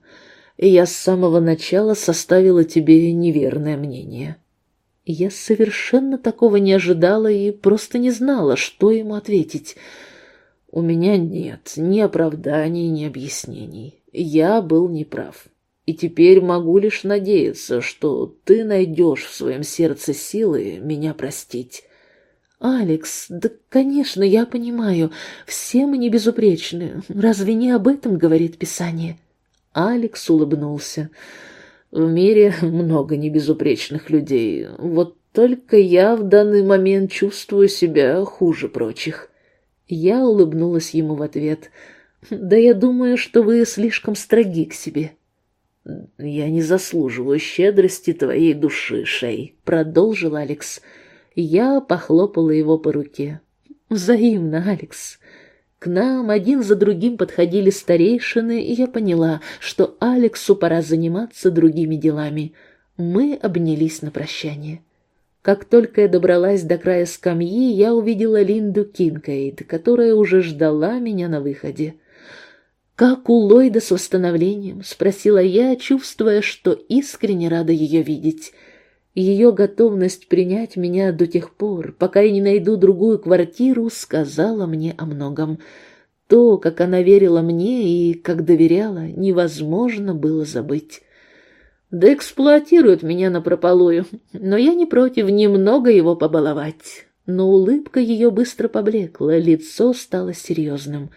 Я с самого начала составила тебе неверное мнение». Я совершенно такого не ожидала и просто не знала, что ему ответить. У меня нет ни оправданий, ни объяснений. Я был неправ. И теперь могу лишь надеяться, что ты найдешь в своем сердце силы меня простить. «Алекс, да, конечно, я понимаю, все мы не безупречны. Разве не об этом говорит Писание?» Алекс улыбнулся. В мире много небезупречных людей, вот только я в данный момент чувствую себя хуже прочих. Я улыбнулась ему в ответ. «Да я думаю, что вы слишком строги к себе». «Я не заслуживаю щедрости твоей души, Шей», — продолжил Алекс. Я похлопала его по руке. «Взаимно, Алекс. К нам один за другим подходили старейшины, и я поняла, что Алексу пора заниматься другими делами. Мы обнялись на прощание. Как только я добралась до края скамьи, я увидела Линду Кинкейд, которая уже ждала меня на выходе. «Как у Ллойда с восстановлением?» — спросила я, чувствуя, что искренне рада ее видеть. Ее готовность принять меня до тех пор, пока я не найду другую квартиру, сказала мне о многом. То, как она верила мне и как доверяла, невозможно было забыть. Да эксплуатируют меня напропалую, но я не против немного его побаловать. Но улыбка ее быстро поблекла, лицо стало серьезным.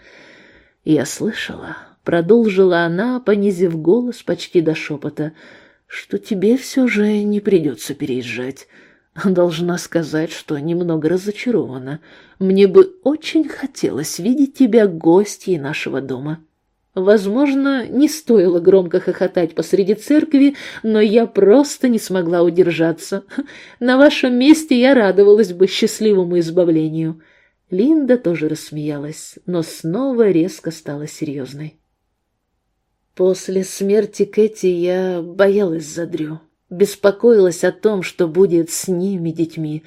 Я слышала, продолжила она, понизив голос почти до шепота — что тебе все же не придется переезжать. Должна сказать, что немного разочарована. Мне бы очень хотелось видеть тебя гостьей нашего дома. Возможно, не стоило громко хохотать посреди церкви, но я просто не смогла удержаться. На вашем месте я радовалась бы счастливому избавлению. Линда тоже рассмеялась, но снова резко стала серьезной. После смерти Кэти я боялась за Дрю, беспокоилась о том, что будет с ними детьми.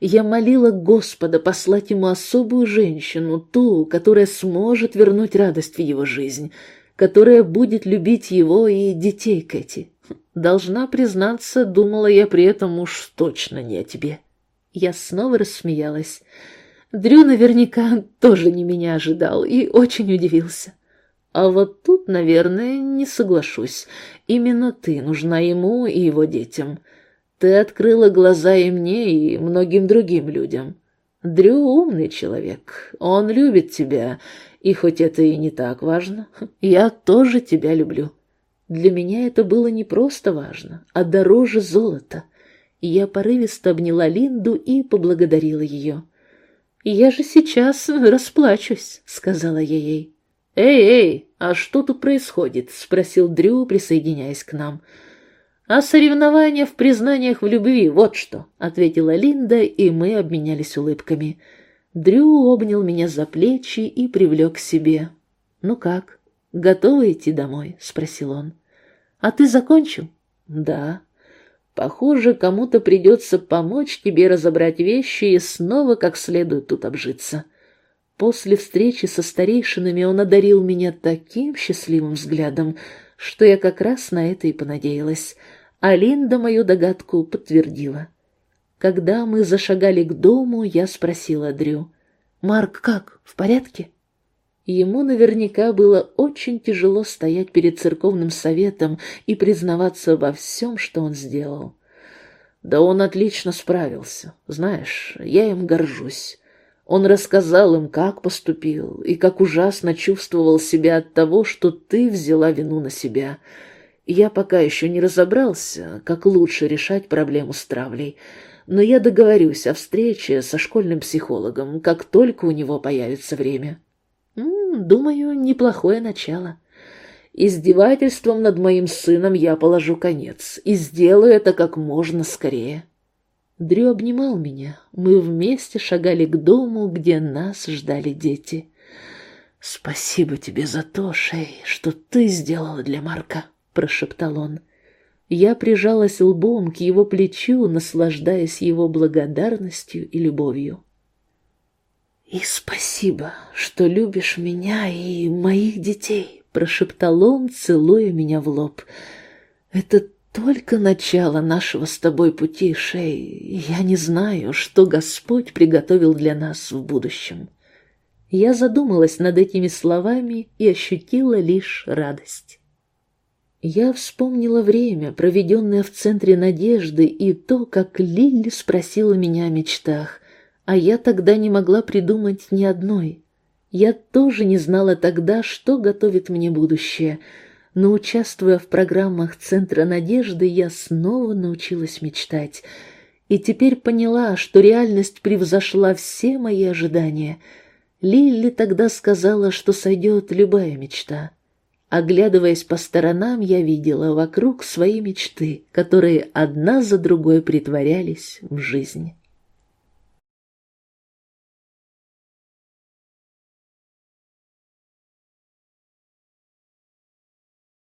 Я молила Господа послать ему особую женщину, ту, которая сможет вернуть радость в его жизнь, которая будет любить его и детей Кэти. Должна признаться, думала я при этом уж точно не о тебе. Я снова рассмеялась. Дрю наверняка тоже не меня ожидал и очень удивился. А вот тут, наверное, не соглашусь. Именно ты нужна ему и его детям. Ты открыла глаза и мне, и многим другим людям. Дрю умный человек, он любит тебя, и хоть это и не так важно, (laughs) я тоже тебя люблю. Для меня это было не просто важно, а дороже золота. Я порывисто обняла Линду и поблагодарила ее. «Я же сейчас расплачусь», — сказала я ей. «Эй, эй, а что тут происходит?» — спросил Дрю, присоединяясь к нам. «А соревнования в признаниях в любви, вот что», — ответила Линда, и мы обменялись улыбками. Дрю обнял меня за плечи и привлек к себе. «Ну как, готовы идти домой?» — спросил он. «А ты закончил?» «Да». «Похоже, кому-то придется помочь тебе разобрать вещи и снова как следует тут обжиться». После встречи со старейшинами он одарил меня таким счастливым взглядом, что я как раз на это и понадеялась, а Линда мою догадку подтвердила. Когда мы зашагали к дому, я спросила Дрю, «Марк как, в порядке?» Ему наверняка было очень тяжело стоять перед церковным советом и признаваться во всем, что он сделал. Да он отлично справился. Знаешь, я им горжусь. Он рассказал им, как поступил, и как ужасно чувствовал себя от того, что ты взяла вину на себя. Я пока еще не разобрался, как лучше решать проблему с травлей, но я договорюсь о встрече со школьным психологом, как только у него появится время. Думаю, неплохое начало. Издевательством над моим сыном я положу конец и сделаю это как можно скорее. Дрю обнимал меня. Мы вместе шагали к дому, где нас ждали дети. «Спасибо тебе за то, Шей, что ты сделала для Марка», — прошептал он. Я прижалась лбом к его плечу, наслаждаясь его благодарностью и любовью. «И спасибо, что любишь меня и моих детей», — прошептал он, целуя меня в лоб. «Это только начало нашего с тобой пути, Шей. Я не знаю, что Господь приготовил для нас в будущем». Я задумалась над этими словами и ощутила лишь радость. Я вспомнила время, проведенное в Центре Надежды, и то, как Лилли спросила меня о мечтах, а я тогда не могла придумать ни одной. Я тоже не знала тогда, что готовит мне будущее, но, участвуя в программах Центра Надежды, я снова научилась мечтать, и теперь поняла, что реальность превзошла все мои ожидания. Лилли тогда сказала, что сойдет любая мечта — Оглядываясь по сторонам, я видела вокруг свои мечты, которые одна за другой притворялись в жизнь.